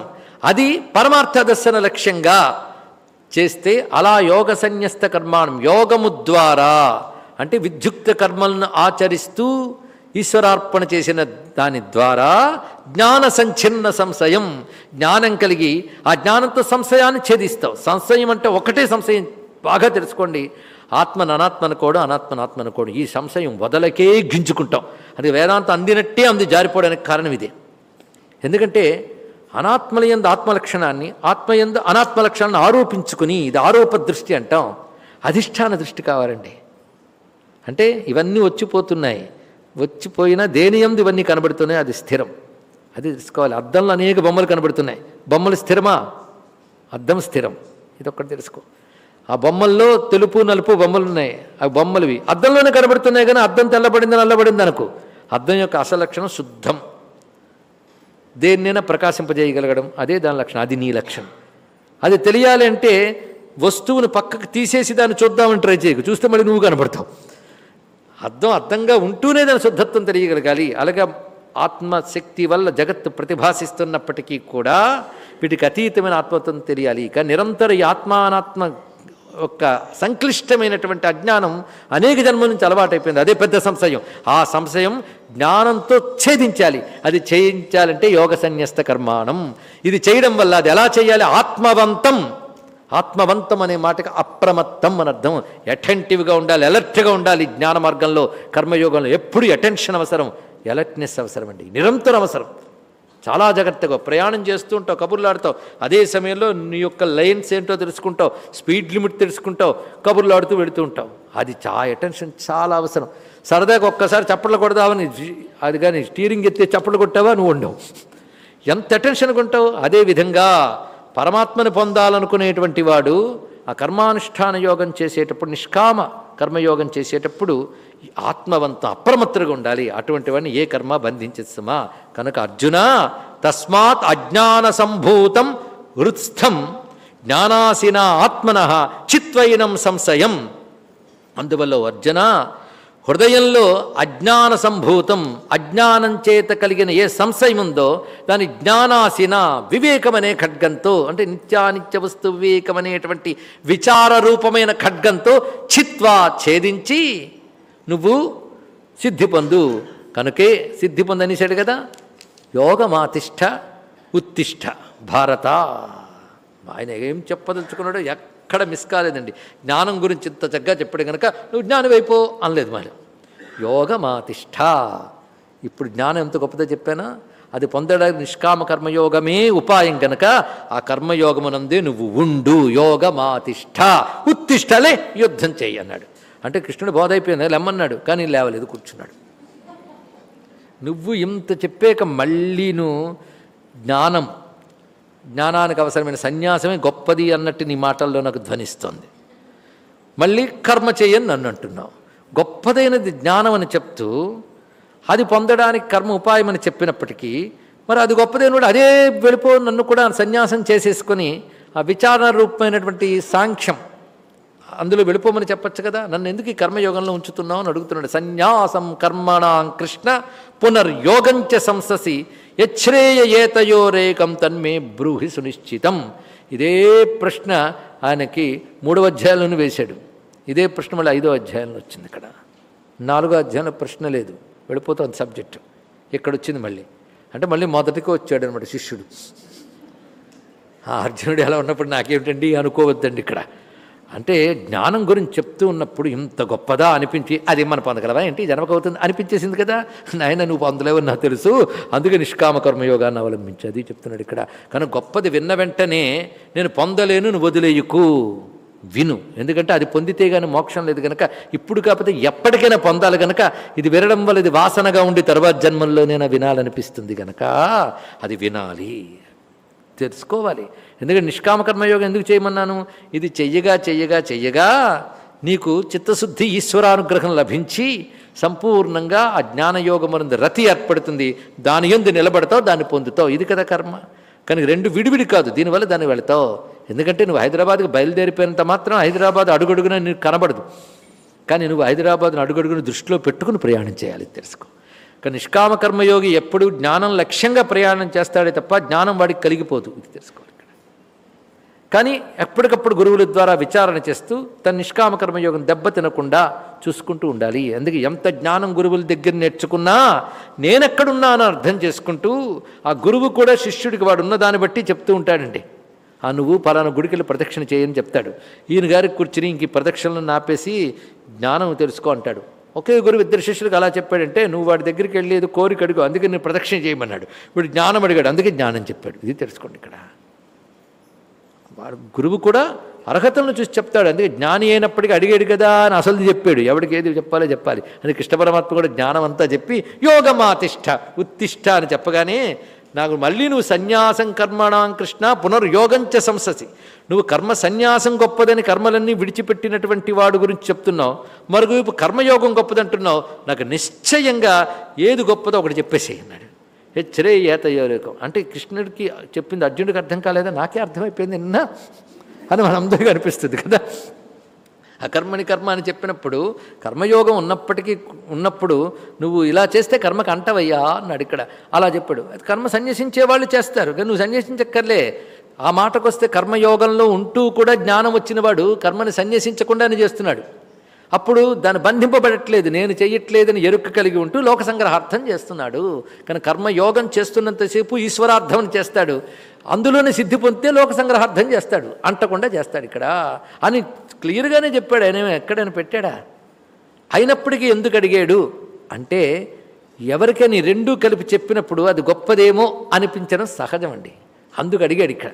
అది పరమార్థ దర్శన లక్ష్యంగా చేస్తే అలా యోగ సన్యస్త కర్మాణం యోగము ద్వారా అంటే విద్యుక్త కర్మలను ఆచరిస్తూ ఈశ్వరార్పణ చేసిన దాని ద్వారా జ్ఞాన సంఛిన్న సంశయం జ్ఞానం కలిగి ఆ జ్ఞానంతో సంశయాన్ని ఛేదిస్తావు. సంశయం అంటే ఒకటే సంశయం. బాగా తెలుసుకోండి. ఆత్మను అనాత్మనుకోడు అనాత్మను ఆత్మనుకోడు ఈ సంశయం వదలకే గింజుకుంటాం. అది వేదాంతం అందినట్టే అంది జారిపోవడానికి కారణం ఇదే. ఎందుకంటే అనాత్మలయందు ఆత్మలక్షణాన్ని ఆత్మయందు అనాత్మ లక్షణాన్ని ఆరోపించుకుని ఇది ఆరోప దృష్టి అంటాం. అధిష్టాన దృష్టి కావాలండి. అంటే ఇవన్నీ వచ్చిపోతున్నాయి. వచ్చిపోయినా దేని ఎందు ఇవన్నీ కనబడుతున్నాయి అది స్థిరం. అది తెలుసుకోవాలి. అద్దంలో అనేక బొమ్మలు కనబడుతున్నాయి. బొమ్మలు స్థిరమా? అద్దం స్థిరం. ఇది తెలుసుకో. ఆ బొమ్మల్లో తెలుపు నలుపు బొమ్మలు ఉన్నాయి. ఆ బొమ్మలువి అద్దంలోనే కనబడుతున్నాయి కానీ అద్దం తెల్లబడింది నల్లబడింది అనుకో. అద్దం యొక్క అసలు లక్షణం శుద్ధం. దేన్నైనా ప్రకాశింపజేయగలగడం అదే దాని లక్షణం. అది నీ లక్షణం. అది తెలియాలి అంటే వస్తువును పక్కకు తీసేసి దాన్ని చూద్దామని ట్రై చేయకు. చూస్తే మళ్ళీ నువ్వు కనబడతావు. అర్థం అర్థంగా ఉంటూనే దాని శుద్ధత్వం తెలియగలగాలి. అలాగే ఆత్మశక్తి వల్ల జగత్తు ప్రతిభాసిస్తున్నప్పటికీ కూడా వీటికి అతీతమైన ఆత్మత్వం తెలియాలి. ఇక నిరంతర ఈ ఒక సంక్లిష్టమైనటువంటి అజ్ఞానం అనేక జన్మల నుంచి అలవాటైపోయింది. అదే పెద్ద సంశయం. ఆ సంశయం జ్ఞానంతో ఛేదించాలి. అది చేయించాలంటే యోగ సన్యస్త కర్మాణం. ఇది చేయడం వల్ల అది ఎలా చేయాలి? ఆత్మవంతం. ఆత్మవంతం అనే మాటకి అప్రమత్తం అని అర్థం. అటెంటివ్గా ఉండాలి అలర్ట్గా ఉండాలి జ్ఞాన మార్గంలో కర్మయోగంలో. ఎప్పుడు అటెన్షన్ అవసరం? అలర్ట్నెస్ అవసరం అండి. నిరంతరం అవసరం. చాలా జాగ్రత్తగా ప్రయాణం చేస్తూ ఉంటావు కబుర్లాడుతావు. అదే సమయంలో నీ యొక్క లైన్స్ ఏంటో తెలుసుకుంటావు స్పీడ్ లిమిట్ తెలుసుకుంటావు కబుర్లాడుతూ వెళుతూ ఉంటావు. అది చా అటెన్షన్ చాలా అవసరం. సరదాగా ఒక్కసారి చప్పట్లు కొడదావని అది కానీ స్టీరింగ్ ఎత్తే చప్పట్లు కొట్టావా? నువ్వు ఉండవు. ఎంత అటెన్షన్గా ఉంటావు? అదేవిధంగా పరమాత్మను పొందాలనుకునేటువంటి వాడు ఆ కర్మానుష్ఠాన యోగం చేసేటప్పుడు నిష్కామ కర్మయోగం చేసేటప్పుడు ఆత్మవంత అప్రమత్తగా ఉండాలి. అటువంటి వాడిని ఏ కర్మ బంధించమా కనుక అర్జున తస్మాత్ అజ్ఞాన సంభూతం హృత్స్థం జ్ఞానాసిన ఆత్మన చిత్వైనం సంశయం. అందువల్ల అర్జున హృదయంలో అజ్ఞాన సంభూతం అజ్ఞానం చేత కలిగిన ఏ సంశయం ఉందో దాని జ్ఞానాసిన వివేకమనే ఖడ్గంతో అంటే నిత్యానిత్య వస్తు వివేకం అనేటువంటి విచార రూపమైన ఖడ్గంతో చిత్వా ఛేదించి నువ్వు సిద్ధి పొందు. కనుకే సిద్ధి పొందనిసాడు కదా? యోగమాతిష్ట ఉత్తిష్ట భారత. ఆయన ఏం చెప్పదలుచుకున్నాడో ఎక్కడ మిస్ కాలేదండి. జ్ఞానం గురించి ఇంత చక్కగా చెప్పాడు కనుక నువ్వు జ్ఞానం అయిపో అనలేదు మరి. యోగమాతిష్ట. ఇప్పుడు జ్ఞానం ఎంత గొప్పదో చెప్పానా? అది పొందడానికి నిష్కామ కర్మయోగమే ఉపాయం కనుక ఆ కర్మయోగమునందే నువ్వు ఉండు. యోగమాతిష్ట. ఉత్తిష్టలే యుద్ధం చేయి అన్నాడు. అంటే కృష్ణుడు బోధ అయిపోయింది లెమ్మన్నాడు కానీ లేవలేదు కూర్చున్నాడు. నువ్వు ఇంత చెప్పాక మళ్ళీను జ్ఞానం జ్ఞానానికి అవసరమైన సన్యాసమే గొప్పది అన్నట్టు నీ మాటల్లో నాకు ధ్వనిస్తోంది. మళ్ళీ కర్మ చేయని నన్ను అంటున్నావు. గొప్పదైనది జ్ఞానం అని చెప్తూ అది పొందడానికి కర్మ ఉపాయం అని చెప్పినప్పటికీ మరి అది గొప్పదైనడు అదే వెళ్ళిపో నన్ను కూడా సన్యాసం చేసేసుకొని ఆ విచారణ రూపమైనటువంటి సాంఖ్యం అందులో వెళ్ళిపోమని చెప్పొచ్చు కదా? నన్ను ఎందుకు ఈ కర్మయోగంలో ఉంచుతున్నావు అని అడుగుతున్నాడు. సన్యాసం కర్మణాం కృష్ణ పునర్యోగంచ సంససి యచ్ఛ్రేయ ఏతయోరేకం తన్మే బ్రూహి సునిశ్చితం. ఇదే ప్రశ్న ఆయనకి మూడవ అధ్యాయంలోనే వేశాడు. ఇదే ప్రశ్న మళ్ళీ ఐదో అధ్యాయంలో వచ్చింది ఇక్కడ. నాలుగో అధ్యాయంలో ప్రశ్న లేదు. వెళ్ళిపోతుంది సబ్జెక్టు. ఇక్కడ వచ్చింది మళ్ళీ. అంటే మళ్ళీ మొదటికి వచ్చాడు అనమాట శిష్యుడు. ఆ అర్జునుడు ఎలా ఉన్నప్పుడు నాకేమిటండి? అనుకోవద్దండి ఇక్కడ. అంటే జ్ఞానం గురించి చెప్తూ ఉన్నప్పుడు ఇంత గొప్పదా అనిపించి అది మన పొందగలవా ఏంటి? జన్మకవుతుంది అనిపించేసింది కదా. నాయన నువ్వు పొందలేవని నాకు తెలుసు. అందుకే నిష్కామ కర్మయోగాన్ని అవలంబించి అది చెప్తున్నాడు ఇక్కడ. కానీ గొప్పది విన్న వెంటనే నేను పొందలేను నువ్వు వదిలేయకు. విను. ఎందుకంటే అది పొందితే కానీ మోక్షం లేదు కనుక ఇప్పుడు కాకపోతే ఎప్పటికైనా పొందాలి కనుక ఇది వినడం వల్ల ఇది వాసనగా ఉండి తర్వాత జన్మల్లో నేను వినాలనిపిస్తుంది కనుక అది వినాలి. తెలుసుకోవాలి. ఎందుకంటే నిష్కామ కర్మయోగం ఎందుకు చేయమన్నాను? ఇది చెయ్యగా చెయ్యగా చెయ్యగా నీకు చిత్తశుద్ధి ఈశ్వరానుగ్రహం లభించి సంపూర్ణంగా ఆ జ్ఞానయోగమునందు రతి ఏర్పడుతుంది. దాని ఎందు నిలబడతావు దాన్ని పొందుతావు. ఇది కదా కర్మ. కానీ రెండు విడివిడి కాదు. దీనివల్ల దాన్ని వెళతావు. ఎందుకంటే నువ్వు హైదరాబాద్కి బయలుదేరిపోయినంత మాత్రం హైదరాబాద్ అడుగడుగున నీకు కనబడదు. కానీ నువ్వు హైదరాబాద్ను అడుగడుగున దృష్టిలో పెట్టుకుని ప్రయాణం చేయాలి తెలుసుకో. కానీ నిష్కామ కర్మయోగి ఎప్పుడు జ్ఞానం లక్ష్యంగా ప్రయాణం చేస్తాడే తప్ప జ్ఞానం వాడికి కలిగిపోదు ఇది తెలుసుకోవాలి కానీ ఎప్పటికప్పుడు గురువుల ద్వారా విచారణ చేస్తూ తన నిష్కామ కర్మయోగం దెబ్బ తినకుండా చూసుకుంటూ ఉండాలి. అందుకే ఎంత జ్ఞానం గురువుల దగ్గర నేర్చుకున్నా నేనెక్కడున్నానో అర్థం చేసుకుంటూ ఆ గురువు కూడా శిష్యుడికి వాడు ఉన్న దాన్ని బట్టి చెప్తూ ఉంటాడండి. ఆ నువ్వు పలానా గుడికెళ్ళి ప్రదక్షిణ చేయని చెప్తాడు. ఈయన గారికి కూర్చుని ఇంక ప్రదక్షిణలను నాపేసి జ్ఞానం తెలుసుకో అంటాడు. ఒకే గురువు ఇద్దరు శిష్యులకు అలా చెప్పాడంటే నువ్వు వాడి దగ్గరికి వెళ్ళేది కోరిక అడుగు అందుకే నేను ప్రదక్షిణ చేయమన్నాడు. వీడు జ్ఞానం అడిగాడు అందుకే జ్ఞానం చెప్పాడు. ఇది తెలుసుకోండి ఇక్కడ. వాడు గురువు కూడా అర్హతలను చూసి చెప్తాడు. అందుకే జ్ఞాని అయినప్పటికీ అడిగాడు కదా అని అసలు చెప్పాడు. ఎవడికి ఏది చెప్పాలో చెప్పాలి. అని కృష్ణ పరమాత్మ కూడా జ్ఞానం అంతా చెప్పి యోగమాతిష్ట ఉత్తిష్ట అని చెప్పగానే నాకు మళ్ళీ నువ్వు సన్యాసం కర్మణాం కృష్ణ పునర్యోగంచ సంససి. నువ్వు కర్మ సన్యాసం గొప్పదని కర్మలన్నీ విడిచిపెట్టినటువంటి వాడు గురించి చెప్తున్నావు. మరోవైపు కర్మయోగం గొప్పదంటున్నావు. నాకు నిశ్చయంగా ఏది గొప్పదో ఒకటి చెప్పేసి అన్నాడు. హెచ్చరే ఏతయోరేకం అంటే కృష్ణుడికి చెప్పింది అర్జునుడికి అర్థం కాలేదా? నాకే అర్థమైపోయింది. నిన్న అని మనందరికీ అనిపిస్తుంది కదా? అకర్మణి కర్మ అని చెప్పినప్పుడు కర్మయోగం ఉన్నప్పటికీ ఉన్నప్పుడు నువ్వు ఇలా చేస్తే కర్మకు అంటవయ్యా అన్నాడు ఇక్కడ. అలా చెప్పాడు. అది కర్మ సన్యసించే వాళ్ళు చేస్తారు. కానీ నువ్వు సన్యసించక్కర్లే. ఆ మాటకొస్తే కర్మయోగంలో ఉంటూ కూడా జ్ఞానం వచ్చినవాడు కర్మని సన్యసించకుండానే చేస్తున్నాడు. అప్పుడు దాన్ని బంధింపబడట్లేదు నేను చెయ్యట్లేదని ఎరుక కలిగి ఉంటూ లోక సంగ్రహార్థం చేస్తున్నాడు. కానీ కర్మయోగం చేస్తున్నంతసేపు ఈశ్వరార్థం చేస్తాడు. అందులోనే సిద్ధి పొందితే లోక సంగ్రహార్థం చేస్తాడు. అంటకుండా చేస్తాడు ఇక్కడ. అని క్లియర్గానే చెప్పాడు. ఆయన ఎక్కడైనా పెట్టాడా? అయినప్పటికీ ఎందుకు అడిగాడు? అంటే ఎవరికైనా రెండూ కలిపి చెప్పినప్పుడు అది గొప్పదేమో అనిపించడం సహజం అండి అందుకు అడిగాడు ఇక్కడ.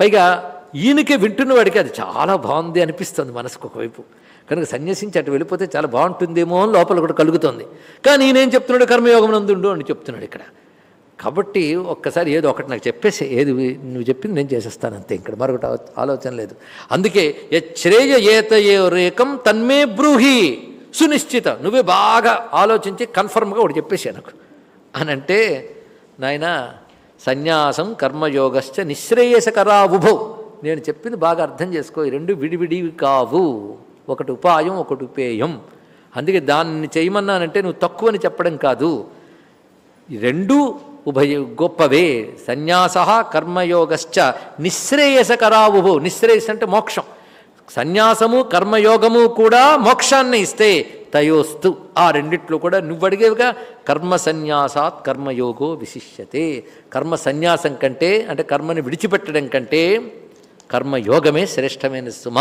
పైగా ఈయనకే వింటున్నవాడికి అది చాలా బాగుంది అనిపిస్తుంది మనసుకు ఒకవైపు. కనుక సన్యసించి అటు వెళ్ళిపోతే చాలా బాగుంటుందేమో అని లోపల కూడా కలుగుతుంది. కానీ నేనేం చెప్తున్నాడు? కర్మయోగం నందుండు అని చెప్తున్నాడు ఇక్కడ. కాబట్టి ఒక్కసారి ఏదో ఒకటి నాకు చెప్పేసి ఏది నువ్వు చెప్పింది నేను చేసేస్తాను అంతే. ఇక్కడ మరొకటి ఆలోచన లేదు. అందుకే యశ్రేయ ఏత ఏ రేకం తన్మే బ్రూహి సునిశ్చిత. నువ్వే బాగా ఆలోచించి కన్ఫర్మ్గా ఒకటి చెప్పేసి నాకు. అని అంటే నాయన సన్యాసం కర్మయోగశ్చ నిశ్రేయసకరా ఉభౌ నేను చెప్పింది బాగా అర్థం చేసుకో ఈ రెండు విడివిడివి కావు. ఒకటి ఉపాయం ఒకటి ఉపేయం అందుకే దాన్ని చేయమన్నానంటే నువ్వు తక్కువని చెప్పడం కాదు. రెండూ ఉభయ గొప్పవే. సన్యాస కర్మయోగశ్చ నిశ్రేయసకరావుభో నిశ్రేయస్ అంటే మోక్షం. సన్యాసము కర్మయోగము కూడా మోక్షాన్ని ఇస్తే తయోస్తు. ఆ రెండిట్లో కూడా నువ్వు అడిగేవిగా కర్మ సన్యాసాత్ కర్మయోగో విశిష్యతే. కర్మ సన్యాసం కంటే అంటే కర్మని విడిచిపెట్టడం కంటే కర్మయోగమే శ్రేష్టమైన సుమ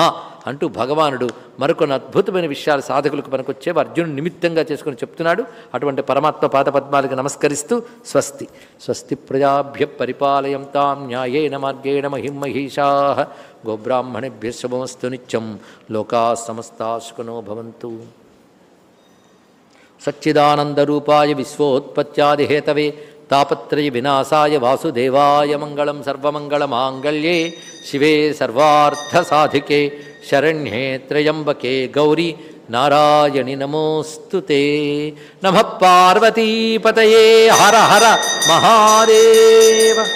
అంటూ భగవానుడు మరికొన్ని అద్భుతమైన విషయాలు సాధకులకు పనికొచ్చే అర్జునుడు నిమిత్తంగా చేసుకుని చెప్తున్నాడు. అటువంటి పరమాత్మ పాదపద్మాలకు నమస్కరిస్తూ స్వస్తి. స్వస్తి ప్రజాభ్య పరిపాలయం తాం న్యాయేన మార్గేణ మహిం మహిషా గోబ్రాహ్మణేభ్య శుభమస్తు నిత్యం. లోకా సమస్తాశుకనో భవంతు. సచ్చిదానందరూపాయ విశ్వోత్పత్యాదిహేతవే తాపత్రయ వినాశాయ వాసుదేవాయ మంగళం సర్వమంగళమాంగళ్యే. శివే సర్వార్థసాధికే. శరణ్యే త్రయంబకే. గౌరీ నారాయణి నమోస్తు నమ పార్వతీపతయే. హర హర మహాదేవ.